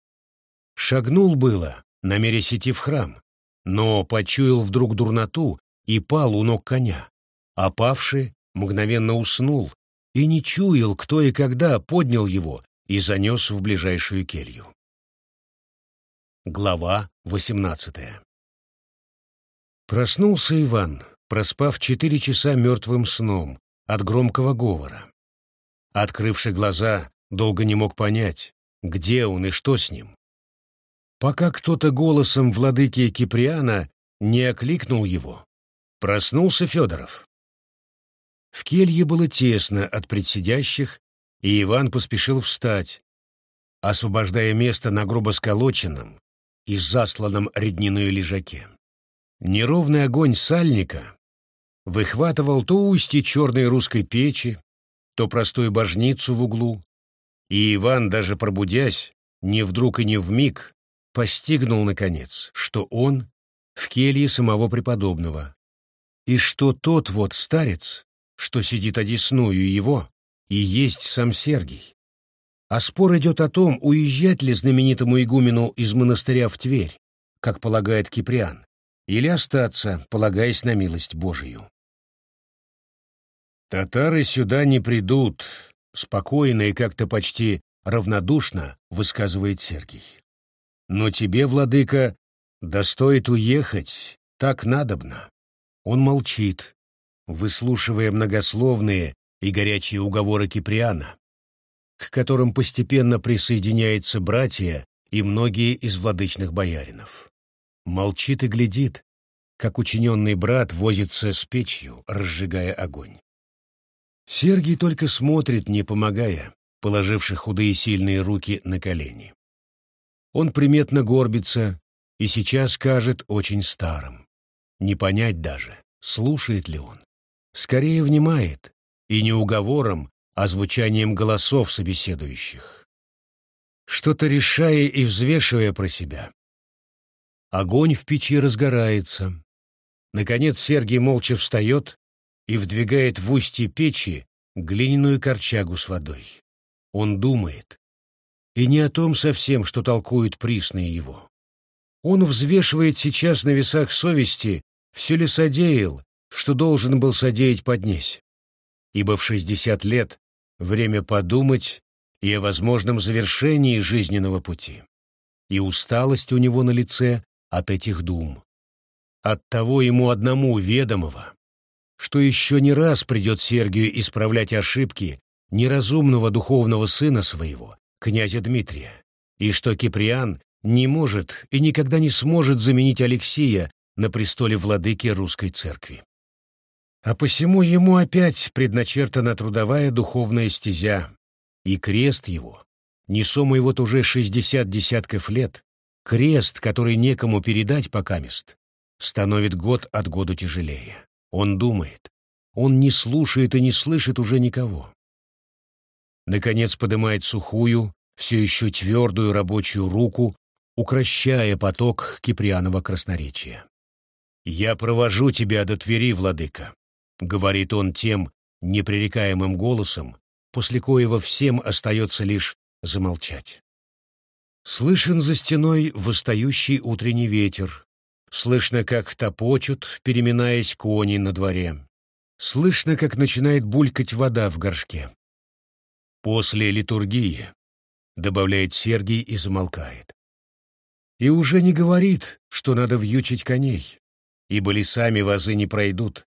Шагнул было, намерясь идти в храм, но почуял вдруг дурноту и пал у ног коня, а павший мгновенно уснул и не чуял, кто и когда поднял его и занес в ближайшую келью. Глава восемнадцатая Проснулся Иван, проспав четыре часа мертвым сном от громкого говора. Открывши глаза, долго не мог понять, где он и что с ним. Пока кто-то голосом владыки Киприана не окликнул его, проснулся Федоров. В келье было тесно от предсидящих, и Иван поспешил встать, освобождая место на грубо сколоченном и засланном редниной лежаке. Неровный огонь сальника выхватывал то устье черной русской печи, то простую божницу в углу, и Иван, даже пробудясь, не вдруг и не вмиг, постигнул, наконец, что он в келье самого преподобного, и что тот вот старец, что сидит одесную его, и есть сам Сергий. А спор идет о том, уезжать ли знаменитому игумену из монастыря в Тверь, как полагает Киприан, или остаться, полагаясь на милость Божию. «Татары сюда не придут», — спокойно и как-то почти равнодушно высказывает Сергий. «Но тебе, владыка, да стоит уехать, так надобно». Он молчит, выслушивая многословные и горячие уговоры Киприана, к которым постепенно присоединяются братья и многие из владычных бояринов. Молчит и глядит, как учиненный брат возится с печью, разжигая огонь. Сергий только смотрит, не помогая, положивши худые сильные руки на колени. Он приметно горбится и сейчас кажет очень старым. Не понять даже, слушает ли он. Скорее внимает, и не уговором, а звучанием голосов собеседующих. Что-то решая и взвешивая про себя. Огонь в печи разгорается. Наконец Сергий молча встает и вдвигает в устье печи глиняную корчагу с водой. Он думает. И не о том совсем, что толкуют присные его. Он взвешивает сейчас на весах совести, все ли содеял, что должен был содеять поднесь. Ибо в шестьдесят лет время подумать и о возможном завершении жизненного пути. И усталость у него на лице от этих дум. От того ему одному ведомого, что еще не раз придет Сергию исправлять ошибки неразумного духовного сына своего, князя Дмитрия, и что Киприан не может и никогда не сможет заменить Алексия на престоле владыки русской церкви. А посему ему опять предначертана трудовая духовная стезя, и крест его, несомый вот уже шестьдесят десятков лет, крест, который некому передать покамест, становит год от года тяжелее. Он думает. Он не слушает и не слышит уже никого. Наконец поднимает сухую, все еще твердую рабочую руку, укращая поток Киприанова красноречия. «Я провожу тебя до Твери, владыка», — говорит он тем непререкаемым голосом, после коего всем остается лишь замолчать. Слышен за стеной восстающий утренний ветер. Слышно, как топочут, переминаясь кони на дворе. Слышно, как начинает булькать вода в горшке. После литургии, добавляет Сергий и замолкает. И уже не говорит, что надо вьючить коней, ибо лесами вазы не пройдут,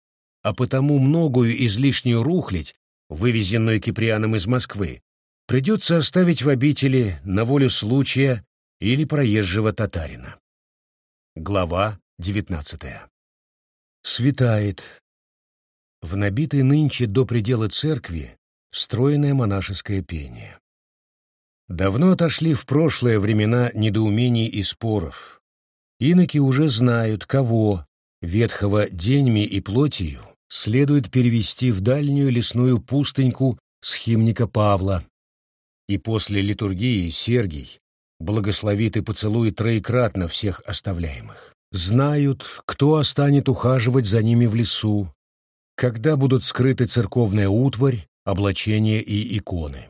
а потому многую излишнюю рухлядь, вывезенную Киприаном из Москвы, придется оставить в обители на волю случая или проезжего татарина. Глава девятнадцатая. Светает. В набитой нынче до предела церкви стройное монашеское пение. Давно отошли в прошлое времена недоумений и споров. Иноки уже знают, кого, ветхого деньми и плотью, следует перевести в дальнюю лесную пустыньку схимника Павла, и после литургии Сергий благословит и поцелует троекратно всех оставляемых. Знают, кто останет ухаживать за ними в лесу, когда будут скрыты церковная утварь, облачения и иконы.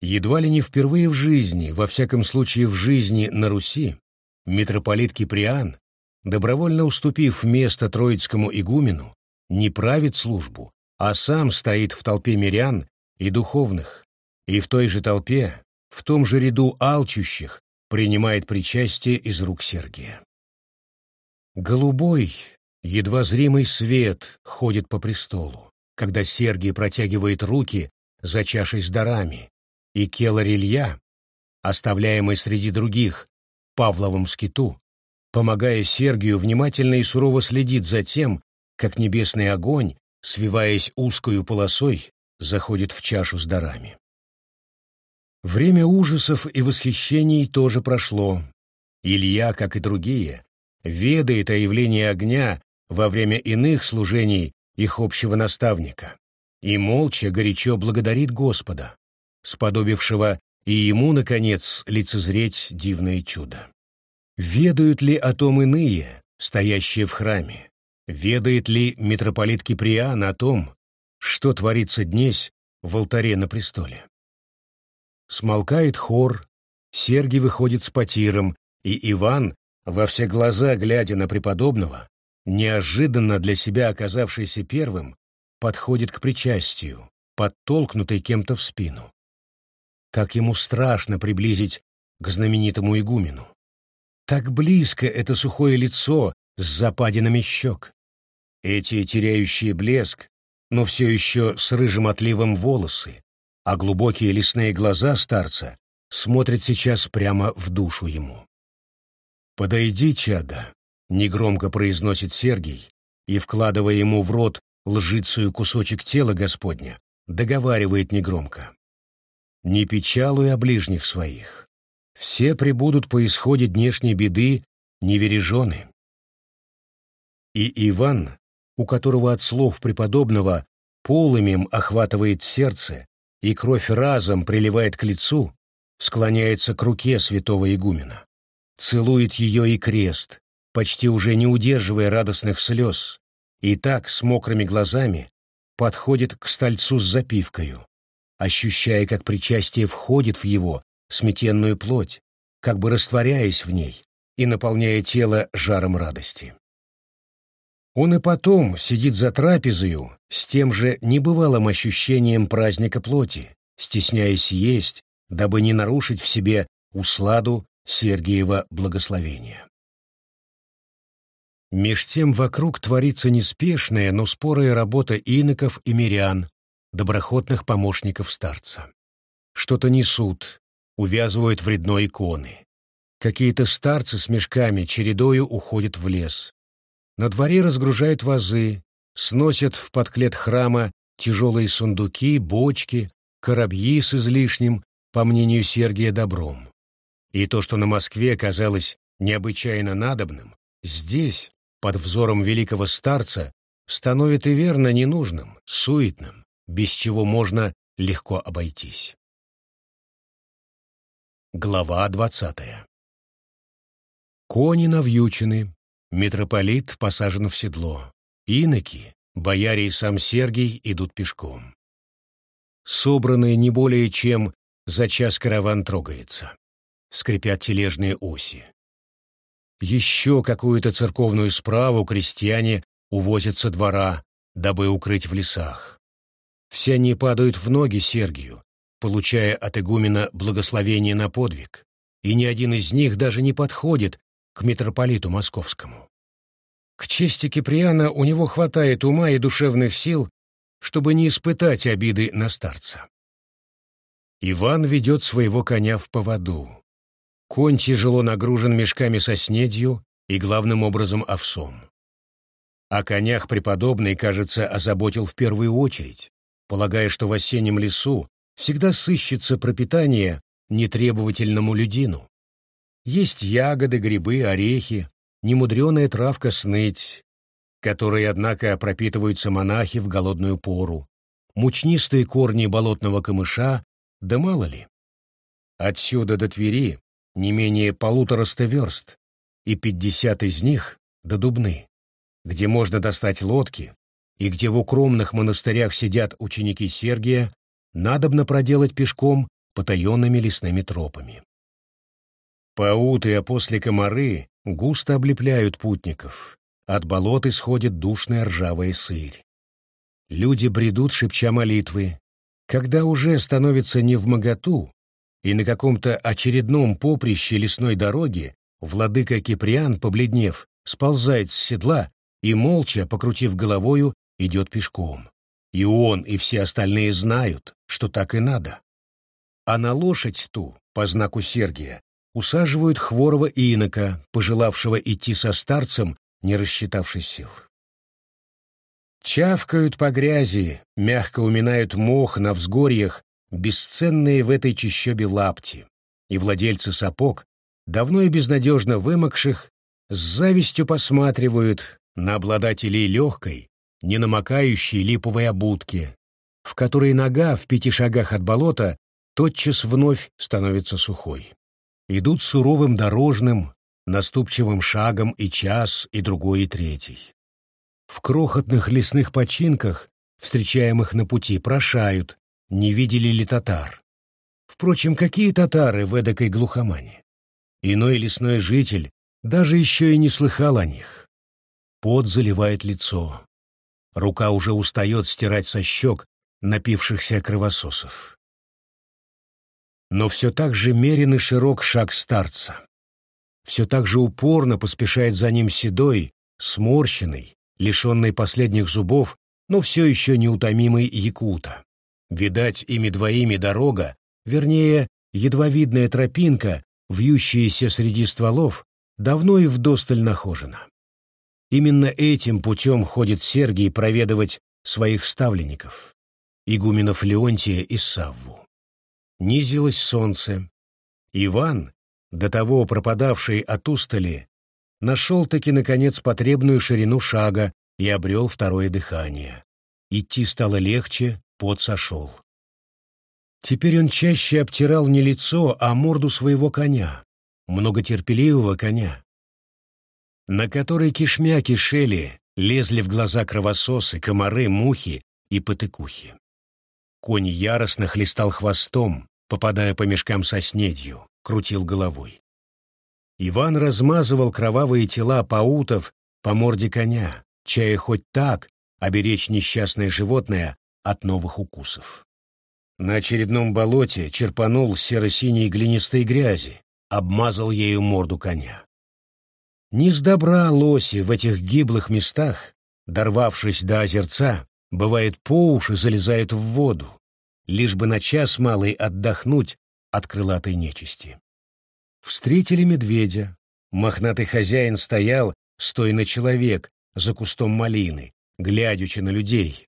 Едва ли не впервые в жизни, во всяком случае в жизни на Руси, митрополит Киприан, добровольно уступив место троицкому игумену, не правит службу, а сам стоит в толпе мирян и духовных, и в той же толпе, в том же ряду алчущих, принимает причастие из рук Сергия. Голубой, едва зримый свет ходит по престолу, когда Сергий протягивает руки за чашей с дарами, и Келарилья, оставляемый среди других Павловым скиту, помогая Сергию, внимательно и сурово следит за тем, как небесный огонь, свиваясь узкою полосой, заходит в чашу с дарами. Время ужасов и восхищений тоже прошло. Илья, как и другие, ведает о явлении огня во время иных служений их общего наставника и молча горячо благодарит Господа, сподобившего и ему, наконец, лицезреть дивное чудо. Ведают ли о том иные, стоящие в храме? Ведает ли митрополит Киприан о том, что творится днесь в алтаре на престоле? Смолкает хор, Сергий выходит с потиром, и Иван, во все глаза глядя на преподобного, неожиданно для себя оказавшийся первым, подходит к причастию, подтолкнутый кем-то в спину. Как ему страшно приблизить к знаменитому игумену. Так близко это сухое лицо с западинами щек. Эти теряющие блеск, но все еще с рыжим отливом волосы, а глубокие лесные глаза старца смотрят сейчас прямо в душу ему. «Подойди, чада», — негромко произносит Сергий, и, вкладывая ему в рот лжицую кусочек тела Господня, договаривает негромко. «Не печалуй о ближних своих. Все прибудут по исходе днешней беды невережены». И Иван, у которого от слов преподобного полымем охватывает сердце, и кровь разом приливает к лицу, склоняется к руке святого игумена. Целует ее и крест, почти уже не удерживая радостных слез, и так, с мокрыми глазами, подходит к стольцу с запивкою, ощущая, как причастие входит в его сметенную плоть, как бы растворяясь в ней и наполняя тело жаром радости. Он и потом сидит за трапезою с тем же небывалым ощущением праздника плоти, стесняясь есть, дабы не нарушить в себе усладу Сергиева благословения. Меж тем вокруг творится неспешная, но спорая работа иноков и мирян, доброхотных помощников старца. Что-то несут, увязывают в вредной иконы. Какие-то старцы с мешками чередою уходят в лес. На дворе разгружают вазы, сносят в подклет храма тяжелые сундуки, бочки, коробьи с излишним, по мнению Сергия, добром. И то, что на Москве казалось необычайно надобным, здесь, под взором великого старца, становится и верно ненужным, суетным, без чего можно легко обойтись. Глава двадцатая Кони навьючены, Митрополит посажен в седло. Иноки, бояре и сам Сергий идут пешком. Собранные не более чем за час караван трогается. скрипят тележные оси. Еще какую-то церковную справу крестьяне увозят со двора, дабы укрыть в лесах. Все они падают в ноги Сергию, получая от игумена благословение на подвиг, и ни один из них даже не подходит к митрополиту московскому. К чести Киприана у него хватает ума и душевных сил, чтобы не испытать обиды на старца. Иван ведет своего коня в поводу. Конь тяжело нагружен мешками со снедью и, главным образом, овсом. О конях преподобный, кажется, озаботил в первую очередь, полагая, что в осеннем лесу всегда сыщется пропитание нетребовательному людину. Есть ягоды, грибы, орехи, немудреная травка сныть, которой, однако, пропитываются монахи в голодную пору, мучнистые корни болотного камыша, да мало ли. Отсюда до Твери не менее полутораста верст, и пятьдесят из них до Дубны, где можно достать лодки, и где в укромных монастырях сидят ученики Сергия, надобно проделать пешком потаенными лесными тропами. Пауты, а после комары густо облепляют путников. От болот исходит душная ржавая сырь. Люди бредут, шепча молитвы. Когда уже становится не в моготу, и на каком-то очередном поприще лесной дороги владыка Киприан, побледнев, сползает с седла и, молча, покрутив головою, идет пешком. И он, и все остальные знают, что так и надо. А на лошадь ту, по знаку Сергия, усаживают хворого инока, пожелавшего идти со старцем, не рассчитавшись сил. Чавкают по грязи, мягко уминают мох на взгорьях, бесценные в этой чащобе лапти, и владельцы сапог, давно и безнадежно вымокших, с завистью посматривают на обладателей легкой, не намокающей липовой обутки, в которой нога в пяти шагах от болота тотчас вновь становится сухой идут суровым дорожным, наступчивым шагом и час, и другой, и третий. В крохотных лесных починках, встречаемых на пути, прошают, не видели ли татар. Впрочем, какие татары в эдакой глухомане? Иной лесной житель даже еще и не слыхал о них. Пот заливает лицо. Рука уже устает стирать со щек напившихся кровососов но все так же мерен и широк шаг старца. Все так же упорно поспешает за ним седой, сморщенный, лишенный последних зубов, но все еще неутомимый якута. Видать, ими двоими дорога, вернее, едва видная тропинка, вьющаяся среди стволов, давно и вдосталь нахожена. Именно этим путем ходит Сергий проведывать своих ставленников, игуменов Леонтия и Савву. Низилось солнце. Иван, до того пропадавший от устали, нашел-таки, наконец, потребную ширину шага и обрел второе дыхание. Идти стало легче, пот сошел. Теперь он чаще обтирал не лицо, а морду своего коня, многотерпеливого коня, на который кишмя кишели, лезли в глаза кровососы, комары, мухи и потыкухи. Конь яростно хлестал хвостом, попадая по мешкам со снедью, крутил головой. Иван размазывал кровавые тела паутов по морде коня, чая хоть так оберечь несчастное животное от новых укусов. На очередном болоте черпанул серо-синей глинистой грязи, обмазал ею морду коня. Не с добра лоси в этих гиблых местах, дорвавшись до озерца, бывает, по уши залезают в воду, лишь бы на час малый отдохнуть от крылатой нечисти. Встретили медведя. Мохнатый хозяин стоял, стоя на человек, за кустом малины, глядячи на людей.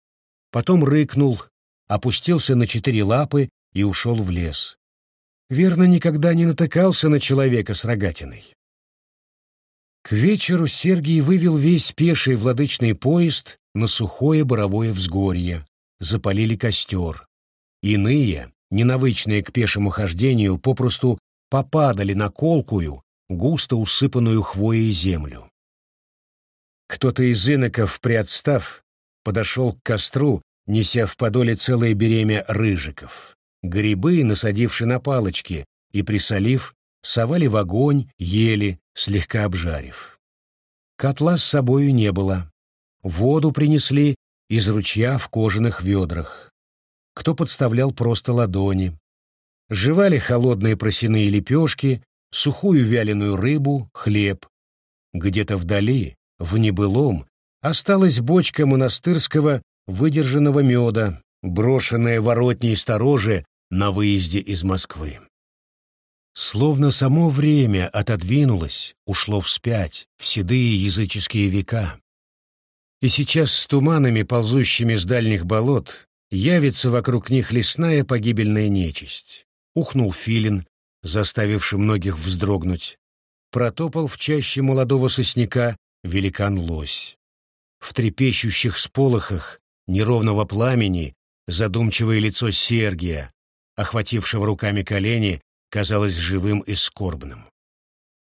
Потом рыкнул, опустился на четыре лапы и ушел в лес. Верно, никогда не натыкался на человека с рогатиной. К вечеру Сергий вывел весь пеший владычный поезд на сухое боровое взгорье, запалили костер. Иные, ненавычные к пешему хождению, попросту попадали на колкую, густо усыпанную хвоей землю. Кто-то из иноков, приотстав, подошел к костру, неся в подоле целое беремя рыжиков. Грибы, насадивши на палочки и присолив, совали в огонь, ели, слегка обжарив. Котла с собою не было. Воду принесли из ручья в кожаных ведрах. Кто подставлял просто ладони. Жевали холодные просяные лепешки, сухую вяленую рыбу, хлеб. Где-то вдали, в небылом, осталась бочка монастырского выдержанного меда, брошенная воротней стороже на выезде из Москвы. Словно само время отодвинулось, ушло вспять, в седые языческие века. И сейчас с туманами, ползущими с дальних болот, явится вокруг них лесная погибельная нечисть. Ухнул филин, заставивший многих вздрогнуть. Протопал в чаще молодого сосняка великан-лось. В трепещущих сполохах неровного пламени задумчивое лицо Сергия, охватившего руками колени, казалось живым и скорбным.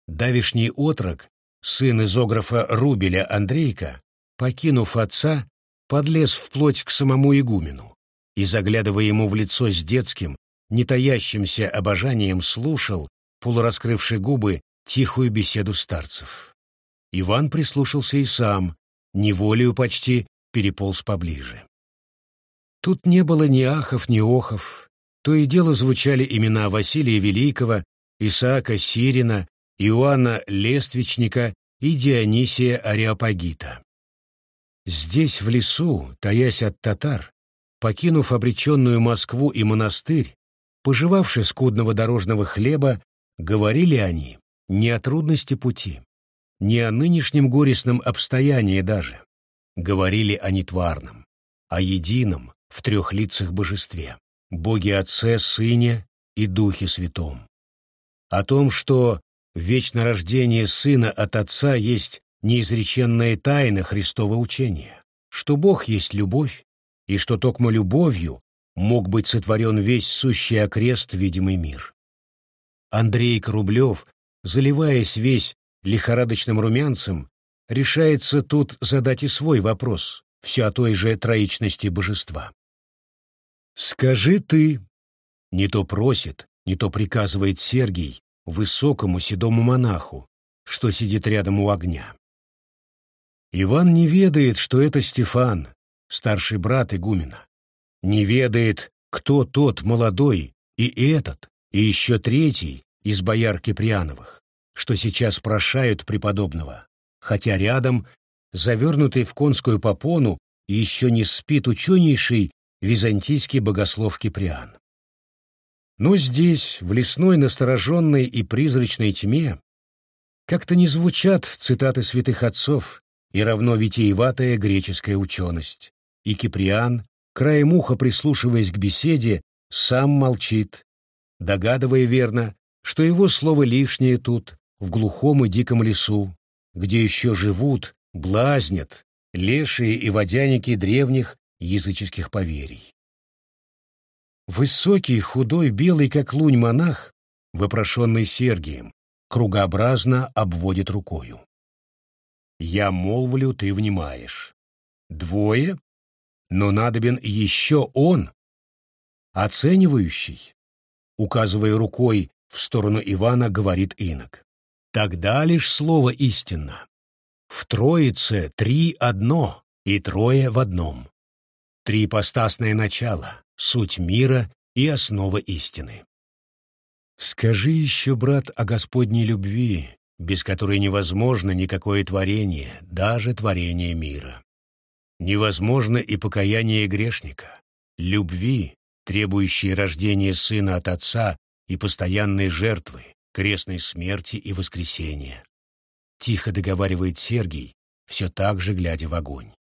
Давишний отрок, сын изографа Рубеля Андрейка, покинув отца, подлез вплоть к самому игумену и, заглядывая ему в лицо с детским, не таящимся обожанием, слушал, полураскрывший губы, тихую беседу старцев. Иван прислушался и сам, неволею почти переполз поближе. Тут не было ни ахов, ни охов, то и дело звучали имена Василия Великого, Исаака Сирина, Иоанна Лествичника и Дионисия Ариапагита. Здесь, в лесу, таясь от татар, покинув обреченную Москву и монастырь, пожевавши скудного дорожного хлеба, говорили они не о трудности пути, не о нынешнем горестном обстоянии даже. Говорили о нетварном, о едином в трех лицах божестве, Боге Отце, Сыне и Духе Святом. О том, что вечное рождение Сына от Отца есть неизреченная тайна Христова учения, что Бог есть любовь, и что токмо любовью мог быть сотворен весь сущий окрест видимый мир. Андрей Корублев, заливаясь весь лихорадочным румянцем, решается тут задать и свой вопрос, все о той же троичности божества. «Скажи ты», — не то просит, не то приказывает Сергий высокому седому монаху, что сидит рядом у огня. Иван не ведает, что это Стефан, старший брат игумена. Не ведает, кто тот молодой, и этот, и еще третий из бояр Киприановых, что сейчас прошают преподобного, хотя рядом, завернутый в конскую попону, еще не спит ученейший византийский богослов Киприан. Но здесь, в лесной настороженной и призрачной тьме, как-то не звучат цитаты святых отцов, и равно витиеватая греческая ученость. И Киприан, краем уха прислушиваясь к беседе, сам молчит, догадывая верно, что его слово лишнее тут, в глухом и диком лесу, где еще живут, блазнят, лешие и водяники древних языческих поверий. Высокий, худой, белый, как лунь монах, вопрошенный Сергием, кругообразно обводит рукою. Я молвлю, ты внимаешь. Двое? Но надобен еще он, оценивающий. Указывая рукой в сторону Ивана, говорит инок. Тогда лишь слово истинно. В Троице три одно и трое в одном. Триипостасное начало, суть мира и основа истины. Скажи еще, брат, о Господней любви, без которой невозможно никакое творение, даже творение мира. Невозможно и покаяние грешника, любви, требующей рождения сына от отца и постоянной жертвы, крестной смерти и воскресения. Тихо договаривает Сергий, все так же глядя в огонь.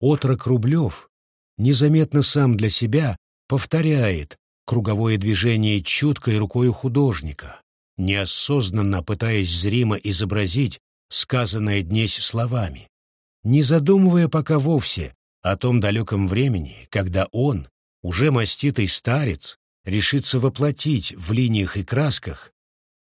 Отрок Рублев, незаметно сам для себя, повторяет круговое движение чуткой рукой художника, неосознанно пытаясь зримо изобразить сказанное днесь словами, не задумывая пока вовсе о том далеком времени, когда он, уже маститый старец, решится воплотить в линиях и красках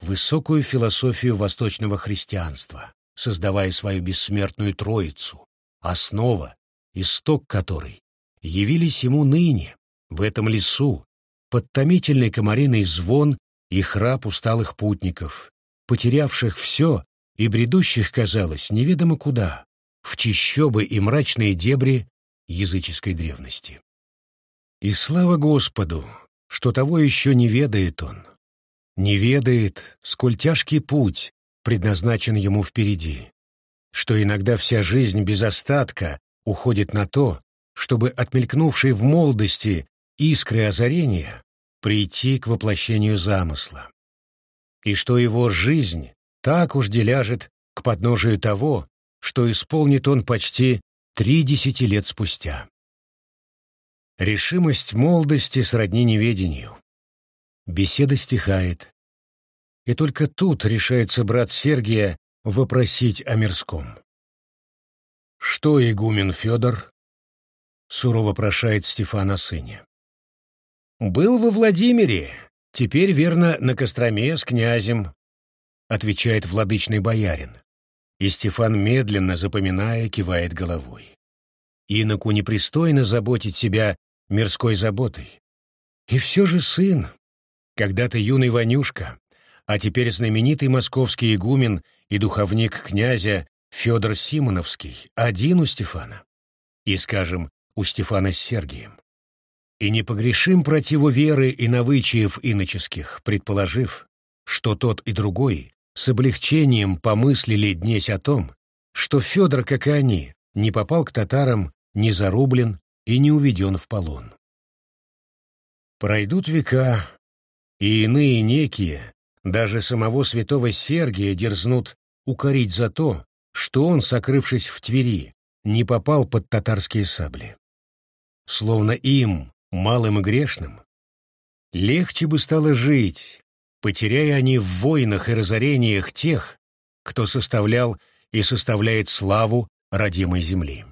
высокую философию восточного христианства, создавая свою бессмертную троицу, основа, исток которой явились ему ныне, в этом лесу, под томительный комариный звон и храп усталых путников, потерявших все и бредущих, казалось, неведомо куда, в чищобы и мрачные дебри языческой древности. И слава Господу, что того еще не ведает он, не ведает, сколь тяжкий путь предназначен ему впереди, что иногда вся жизнь без остатка уходит на то, чтобы, отмелькнувшей в молодости искры озарения, прийти к воплощению замысла, и что его жизнь так уж ляжет к подножию того, что исполнит он почти три десяти лет спустя. Решимость молодости сродни неведению. Беседа стихает. И только тут решается брат Сергия вопросить о мирском. «Что игумен Федор?» — сурово прошает Стефан о сыне. «Был во Владимире, теперь, верно, на Костроме с князем», — отвечает владычный боярин. И Стефан, медленно запоминая, кивает головой. Иноку непристойно заботить себя мирской заботой. И все же сын, когда-то юный Ванюшка, а теперь знаменитый московский игумен и духовник князя Федор Симоновский, один у Стефана. И, скажем, у Стефана с Сергием. И непогрешим противу веры и навычиев иноческих, предположив, что тот и другой с облегчением помыслили днесь о том, что Федор, как и они, не попал к татарам, не зарублен и не уведен в полон. Пройдут века, и иные некие, даже самого святого Сергия дерзнут укорить за то, что он, сокрывшись в Твери, не попал под татарские сабли. Словно им, малым и грешным, легче бы стало жить, потеряя они в войнах и разорениях тех, кто составлял и составляет славу родимой земли.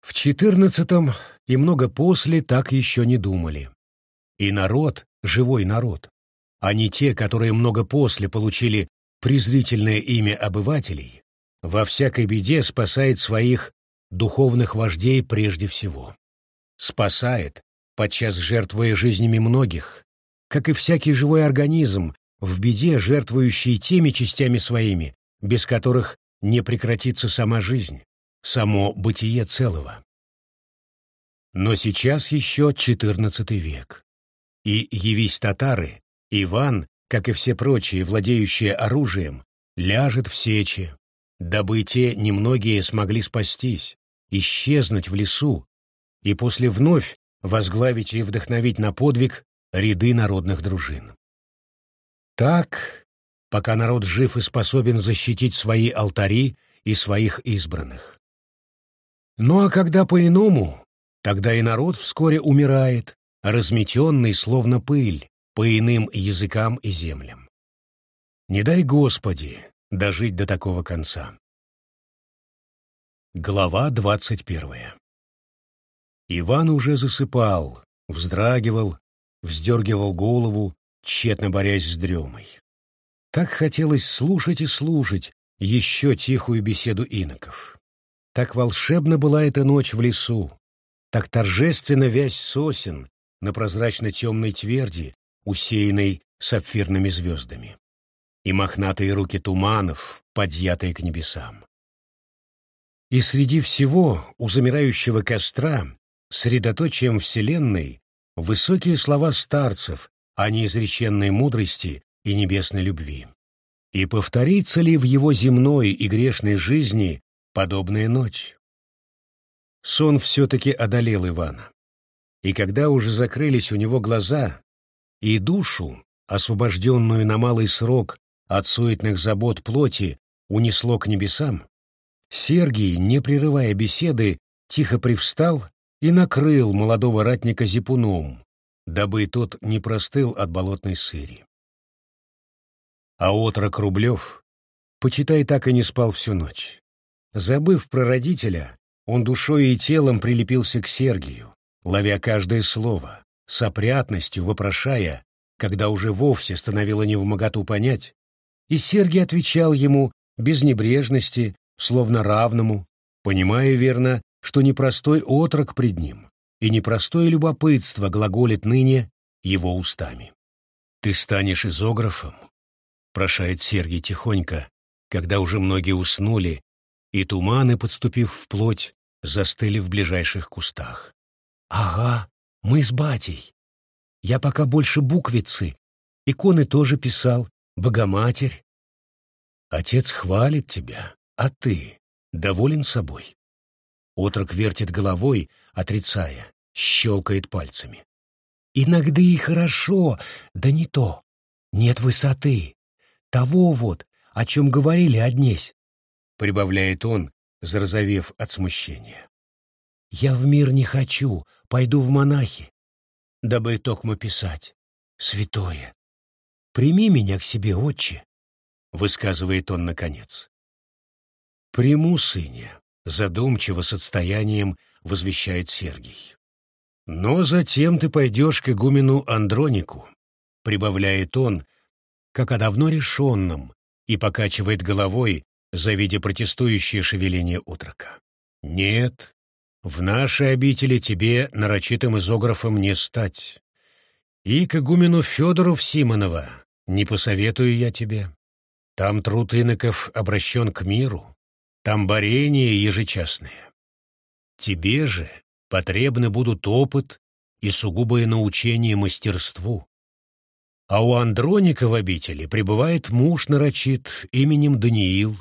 В четырнадцатом и много после так еще не думали. И народ, живой народ, а не те, которые много после получили презрительное имя обывателей, во всякой беде спасает своих духовных вождей прежде всего. Спасает, подчас жертвуя жизнями многих, как и всякий живой организм, в беде жертвующий теми частями своими, без которых не прекратится сама жизнь, само бытие целого. Но сейчас еще XIV век, и явись татары, Иван, как и все прочие, владеющие оружием, ляжет в сечи, дабы те немногие смогли спастись, исчезнуть в лесу, и после вновь возглавить и вдохновить на подвиг ряды народных дружин. Так, пока народ жив и способен защитить свои алтари и своих избранных. Ну а когда по-иному, тогда и народ вскоре умирает, разметенный словно пыль по иным языкам и землям. Не дай Господи дожить до такого конца. Глава двадцать первая Иван уже засыпал, вздрагивал, вздергивал голову, тщетно борясь с дремой. Так хотелось слушать и слушать еще тихую беседу иноков. Так волшебна была эта ночь в лесу, так торжественно вязь сосен на прозрачно-темной тверди, усеянной сапфирными звездами, и мохнатые руки туманов, подъятые к небесам. И среди всего у замирающего костра, средоточием Вселенной, высокие слова старцев о неизреченной мудрости и небесной любви. И повторится ли в его земной и грешной жизни подобная ночь? Сон все-таки одолел Ивана. И когда уже закрылись у него глаза, и душу, освобожденную на малый срок от суетных забот плоти, унесло к небесам, Сергий, не прерывая беседы, тихо привстал и накрыл молодого ратника зипуном, дабы тот не простыл от болотной сыри. А отрок Рублев, почитай, так и не спал всю ночь. Забыв про родителя, он душой и телом прилепился к Сергию, ловя каждое слово, с опрятностью вопрошая, когда уже вовсе становило невмоготу понять, и Сергий отвечал ему без небрежности, словно равному, понимая верно, что непростой отрок пред ним, и непростое любопытство глаголит ныне его устами. Ты станешь изографом, прошает Сергий тихонько, когда уже многие уснули, и туманы, подступив вплоть, застыли в ближайших кустах. Ага, мы с батей. Я пока больше буквицы. Иконы тоже писал. Богоматерь. Отец хвалит тебя, а ты доволен собой? Отрок вертит головой, отрицая, щелкает пальцами. Иногда и хорошо, да не то. Нет высоты. Того вот, о чем говорили однесь, — прибавляет он, зарозовев от смущения. Я в мир не хочу, пойду в монахи, дабы токмо писать. Святое. Прими меня к себе, отче, — высказывает он наконец. Приму, сыне, — задумчиво с отстоянием возвещает Сергий. Но затем ты пойдешь к игумену Андронику, — прибавляет он, как о давно решенном, и покачивает головой, завидя протестующее шевеление утрока. Нет, в нашей обители тебе нарочитым изографом не стать. И к игумену Федору Симонова не посоветую я тебе. Там труд иноков обращен к миру, там борения ежечасные. Тебе же потребны будут опыт и сугубое научение мастерству. А у Андроника в обители пребывает муж нарочит именем Даниил.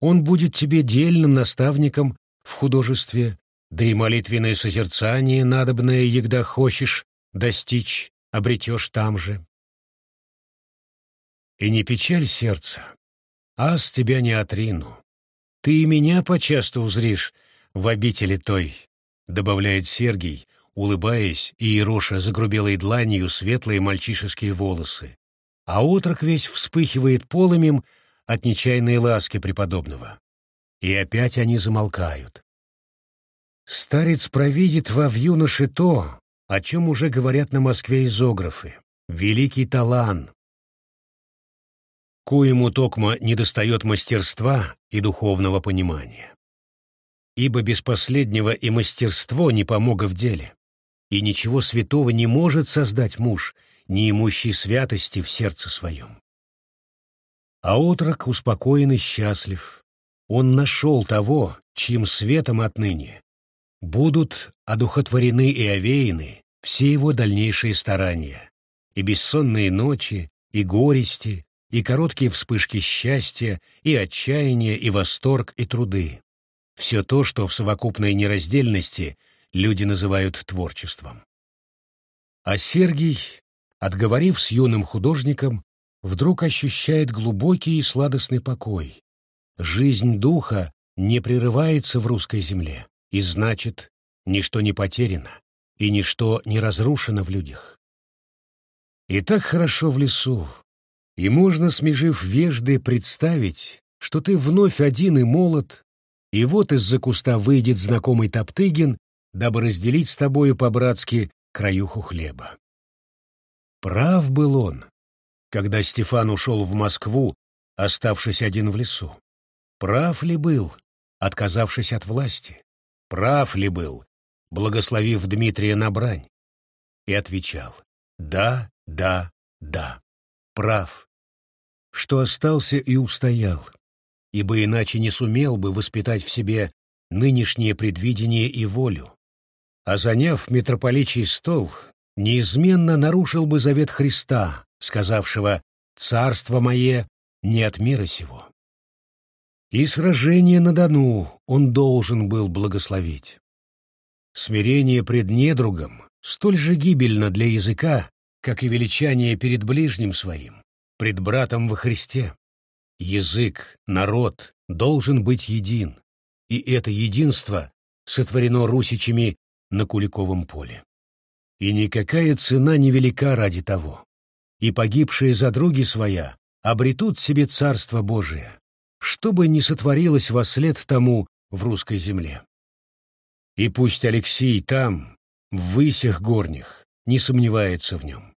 Он будет тебе дельным наставником в художестве да и молитвенное созерцание, надобное, егда хочешь достичь, обретешь там же. И не печаль сердца, а с тебя не отрину. Ты и меня почасту узришь в обители той, — добавляет Сергий, улыбаясь и ероша загрубелой дланью светлые мальчишеские волосы, а отрок весь вспыхивает полымем от нечаянной ласки преподобного. И опять они замолкают. Старец провидит во юноше то, о чем уже говорят на Москве изографы. Великий талант. Коему токма недостает мастерства и духовного понимания. Ибо без последнего и мастерство не помога в деле, и ничего святого не может создать муж, не имущий святости в сердце своем. А отрок успокоен и счастлив. Он нашел того, чьим светом отныне будут одухотворены и овеяны все его дальнейшие старания, и бессонные ночи, и горести, и короткие вспышки счастья, и отчаяния, и восторг, и труды. Все то, что в совокупной нераздельности люди называют творчеством. А Сергий, отговорив с юным художником, вдруг ощущает глубокий и сладостный покой. Жизнь духа не прерывается в русской земле. И значит, ничто не потеряно, и ничто не разрушено в людях. И так хорошо в лесу, и можно, смежив вежды, представить, что ты вновь один и молод, и вот из-за куста выйдет знакомый Топтыгин, дабы разделить с тобою по-братски краюху хлеба. Прав был он, когда Стефан ушел в Москву, оставшись один в лесу. Прав ли был, отказавшись от власти? Прав ли был, благословив Дмитрия на брань? И отвечал, да, да, да, прав, что остался и устоял, ибо иначе не сумел бы воспитать в себе нынешнее предвидение и волю, а заняв митрополичий стол, неизменно нарушил бы завет Христа, сказавшего «Царство мое не от мира сего». И сражение на Дону он должен был благословить. Смирение пред недругом столь же гибельно для языка, как и величание перед ближним своим, пред братом во Христе. Язык, народ должен быть един, и это единство сотворено русичами на Куликовом поле. И никакая цена не велика ради того, и погибшие за други своя обретут себе Царство Божие, что бы ни сотворилось во след тому в русской земле. И пусть Алексей там, в высях горних, не сомневается в нем.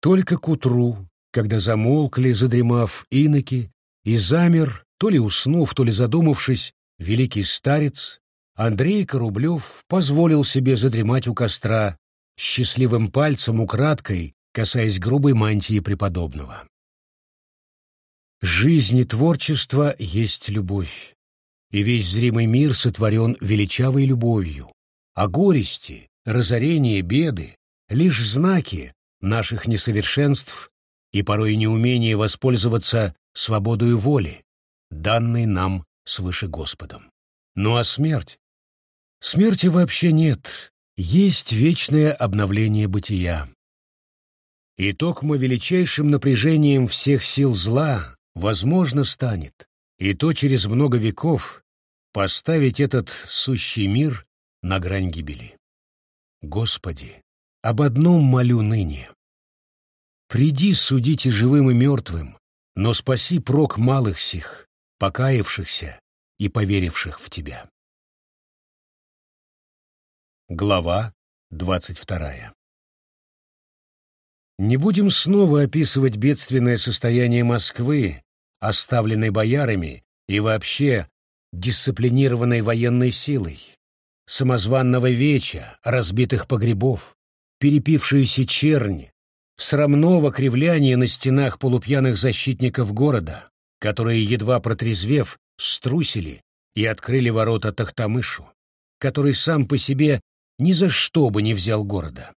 Только к утру, когда замолкли, задремав иноки, и замер, то ли уснув, то ли задумавшись, великий старец, Андрей Корублев позволил себе задремать у костра, счастливым пальцем украдкой, касаясь грубой мантии преподобного. Жизнь и творчество есть любовь, и весь зримый мир сотворен величавой любовью, а горести, разорения, беды — лишь знаки наших несовершенств и порой неумения воспользоваться свободою воли, данной нам свыше Господом. Ну а смерть? Смерти вообще нет, есть вечное обновление бытия. Итогмо величайшим напряжением всех сил зла возможно станет, и то через много веков, поставить этот сущий мир на грань гибели. Господи, об одном молю ныне. Приди судите живым и мертвым, но спаси прок малых сих, покаявшихся и поверивших в Тебя. Глава двадцать вторая Не будем снова описывать бедственное состояние Москвы, оставленной боярами и вообще дисциплинированной военной силой, самозванного веча, разбитых погребов, перепившуюся черни, срамного кривляния на стенах полупьяных защитников города, которые, едва протрезвев, струсили и открыли ворота Тахтамышу, который сам по себе ни за что бы не взял города.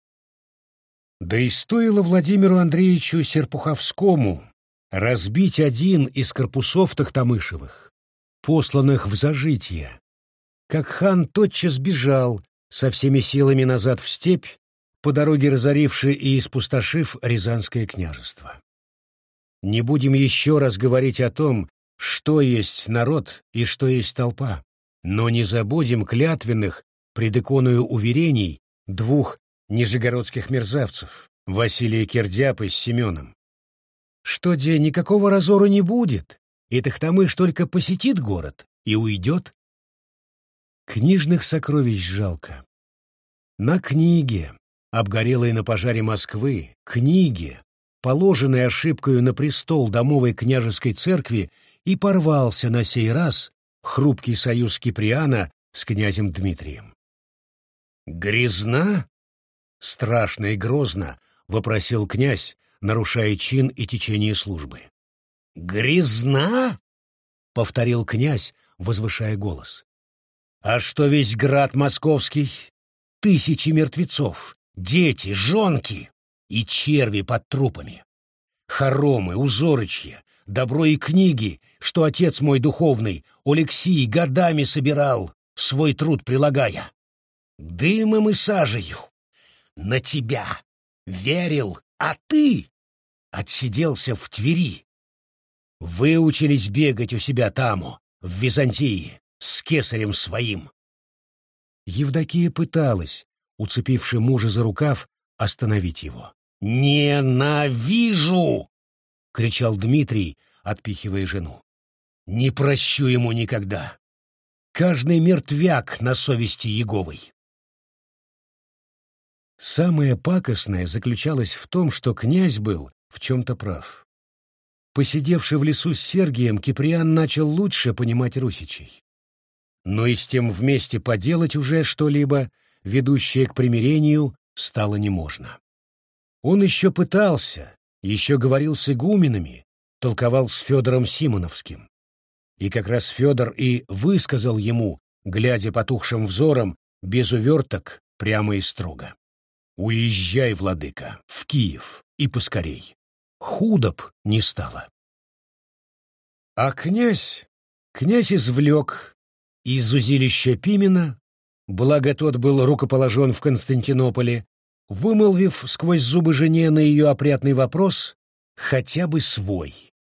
Да и стоило Владимиру Андреевичу Серпуховскому разбить один из корпусов Тахтамышевых, посланных в зажитие, как хан тотчас бежал со всеми силами назад в степь, по дороге разоривший и испустошив Рязанское княжество. Не будем еще раз говорить о том, что есть народ и что есть толпа, но не забудем клятвенных пред иконою уверений двух нижегородских мерзавцев, Василия Кирдяпа с Семеном. Что, где никакого разора не будет, и Тахтамыш только посетит город и уйдет. Книжных сокровищ жалко. На книге, обгорелой на пожаре Москвы, книге, положенной ошибкою на престол домовой княжеской церкви, и порвался на сей раз хрупкий союз Киприана с князем Дмитрием. «Грязна?» — страшно и грозно вопросил князь, нарушая чин и течение службы. «Грязна?» — повторил князь, возвышая голос. «А что весь град московский? Тысячи мертвецов, дети, жонки и черви под трупами. Хоромы, узорочья, добро и книги, что отец мой духовный, Алексий, годами собирал, свой труд прилагая дымом и сажею. На тебя верил, а ты отсиделся в Твери. Выучились бегать у себя там, в Византии, с кесарем своим. Евдокия пыталась, уцепивши мужа за рукав, остановить его. «Ненавижу!» — кричал Дмитрий, отпихивая жену. «Не прощу ему никогда. Каждый мертвяк на совести Еговой. Самое пакостное заключалось в том, что князь был в чем-то прав. Посидевший в лесу с Сергием, Киприан начал лучше понимать русичей. Но и с тем вместе поделать уже что-либо, ведущее к примирению, стало неможно. Он еще пытался, еще говорил с игуменами, толковал с Федором Симоновским. И как раз Федор и высказал ему, глядя потухшим взором, без уверток, прямо и строго. Уезжай, владыка, в Киев и поскорей. Худо б не стало. А князь, князь извлек из узилища Пимена, благо тот был рукоположен в Константинополе, вымолвив сквозь зубы жене на ее опрятный вопрос хотя бы свой.